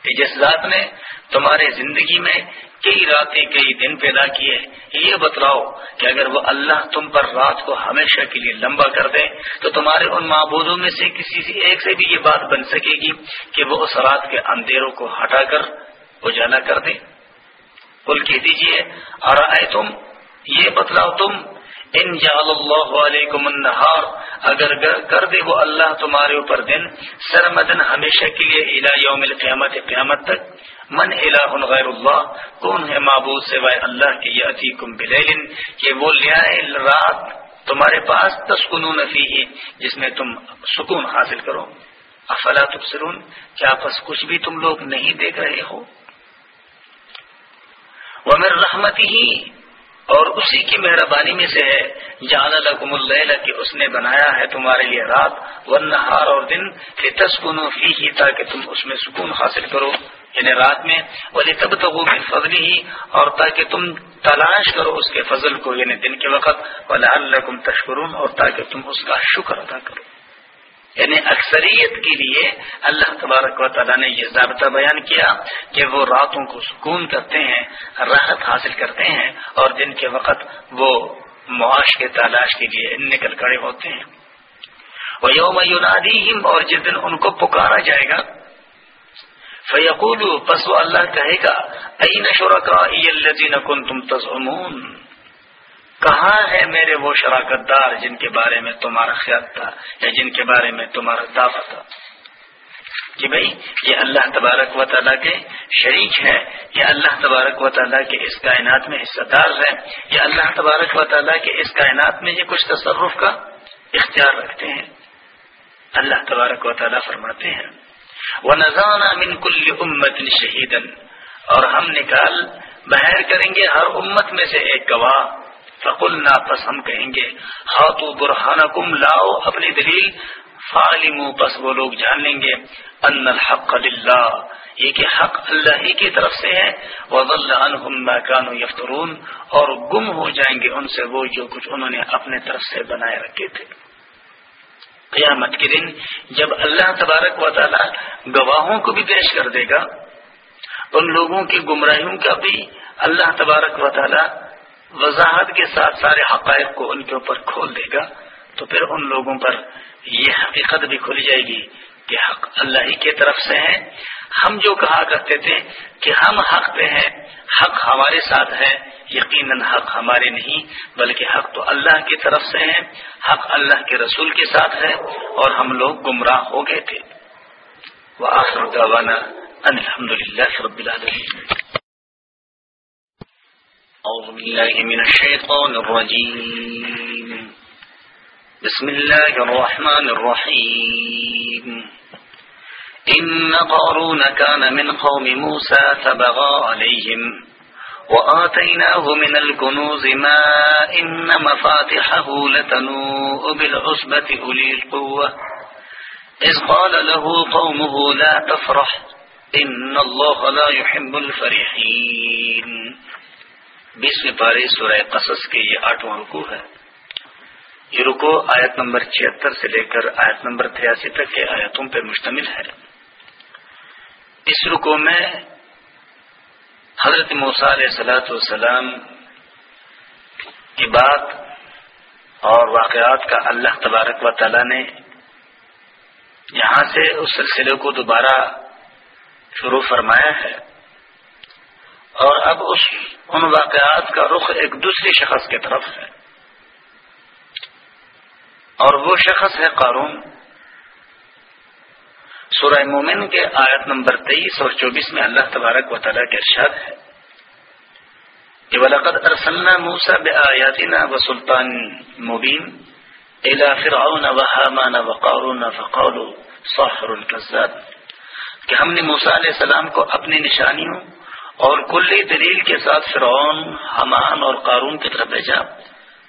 کہ جس ذات نے تمہارے زندگی میں کئی راتیں، کئی دن پیدا کیے، یہ بتلاؤ کہ اگر وہ اللہ تم پر رات کو ہمیشہ کے لیے لمبا کر دے، تو تمہارے ان معبودوں میں سے کسی سے ایک سے بھی یہ بات بن سکے گی کہ وہ اس رات کے اندھیروں کو ہٹا کر اجالا کر دے۔ کل کہہ دیجیے اور آئے تم، یہ بتلاؤ تم ان جعل اللہ علیکم النہار، اگر کر دے وہ اللہ تمہارے اوپر دن، سرمدن ہمیشہ کے لیے الہ یوم القیامت، قیامت تک، من الہ غیر اللہ، کون ہے معبود سوائے اللہ کے یاتیکم بلیل کہ وہ لے آئے رات تمہارے پاس تسکنون فیہ، جس میں تم سکون حاصل کرو۔ افلا تبصرون، کیا پس کچھ بھی تم لوگ نہیں دیکھ رہے ہو؟ ومن رحمتی اور اسی کی مہربانی میں سے ہے جان لکم اللیل کہ اس نے بنایا ہے تمہارے لیے رات ونہار اور دن تسکن فی ہی تاکہ تم اس میں سکون حاصل کرو۔ یعنی رات میں ولی تب تو فضل ہی اور تاکہ تم تلاش کرو اس کے فضل کو یعنی دن کے وقت ولا اللہ تشکرون اور تاکہ تم اس کا شکر ادا کرو۔ یعنی اکثریت کے لیے اللہ تبارک و تعالیٰ نے یہ ضابطہ بیان کیا کہ وہ راتوں کو سکون کرتے ہیں، راحت حاصل کرتے ہیں اور دن کے وقت وہ معاش کے تلاش کے لیے نکل کڑے ہوتے ہیں۔ وہ یوم یونادیم اور جس دن ان کو پکارا جائے گا فیقول پس وہ اللہ کہے گا این شرکا کن تم تزمون کہاں ہے میرے وہ شراکت دار جن کے بارے میں تمہارا خیال تھا یا جن کے بارے میں تمہارا دعویٰ تھا؟ کہ بھائی، یہ اللہ تبارک و تعالیٰ کے شریک ہے یہ اللہ تبارک و تعالیٰ کے اس کائنات میں حصہ دار ہے یہ اللہ تبارک و تعالیٰ کے اس کائنات میں یہ کچھ تصرف کا اختیار رکھتے ہیں۔ اللہ تبارک و تعالیٰ فرماتے ہیں وہ نذانہ من کل امت شہیدن اور ہم نکال بہر کریں گے ہر امت میں سے ایک گواہ۔ فقل نا پس ہم کہیں گے ہاتھو برہانہ کم لاؤ اپنی دلیل فالم پس وہ لوگ جان لیں گے، ان الحق للہ یہ کہ حق اللہ ہی کی طرف سے ہے۔ وضل عنہم ما كانوا یفترون اور گم ہو جائیں گے ان سے وہ جو کچھ انہوں نے اپنے طرف سے بنائے رکھے تھے۔ قیامت کے دن جب اللہ تبارک و تعالی گواہوں کو بھی پیش کر دے گا، ان لوگوں کی گمراہیوں کا بھی اللہ تبارک و تعالی وضاحت کے ساتھ سارے حقائق کو ان کے اوپر کھول دے گا، تو پھر ان لوگوں پر یہ حقیقت بھی کھل جائے گی کہ حق اللہ ہی کی طرف سے ہے۔ ہم جو کہا کرتے تھے کہ ہم حق پہ ہیں، حق ہمارے ساتھ ہے، یقیناً حق ہمارے نہیں، بلکہ حق تو اللہ کی طرف سے ہے، حق اللہ کے رسول کے ساتھ ہے، اور ہم لوگ گمراہ ہو گئے تھے۔ وہ آخر الحمد للہ رب العالمین۔ أعوذ بالله من الشيطان الرجيم. بسم الله الرحمن الرحيم. إن قارون كان من قوم موسى فبغى عليهم وآتيناه من الكنوز ما إن مفاتحه لتنوء بالعصبة أولي القوة. إذ قال له قومه لا تفرح، إن الله لا يحب الفرحين. بیسویں پارے سورہ قصص کے یہ آٹھواں رکو ہے۔ یہ رکو آیت نمبر چھہتر سے لے کر آیت نمبر تریاسی تک کے آیتوں پر مشتمل ہے۔ اس رکو میں حضرت علیہ سلاۃ والسلام کی بات اور واقعات کا اللہ تبارک و تعالی نے یہاں سے اس سلسلے کو دوبارہ شروع فرمایا ہے۔ اور اب اس ان واقعات کا رخ ایک دوسری شخص کی طرف ہے۔ اور وہ شخص ہے قارون۔ سورہ مومن کے آیت نمبر تیئیس اور چوبیس میں اللہ تبارک و تعالیٰ کے ارشاد ہے۔ کہ ولاقت ارسلنا موسا بآیاتنا و سلطان مبین الا فرعون و حامان و قارون فقولوا صاحر الكذاب کہ ہم نے موسا علیہ السلام کو اپنی نشانیوں اور کلی دلیل کے ساتھ فرعون، حمان اور قارون کی طرف بھیجا۔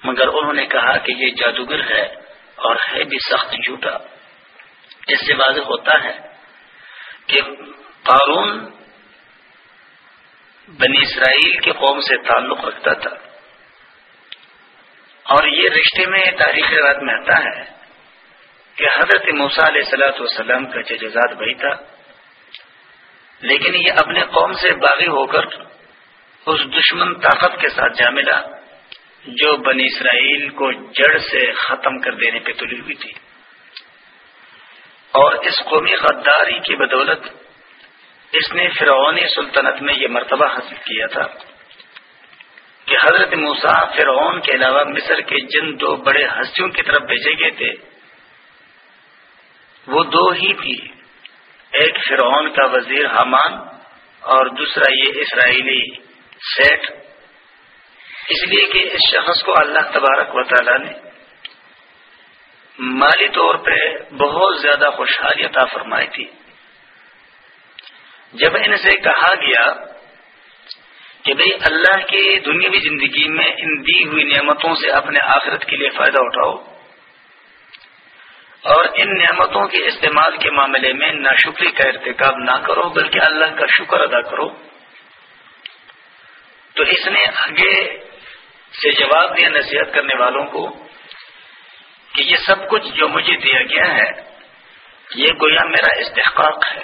مگر انہوں نے کہا کہ یہ جادوگر ہے اور ہے بھی سخت جھوٹا۔ اس سے واضح ہوتا ہے کہ قارون بنی اسرائیل کے قوم سے تعلق رکھتا تھا۔ اور یہ رشتے میں تاریخ رات میں آتا ہے کہ حضرت موسا علیہ سلاۃ والسلام کا ججزاد وہی تھا۔ لیکن یہ اپنے قوم سے باغی ہو کر اس دشمن طاقت کے ساتھ جا ملا، جو بنی اسرائیل کو جڑ سے ختم کر دینے پہ تلی ہوئی تھی۔ اور اس قومی غداری کی بدولت اس نے فرعونی سلطنت میں یہ مرتبہ حاصل کیا تھا کہ حضرت موسا فرعون کے علاوہ مصر کے جن دو بڑے ہستیوں کی طرف بھیجے گئے تھے، وہ دو ہی تھی ایک فرعون کا وزیر حمان اور دوسرا یہ اسرائیلی سیٹ۔ اس لیے کہ اس شخص کو اللہ تبارک و تعالی نے مالی طور پہ بہت زیادہ خوشحالی عطا فرمائی تھی۔ جب ان سے کہا گیا کہ بھئی اللہ کی دنیاوی زندگی میں ان دی ہوئی نعمتوں سے اپنے آخرت کے لیے فائدہ اٹھاؤ اور ان نعمتوں کے استعمال کے معاملے میں ناشکری کا ارتکاب نہ کرو، بلکہ اللہ کا شکر ادا کرو۔ تو اس نے آگے سے جواب دیا نصیحت کرنے والوں کو کہ یہ سب کچھ جو مجھے دیا گیا ہے، یہ گویا میرا استحقاق ہے۔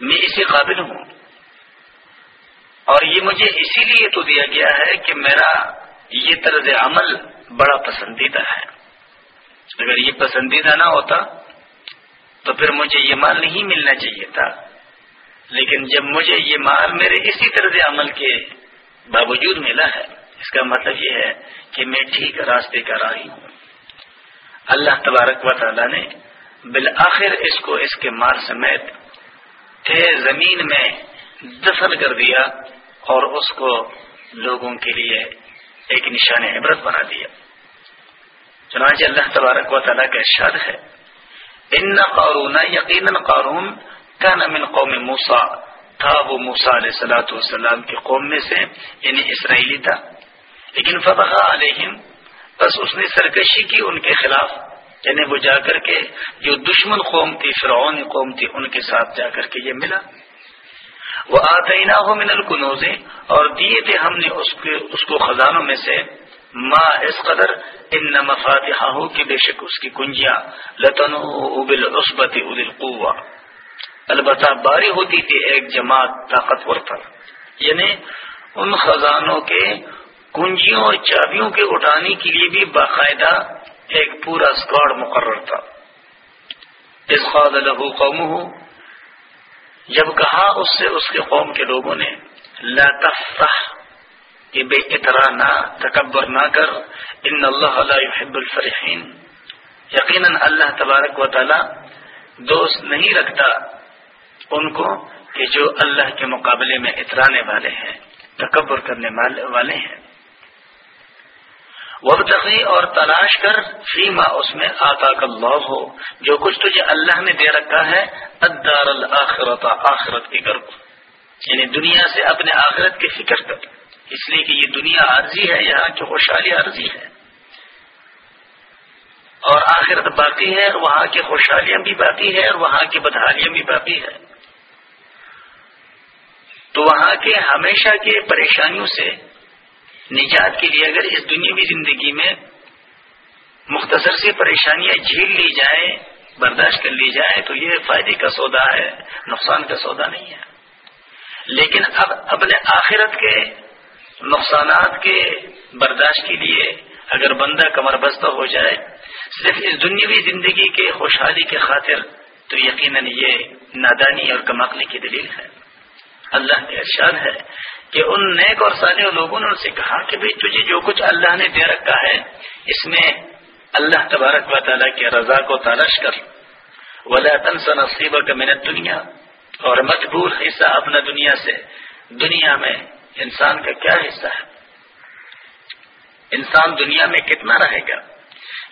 میں اسی قابل ہوں۔ اور یہ مجھے اسی لیے تو دیا گیا ہے کہ میرا یہ طرز عمل بڑا پسندیدہ ہے۔ اگر یہ پسندیدہ نہ ہوتا تو پھر مجھے یہ مال نہیں ملنا چاہیے تھا۔ لیکن جب مجھے یہ مال میرے اسی طرز عمل کے باوجود ملا ہے، اس کا مطلب یہ ہے کہ میں ٹھیک راستے کا راہی ہوں۔ اللہ تبارک و تعالیٰ نے بالآخر اس کو اس کے مال سمیت تھے زمین میں دفن کر دیا اور اس کو لوگوں کے لیے ایک نشان عبرت بنا دیا۔ چنانچہ اللہ تبارک و تعالیٰ کا ارشاد ہے، ان قارون یقیناً قارون کا نمن قوم موسا تھا وہ موسا علیہ سلاۃ والسلام کی قوم میں سے یعنی اسرائیلی تھا۔ لیکن فتح علیہم بس اس نے سرکشی کی ان کے خلاف یعنی وہ جا کر کے جو دشمن قوم تھی، فرعون قوم تھی، ان کے ساتھ جا کر کے یہ ملا۔ وہ آتینا ہو من القنوزے اور دیے تھے ہم نے اس کو خزانوں میں سے۔ ما اس قدر ان مفاتحہ ہو کہ بے شک اس کی کنجیاں لتن عصبت البتہ باری ہوتی تھی ایک جماعت طاقتور پر۔ یعنی ان خزانوں کے کنجیوں اور چابیوں کے اٹھانے کے لیے بھی باقاعدہ ایک پورا اسکواڈ مقرر تھا۔ اس خاد لہو قوم جب کہا اس سے اس کے قوم کے لوگوں نے، لا تفتح کہ بے اطرا نہ، تکبر نہ کر، ان اللہ علیہ يحب الفرحین۔ یقیناً اللہ تبارک و تعالی دوست نہیں رکھتا ان کو کہ جو اللہ کے مقابلے میں اترانے والے ہیں، تکبر کرنے والے ہیں۔ وبتقی اور تلاش کر فیما، اس میں آتا کا ہو جو کچھ تجھے اللہ نے دے رکھا ہے ادار الآخرت آخرت کی گرب یعنی دنیا سے اپنے آخرت کی فکر کر۔ اس لیے کہ یہ دنیا عارضی ہے، یہاں کی خوشحالی عارضی ہے۔ اور آخرت باقی ہے اور وہاں کی خوشحالیاں بھی باقی ہے اور وہاں کی بدحالیاں بھی باقی ہے تو وہاں کے ہمیشہ کے پریشانیوں سے نجات کے لیے اگر اس دنیا زندگی میں مختصر سی پریشانیاں جھیل لی جائیں، برداشت کر لی جائے تو یہ فائدے کا سودا ہے، نقصان کا سودا نہیں ہے۔ لیکن اب اپنے آخرت کے نقصانات کے برداشت کے لیے اگر بندہ کمر بستہ ہو جائے، صرف اس دنیاوی زندگی کے خوشحالی کے خاطر، تو یقیناً یہ نادانی اور کماکنے کی دلیل ہے۔ اللہ کے ارشاد ہے کہ ان نیک اور صالح لوگوں نے اسے کہا کہ بھئی تجھے جو کچھ اللہ نے دے رکھا ہے، اس میں اللہ تبارک و تعالیٰ کے رضا کو تلاش کر۔ ولا تنس نصیب کا محنت دنیا اور مجبور حصہ اپنا دنیا سے، دنیا میں انسان کا کیا حصہ ہے؟ انسان دنیا میں کتنا رہے گا؟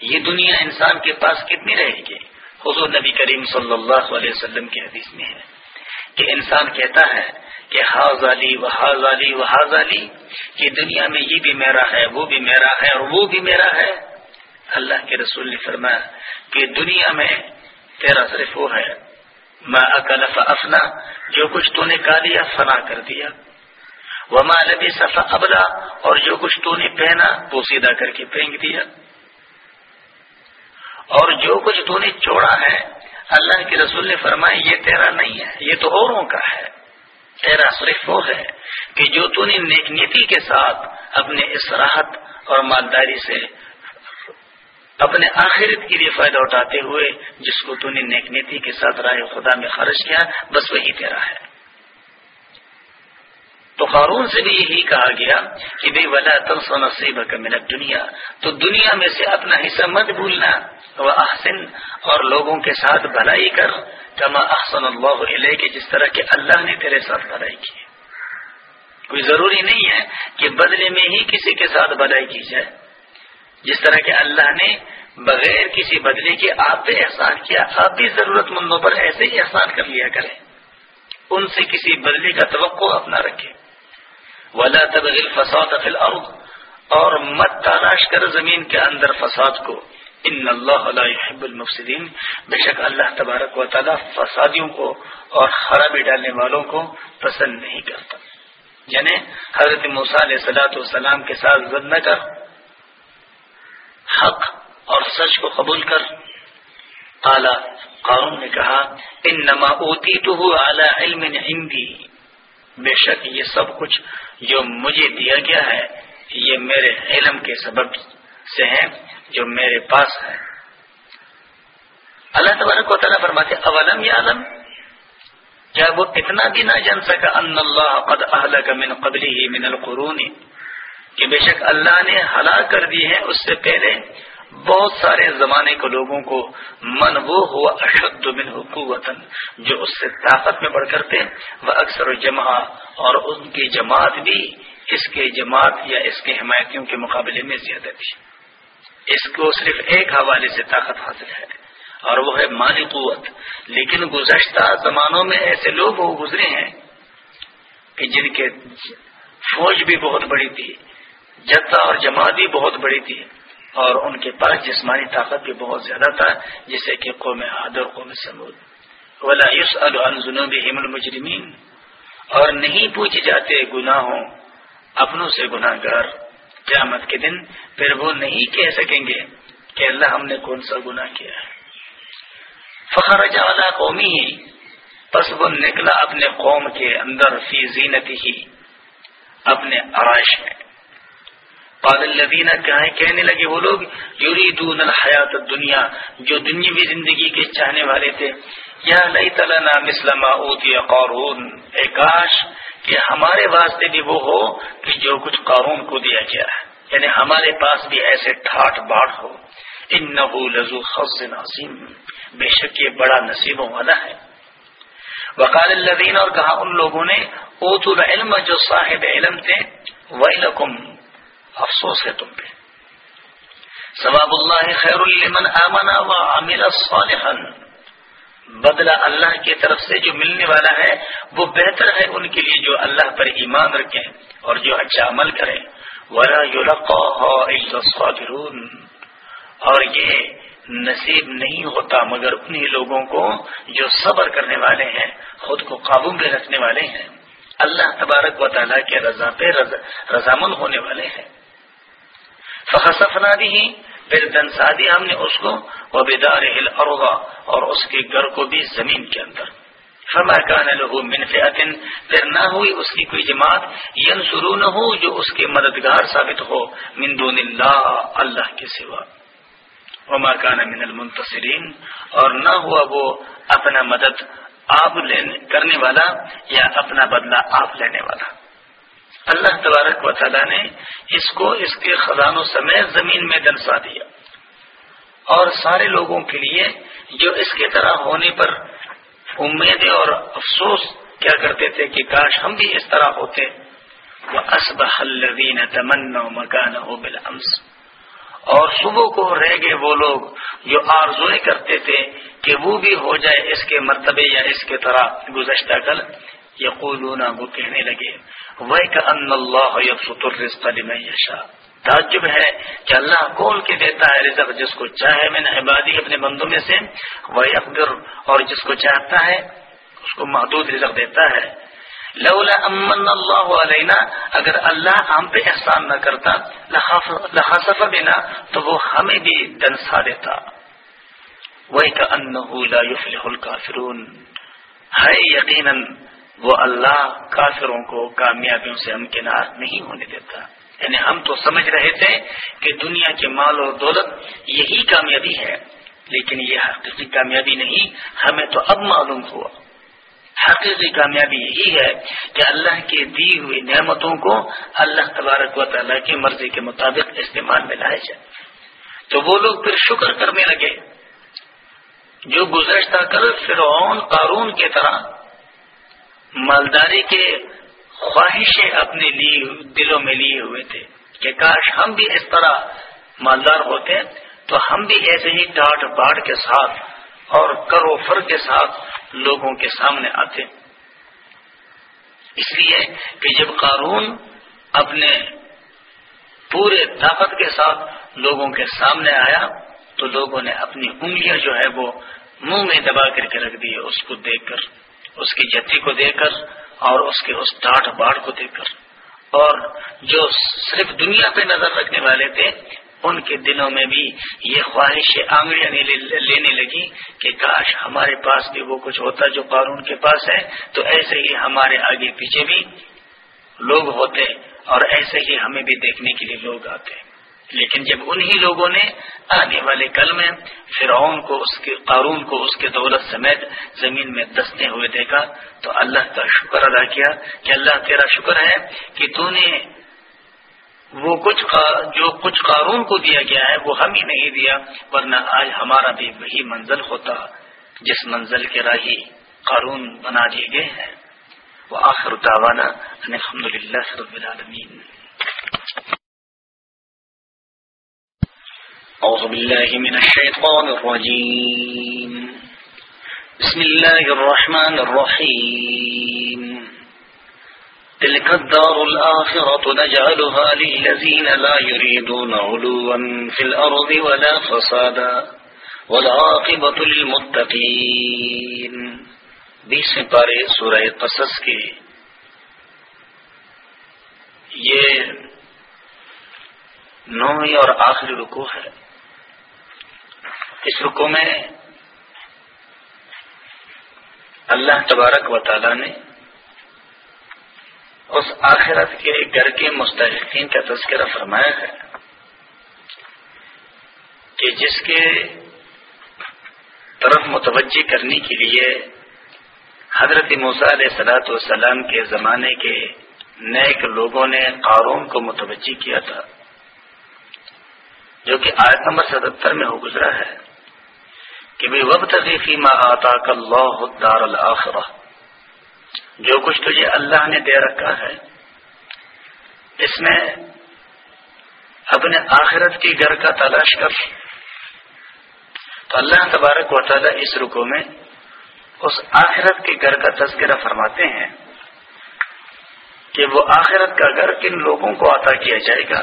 یہ دنیا انسان کے پاس کتنی رہے گی؟ حضور نبی کریم صلی اللہ علیہ وسلم کی حدیث میں ہے کہ انسان کہتا ہے کہ ہاض علی و حاض علی و حاض علی کہ دنیا میں یہ بھی میرا ہے، وہ بھی میرا ہے اور وہ بھی میرا ہے۔ اللہ کے رسول نے فرمایا کہ دنیا میں تیرا صرف وہ ہے۔ میں اکلف افنا، جو کچھ تو نے کا لیا، فنا کر دیا۔ وہ ماں لبی صفا ابلا اور جو کچھ تو نے پہنا وہ سیدھا کر کے پھینک دیا۔ اور جو کچھ تو نے چوڑا ہے، اللہ کے رسول نے فرمایا، یہ تیرا نہیں ہے، یہ تو اوروں کا ہے۔ تیرا صرف وہ ہے کہ جو تو نے نیک نیتی کے ساتھ اپنے اس راحت اور مالداری سے اپنے آخرت کے لیے فائدہ اٹھاتے ہوئے، جس کو تو نے نیک نیتی کے ساتھ رائے خدا میں خرچ کیا، بس وہی تیرا ہے۔ تو قارون سے بھی یہی کہا گیا کہ بے ولا تنس نصیب کا منت دنیا تو دنیا میں سے اپنا حصہ مت بھولنا وہ احسن اور لوگوں کے ساتھ بھلائی کر کما احسن اللہ علیہ کے جس طرح کہ اللہ نے تیرے ساتھ بھلائی کی۔ کوئی ضروری نہیں ہے کہ بدلے میں ہی کسی کے ساتھ بھلائی کی جائے۔ جس طرح کہ اللہ نے بغیر کسی بدلے کے آپ پہ احسان کیا، آپ بھی ضرورت مندوں پر ایسے ہی احسان کر لیا کریں۔ ان سے کسی بدلے کا توقع اپنا رکھے ولا تبغل فساد فی الارض اور مت تلاش کر زمین کے اندر فساد کو۔ ان اللہ لا يحب المفسدین بے شک اللہ تبارک و تعالی فسادیوں کو اور خرابی ڈالنے والوں کو پسند نہیں کرتا۔ یعنی حضرت علیہ صلاحت والسلام کے ساتھ زد نہ کر۔ حق اور سچ کو قبول کر۔ اعلی قارون نے کہا ان نما اوتی تو علم ہندی بے شک یہ سب کچھ جو مجھے دیا گیا ہے، یہ میرے علم کے سبب سے ہے جو میرے پاس ہے۔ اللہ تبارک و تعالیٰ فرماتے اولم یا علم کیا وہ اتنا بھی نہ جان سکا، ان اللہ قد اہلک من قبلی من القرون کہ بے شک اللہ نے ہلاک کر دی ہے اس سے پہلے بہت سارے زمانے کو لوگوں کو من وہ ہوا اشد من حکوت جو اس سے طاقت میں بڑھ کر تھے۔ وہ اکثر جمع اور ان کی جماعت بھی اس کے جماعت یا اس کے حمایتیوں کے مقابلے میں زیادہ تھی۔ اس کو صرف ایک حوالے سے طاقت حاصل ہے، اور وہ ہے مالی قوت۔ لیکن گزشتہ زمانوں میں ایسے لوگ وہ گزرے ہیں کہ جن کے فوج بھی بہت بڑی تھی، جتہ اور جماعت بھی بہت بڑی تھی۔ اور ان کے پاس جسمانی طاقت بھی بہت زیادہ تھا جسے کہ قوم عاد اور قوم سمود ولا یوس الم المجرمین اور نہیں پوچھ جاتے گناہوں، اپنوں سے گناہ گار قیامت کے دن پھر وہ نہیں کہہ سکیں گے کہ اللہ ہم نے کون سا گناہ کیا ہے۔ فخر جالا قومی ہی پس وہ نکلا اپنے قوم کے اندر فی زینتی ہی اپنے آرائش میں۔ الدینہ کہیں کہنے لگے وہ لوگ یوری دون الحیات دنیا جو دنیاوی زندگی کے چاہنے والے تھے۔ یا لئی تلنا مسلم قارون۔ اے کاش کہ ہمارے واسطے بھی وہ ہو کہ جو کچھ قارون کو دیا گیا ہے۔ یعنی ہمارے پاس بھی ایسے ٹھاٹ باٹ ہو۔ ان لزو خز ناظم بے شک یہ بڑا نصیبوں والا ہے۔ وقال الدین اور کہا ان لوگوں نے اوت العلم جو صاحب علم تھے وہ افسوس ہے تم پہ۔ ثواب اللہ خیر المن آمنا و عامر صالحا۔ بدلہ اللہ کی طرف سے جو ملنے والا ہے، وہ بہتر ہے ان کے لیے جو اللہ پر ایمان رکھیں اور جو اچھا عمل کریں۔ ورا یورقرون اور یہ نصیب نہیں ہوتا مگر انہی لوگوں کو جو صبر کرنے والے ہیں، خود کو قابو میں رکھنے والے ہیں۔ اللہ تبارک و تعالیٰ کے رضا پہ رضامند ہونے والے ہیں۔ فخصفنا بھی پھر دنسا دیا ہم نے اس کو وہ بیدار ہل اور اس کے گھر کو بھی زمین کے اندر۔ فرما کان لہو منفعتن پھر نہ ہوئی اس کی کوئی جماعت ین نہ ہو جو اس کے مددگار ثابت ہو من دون اللہ اللہ کے سوا۔ وما کان من المنتصرین اور نہ ہوا وہ اپنا مدد آپ کرنے والا یا اپنا بدلہ آپ لینے والا۔ اللہ تبارک و تعالیٰ نے اس کو اس کے خزانوں سمیت زمین میں دنسا دیا۔ اور سارے لوگوں کے لیے جو اس کے طرح ہونے پر امیدیں اور افسوس کیا کرتے تھے کہ کاش ہم بھی اس طرح ہوتے۔ وہ اسب حلین تمن مکان ہو اور صبح کو رہ گئے وہ لوگ جو آرزویں کرتے تھے کہ وہ بھی ہو جائے اس کے مرتبے یا اس کے طرح گزشتہ کل۔ یقولون وہ کہنے لگے وہ کہ ان اللہ یشا تعجب ہے کہ اللہ کول کے دیتا ہے رزق جس کو چاہے میں نے عبادی اپنے بندوں میں سے۔ وہ اقدر اور جس کو چاہتا ہے، اس کو محدود رزق دیتا ہے۔ لولا امن اللہ علینا اگر اللہ ہم پہ احسان نہ کرتا لحاصف بنا، تو وہ ہمیں بھی دنسا دیتا۔ وہی کا ان کا فرون ہے یقیناً وہ اللہ کافروں کو کامیابیوں سے امکنار نہیں ہونے دیتا۔ یعنی ہم تو سمجھ رہے تھے کہ دنیا کے مال اور دولت یہی کامیابی ہے، لیکن یہ حقیقی کامیابی نہیں، ہمیں تو اب معلوم ہوا۔ حقیقی کامیابی یہی ہے کہ اللہ کے دی ہوئی نعمتوں کو اللہ تبارک و تعالیٰ کی مرضی کے مطابق استعمال میں لائے جائے۔ تو وہ لوگ پھر شکر کرنے لگے۔ جو گزشتہ کل فرعون قارون کی طرح مالداری کے خواہشیں اپنے لیے دلوں میں لیے ہوئے تھے کہ کاش ہم بھی اس طرح مالدار ہوتے تو ہم بھی ایسے ہی ڈاٹ باٹ کے ساتھ اور کرو فر کے ساتھ لوگوں کے سامنے آتے۔ اس لیے کہ جب قارون اپنے پورے طاقت کے ساتھ لوگوں کے سامنے آیا تو لوگوں نے اپنی انگلیاں جو ہے وہ منہ میں دبا کر کے رکھ دی اس کو دیکھ کر۔ اس کی جتی کو دیکھ کر اور اس کے اس ڈاٹ باٹ کو دیکھ کر۔ اور جو صرف دنیا پہ نظر رکھنے والے تھے، ان کے دلوں میں بھی یہ خواہش آنگڑیاں لینے لگی کہ کاش ہمارے پاس بھی وہ کچھ ہوتا جو قانون کے پاس ہے۔ تو ایسے ہی ہمارے آگے پیچھے بھی لوگ ہوتے اور ایسے ہی ہمیں بھی دیکھنے کے لیے لوگ آتے۔ لیکن جب انہی لوگوں نے آنے والے کل میں فرعون کو اس کے، قارون کو اس کے دولت سمیت زمین میں دستے ہوئے دیکھا، تو اللہ کا شکر ادا کیا کہ اللہ تیرا شکر ہے کہ تو نے وہ کچھ جو کچھ قارون کو دیا گیا ہے، وہ ہم ہی نہیں دیا، ورنہ آج ہمارا بھی وہی منزل ہوتا، جس منزل کے راہی قارون بنا دیے گئے ہیں۔ وہ آخر داوانا الحمد للہ رب العالمین۔ أعوذ بالله من الشيطان الرجيم. بسم الله الرحمن الرحيم. تلك الدار الآخرة نجعلها للذين لا يريدون علوا في الأرض ولا فسادا والعاقبة للمتقين. بیس پارے سورہ قصص کے یہ نویں اور آخری رکو ہے۔ اس رکو میں اللہ تبارک و تعالی نے اس آخرت کے گھر کے مستحقین کا تذکرہ فرمایا ہے کہ جس کے طرف متوجہ کرنے کے لیے حضرت موسیٰ علیہ سلاۃ والسلام کے زمانے کے نیک لوگوں نے قارون کو متوجہ کیا تھا، جو کہ آیت نمبر ستہتر میں ہو گزرا ہے۔ کہ بھائی وب تقیفی ما آتا اللہ دار الآخرہ جو کچھ تجھے اللہ نے دے رکھا ہے، اس میں اپنے آخرت کی گھر کا تلاش کر۔ تو اللہ تبارک و تعالیٰ اس رکو میں اس آخرت کے گھر کا تذکرہ فرماتے ہیں کہ وہ آخرت کا گھر کن لوگوں کو عطا کیا جائے گا۔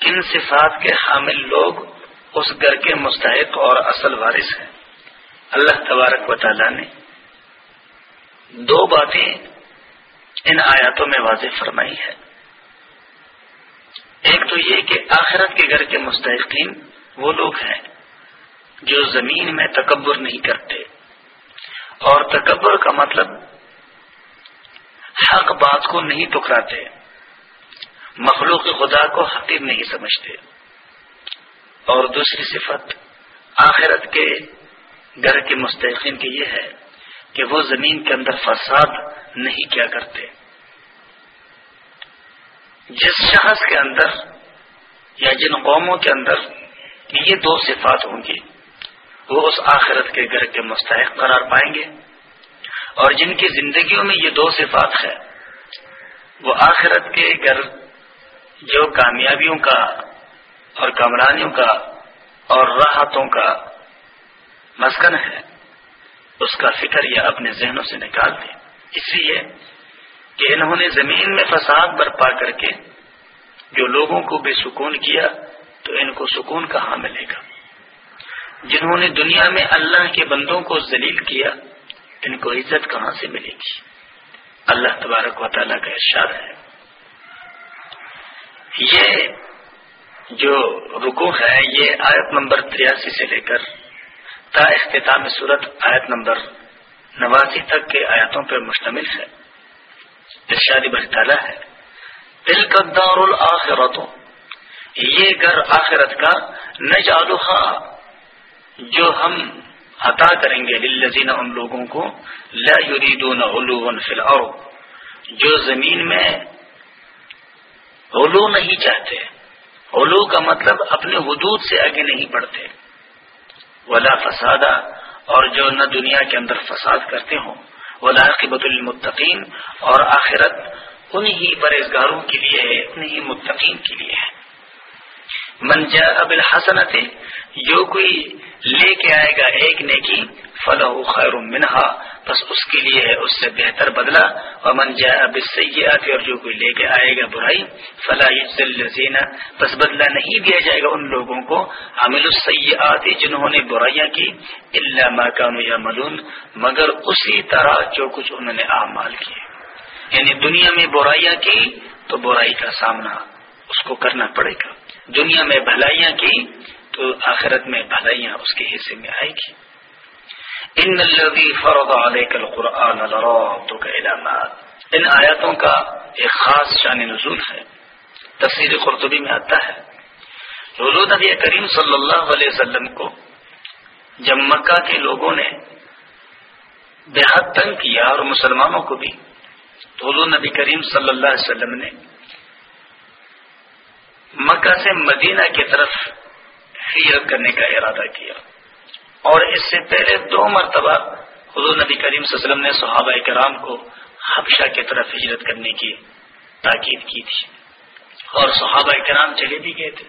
کن صفات کے حامل لوگ اس گھر کے مستحق اور اصل وارث ہیں۔ اللہ تبارک و تعالی نے دو باتیں ان آیاتوں میں واضح فرمائی ہے ایک تو یہ کہ آخرت کے گھر کے مستحقین وہ لوگ ہیں جو زمین میں تکبر نہیں کرتے۔ اور تکبر کا مطلب حق بات کو نہیں ٹکراتے۔ مخلوق خدا کو حقیر نہیں سمجھتے۔ اور دوسری صفت آخرت کے گھر کے مستحقین کی یہ ہے کہ وہ زمین کے اندر فساد نہیں کیا کرتے۔ جس شخص کے اندر یا جن قوموں کے اندر یہ دو صفات ہوں گی، وہ اس آخرت کے گھر کے مستحق قرار پائیں گے اور جن کی زندگیوں میں یہ دو صفات ہے وہ آخرت کے گھر جو کامیابیوں کا اور کامرانیوں کا اور راحتوں کا مسکن ہے، اس کا فکر یا اپنے ذہنوں سے نکال دیں۔ اس لیے کہ انہوں نے زمین میں فساد برپا کر کے جو لوگوں کو بے سکون کیا، تو ان کو سکون کہاں ملے گا؟ جنہوں نے دنیا میں اللہ کے بندوں کو ذلیل کیا، ان کو عزت کہاں سے ملے گی؟ اللہ تبارک و تعالیٰ کا ارشاد ہے۔ یہ جو رکو ہے، یہ آیت نمبر تریاسی سے لے کر تا اختتام صورت آیت نمبر نواسی تک کے آیاتوں پر مشتمل ہے۔ ارشاد برطالہ ہے۔ دل کا دار الآخرتوں یہ گھر آخرت کا نجالوخا جو ہم عطا کریں گے۔ للذین، ان لوگوں کو۔ لا یریدون علوا فی الارض۔ جو زمین میں علو نہیں چاہتے۔ علو کا مطلب اپنے حدود سے آگے نہیں بڑھتے۔ ولا فسادہ اور جو نہ دنیا کے اندر فساد کرتے ہوں۔ ولا قبت المتقین اور آخرت انہی پرہیزگاروں کے لیے ہے، انہی متقین کے لیے ہے۔ من جا اب الحسنت جو کوئی لے کے آئے گا ایک نیکی فلاح خیر منہا، بس اس کے لیے ہے اس سے بہتر بدلا اور من جا اب سیاحت اور جو کوئی لے کے آئے گا برائی فلاح بس بدلا نہیں دیا جائے گا ان لوگوں کو۔ عامل السیاحت جنہوں نے برائیاں کی اللہ مکان یا ملون مگر اسی طرح جو کچھ انہوں نے اعمال کیے۔ یعنی دنیا میں برائیاں کی، تو برائی کا سامنا اس کو کرنا پڑے گا۔ دنیا میں بھلائیاں کی تو آخرت میں بھلائیاں اس کے حصے میں آئے گی۔ ان الذي فرض عليك القرآن لرادك الى ان آیاتوں کا ایک خاص شان نزول ہے۔ تفسیر قرطبی میں آتا ہے۔ حضور نبی کریم صلی اللہ علیہ وسلم کو جب مکہ کے لوگوں نے بے حد تنگ کیا اور مسلمانوں کو بھی، تو حضور نبی کریم صلی اللہ علیہ وسلم نے مکہ سے مدینہ کی طرف ہجرت کرنے کا ارادہ کیا۔ اور اس سے پہلے دو مرتبہ حضور نبی کریم صلی اللہ علیہ وسلم نے صحابہ کرام کو حبشہ کی طرف ہجرت کرنے کی تاکید کی تھی اور صحابہ کرام چلے بھی گئے تھے۔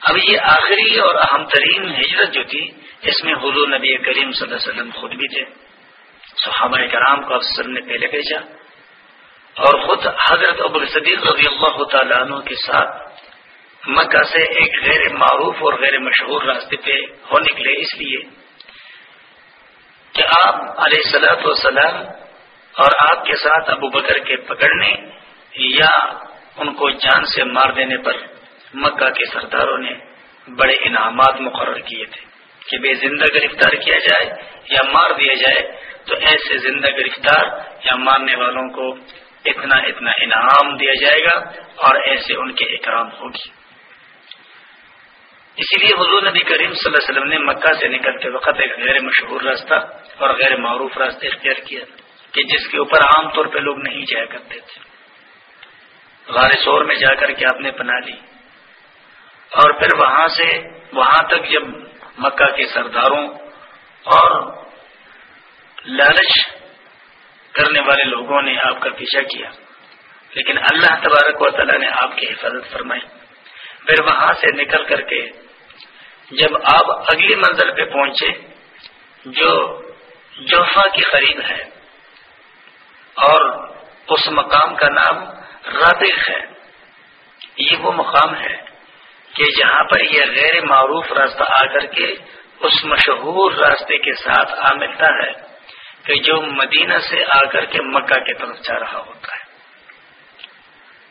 اب یہ آخری اور اہم ترین ہجرت جو تھی، اس میں حضور نبی کریم صلی اللہ علیہ وسلم خود بھی تھے۔ صحابہ کرام کو افسر نے پہلے بھیجا۔ اور خود حضرت ابو صدیق رضی اللہ تعالیٰ عنہ کے ساتھ مکہ سے ایک غیر معروف اور غیر مشہور راستے پہ ہو نکلے۔ اس لیے کہ آپ علیہ سلاۃ وسلام اور آپ کے ساتھ ابو بکر کے پکڑنے یا ان کو جان سے مار دینے پر مکہ کے سرداروں نے بڑے انعامات مقرر کیے تھے کہ بے زندہ گرفتار کیا جائے یا مار دیا جائے، تو ایسے زندہ گرفتار یا مارنے والوں کو اتنا اتنا انعام دیا جائے گا اور ایسے ان کے اکرام ہوگی۔ اسی لیے حضور نبی کریم صلی اللہ علیہ وسلم نے مکہ سے نکلتے وقت ایک غیر مشہور راستہ اور غیر معروف راستہ اختیار کیا کہ جس کے اوپر عام طور پہ لوگ نہیں جایا کرتے تھے۔ غار سور میں جا کر کے آپ نے پناہ لی۔ اور پھر وہاں سے وہاں تک جب مکہ کے سرداروں اور لالچ کرنے والے لوگوں نے آپ کا پیچھا کیا۔ لیکن اللہ تبارک و تعالیٰ نے آپ کی حفاظت فرمائی۔ پھر وہاں سے نکل کر کے جب آپ اگلی منزل پہ پہنچے، جو جوفا کی قریب ہے، اور اس مقام کا نام رابق ہے۔ یہ وہ مقام ہے کہ جہاں پر یہ غیر معروف راستہ آ کر کے اس مشہور راستے کے ساتھ آ ملتا ہے۔ کہ جو مدینہ سے آ کر کے مکہ کی طرف جا رہا ہوتا ہے۔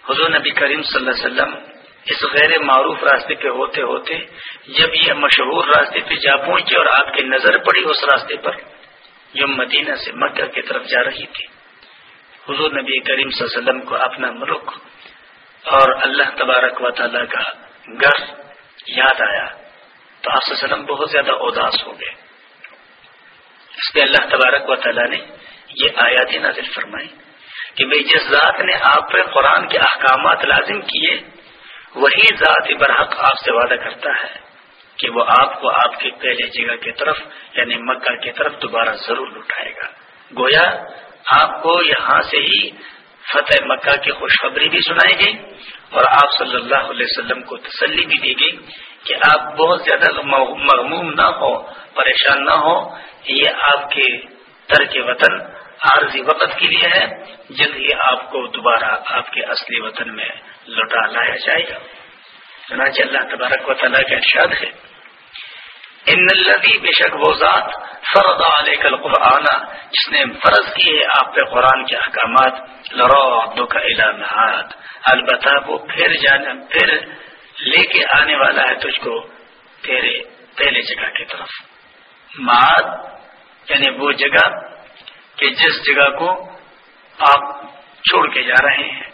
حضور نبی کریم صلی اللہ علیہ وسلم اس غیر معروف راستے پہ ہوتے ہوتے جب یہ مشہور راستے پہ جا پہنچے اور آپ کی نظر پڑی اس راستے پر، جو مدینہ سے مکہ کی طرف جا رہی تھی۔ حضور نبی کریم صلی اللہ علیہ وسلم کو اپنا ملک اور اللہ تبارک و تعالیٰ کا گھر یاد آیا تو آپ وسلم بہت زیادہ اداس ہو گئے۔ اس پہ اللہ تبارک و تعالیٰ نے یہ آیات نازل فرمائی کہ بھائی جس ذات نے آپ پر قرآن کے احکامات لازم کیے، وہی ذات برحق آپ سے وعدہ کرتا ہے کہ وہ آپ کو آپ کی پہلے جگہ کی طرف یعنی مکہ کی طرف دوبارہ ضرور لٹائے گا۔ گویا آپ کو یہاں سے ہی فتح مکہ کی خوشخبری بھی سنائی گئی اور آپ صلی اللہ علیہ وسلم کو تسلی بھی دی گئی کہ آپ بہت زیادہ مغموم نہ ہو، پریشان نہ ہو یہ آپ کے ترک وطن عارضی وقت کے لیے ہے۔ جلد ہی آپ کو دوبارہ آپ کے اصلی وطن میں لوٹا لایا جائے گا۔ چنانچہ اللہ تبارک و تعالیٰ کا ارشاد ہے۔ ان الذي بشک وہ ذات فرض علیک القرآن، جس نے فرض کی ہے آپ پہ قرآن کے احکامات لرو کا الہات البتہ وہ پھر جانا پھر لے کے آنے والا ہے تجھ کو تیرے، پہلے جگہ کی طرف۔ ماد یعنی وہ جگہ کہ جس جگہ کو آپ چھوڑ کے جا رہے ہیں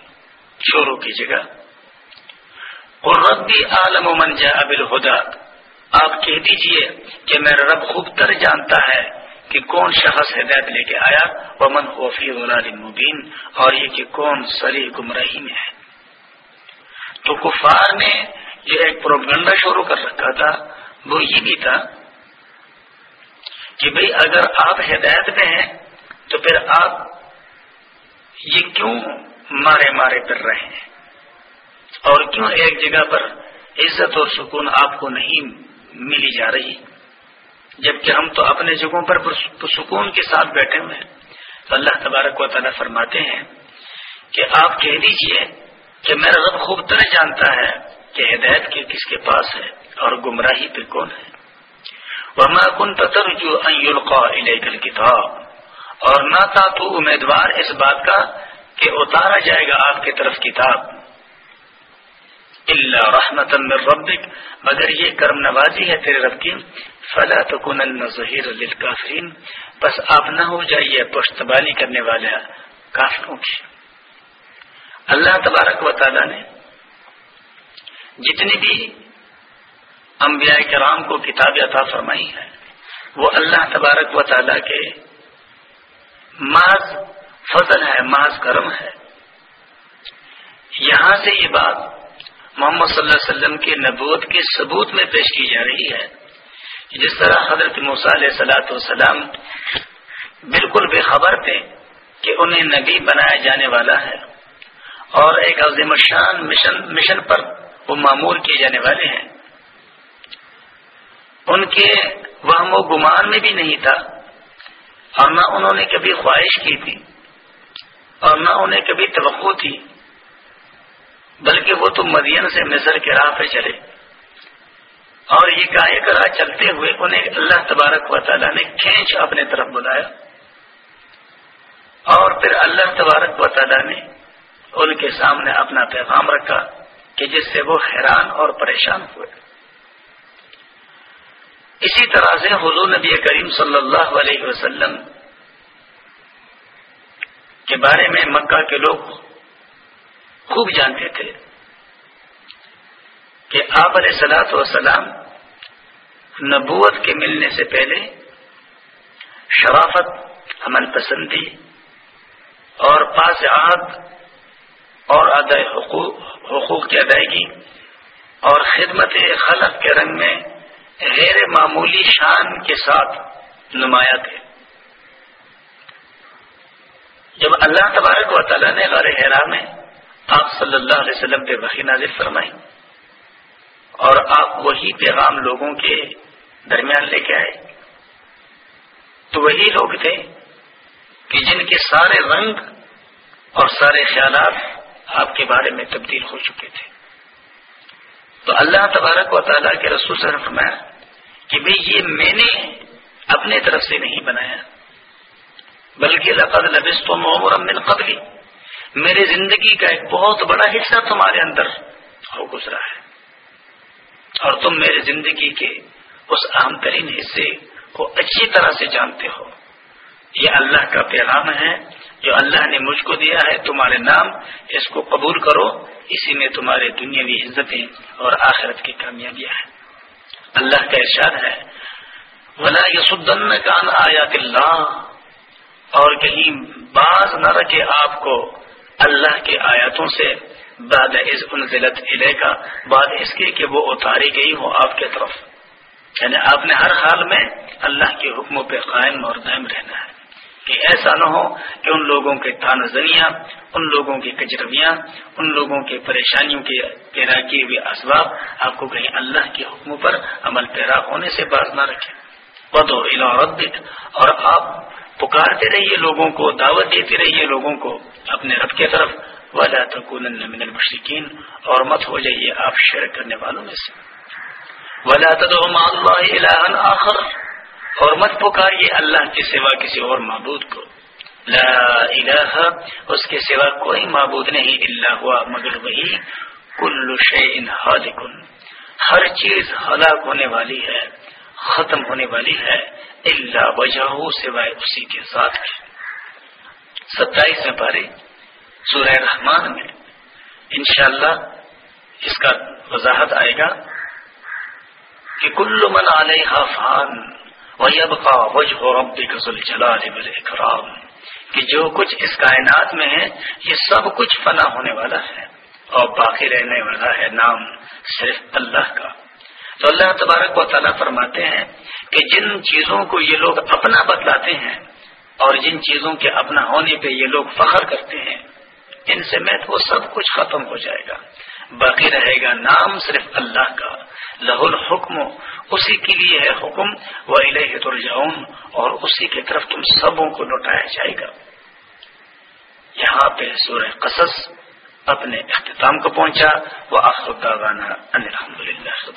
شوروں کی جگہ۔ اور ربی عالم من جا ابل آپ کہہ دیجیے کہ میرا رب خوب تر جانتا ہے کہ کون شخص ہدایت لے کے آیا وہ من وفی مبین اور یہ کہ کون سری گمراہی میں ہے۔ تو کفار نے جو ایک پروگنڈا شروع کر رکھا تھا، وہ یہ بھی تھا کہ بھئی اگر آپ ہدایت میں ہیں تو پھر آپ یہ کیوں مارے مارے پھر رہے ہیں؟ اور کیوں ایک جگہ پر عزت اور سکون آپ کو نہیں ملی جا رہی؟ جبکہ ہم تو اپنے جگہوں پر سکون کے ساتھ بیٹھے ہوئے ہیں۔ تو اللہ تبارک و تعالیٰ فرماتے ہیں کہ آپ کہہ دیجیے کہ میرا رب خوب طرح جانتا ہے کہ ہدایت کے کس کے پاس ہے اور گمراہی پہ کون ہے؟ وما کن ترجو ان کتاب اور نہ تھا تو امیدوار اس بات کا کہ اتارا جائے گا آپ کی طرف کتاب۔ اللہ رحمت من ربک مگر یہ کرم نوازی ہے تیرے رب کی۔ فلا ظہیر للکافرین۔ بس آپ نہ ہو جائیے پشتبانی کرنے والے کافروں کی۔ اللہ تبارک و تعالی نے جتنی بھی انبیاء کرام کو کتاب عطا فرمائی ہے۔ وہ اللہ تبارک و تعالی کے ماض فضل ہے ماض کرم ہے۔ یہاں سے یہ بات محمد صلی اللہ علیہ وسلم کے نبوت کے ثبوت میں پیش کی جا رہی ہے جس طرح حضرت علیہ سلاۃ والسلام بالکل بے خبر تھے کہ انہیں نبی بنایا جانے والا ہے اور ایک عظیم شان مشن مشن پر وہ معمول کیے جانے والے ہیں۔ ان کے وہم و گمان میں بھی نہیں تھا اور نہ انہوں نے کبھی خواہش کی تھی اور نہ انہیں کبھی توقع تھی، بلکہ وہ تو مدین سے مصر کے راہ پہ چلے۔ اور یہ گائے کرا چلتے ہوئے انہیں اللہ تبارک و تعالیٰ نے کھینچ اپنے طرف بلایا۔ اور پھر اللہ تبارک و تعالیٰ نے ان کے سامنے اپنا پیغام رکھا کہ جس سے وہ حیران اور پریشان ہوئے۔ اسی طرح سے حضور نبی کریم صلی اللہ علیہ وسلم کے بارے میں مکہ کے لوگ خوب جانتے تھے کہ آپ علیہ سلاۃ وسلام نبوت کے ملنے سے پہلے شرافت امن پسندی اور پاس عاد اور ادائے حقوق حقوق کی ادائیگی اور خدمت خلق کے رنگ میں غیر معمولی شان کے ساتھ نمایاں تھے۔ جب اللہ تبارک و تعالیٰ نے غیر حیرا میں آپ صلی اللہ علیہ وسلم پہ وحی نازل فرمائی اور آپ وہی پیغام لوگوں کے درمیان لے کے آئے، تو وہی لوگ تھے کہ جن کے سارے رنگ اور سارے خیالات آپ کے بارے میں تبدیل ہو چکے تھے۔ تو اللہ تبارک و تعالیٰ کے رسول سے فرمایا کہ بھئی یہ میں نے اپنے طرف سے نہیں بنایا، بلکہ لقد لبستم عمرا من قبلی۔ میرے زندگی کا ایک بہت بڑا حصہ تمہارے اندر ہو گزرا ہے۔ اور تم میرے زندگی کے اس اہم ترین حصے کو اچھی طرح سے جانتے ہو۔ یہ اللہ کا پیغام ہے، جو اللہ نے مجھ کو دیا ہے، تمہارے نام اس کو قبول کرو۔ اسی میں تمہارے دنیاوی عزتیں اور آخرت کی کامیابیاں ہیں۔ اللہ کا ارشاد ہے۔ ولا یسدن کان آیات اللہ اور کہیں باز نہ رکھے آپ کو اللہ کے آیاتوں سے۔ بعد از انزلت علیہ کا بعد اس کے کہ وہ اتاری گئی ہو آپ کے طرف۔ یعنی آپ نے ہر حال میں اللہ کے حکموں پہ قائم اور دائم رہنا ہے۔ کہ ایسا نہ ہو کہ ان لوگوں کے تانزنیاں ان لوگوں کی کجرویاں، ان لوگوں کے پریشانیوں کے پیرا کیے ہوئے اسباب آپ کو کہیں اللہ کے حکموں پر عمل پیرا ہونے سے باز نہ رکھے بدو ربک اور آپ پکارتے رہیے لوگوں کو، دعوت دیتے رہیے لوگوں کو اپنے رب کی طرف۔ ولا تکون من المشرقین اور مت ہو جائیے آپ شرک کرنے والوں میں سے۔ ولا اللہ آخر۔ اور مت پکاریے اللہ کے سوا کسی اور معبود کو۔ لا الہ، اس کے سوا کوئی معبود نہیں اللہ ہوا، مگر وہی کل شعین ہر چیز ہلاک ہونے والی ہے، ختم ہونے والی ہے اللہ وجہ سوائے اسی کے ساتھ۔ ستائیس میں پارے سورہ رحمان میں انشاءاللہ اس کا وضاحت آئے گا کہ کل من علیہ فان۔ ویبقا وجہ ربک ذل جلال والاکرام کہ جو کچھ اس کائنات میں ہے، یہ سب کچھ فنا ہونے والا ہے اور باقی رہنے والا ہے نام صرف اللہ کا۔ تو اللہ تبارک و تعالیٰ فرماتے ہیں کہ جن چیزوں کو یہ لوگ اپنا بتلاتے ہیں اور جن چیزوں کے اپنا ہونے پہ یہ لوگ فخر کرتے ہیں ان سے میں وہ سب کچھ ختم ہو جائے گا۔ باقی رہے گا نام صرف اللہ کا۔ لہ الحکم، اسی کے لیے ہے حکم۔ وہ الہ ترجعون، اور اسی کی طرف تم سبوں کو لوٹایا جائے گا۔ یہاں پہ سورہ قصص اپنے اختتام کو پہنچا۔ وہ الحمد للہ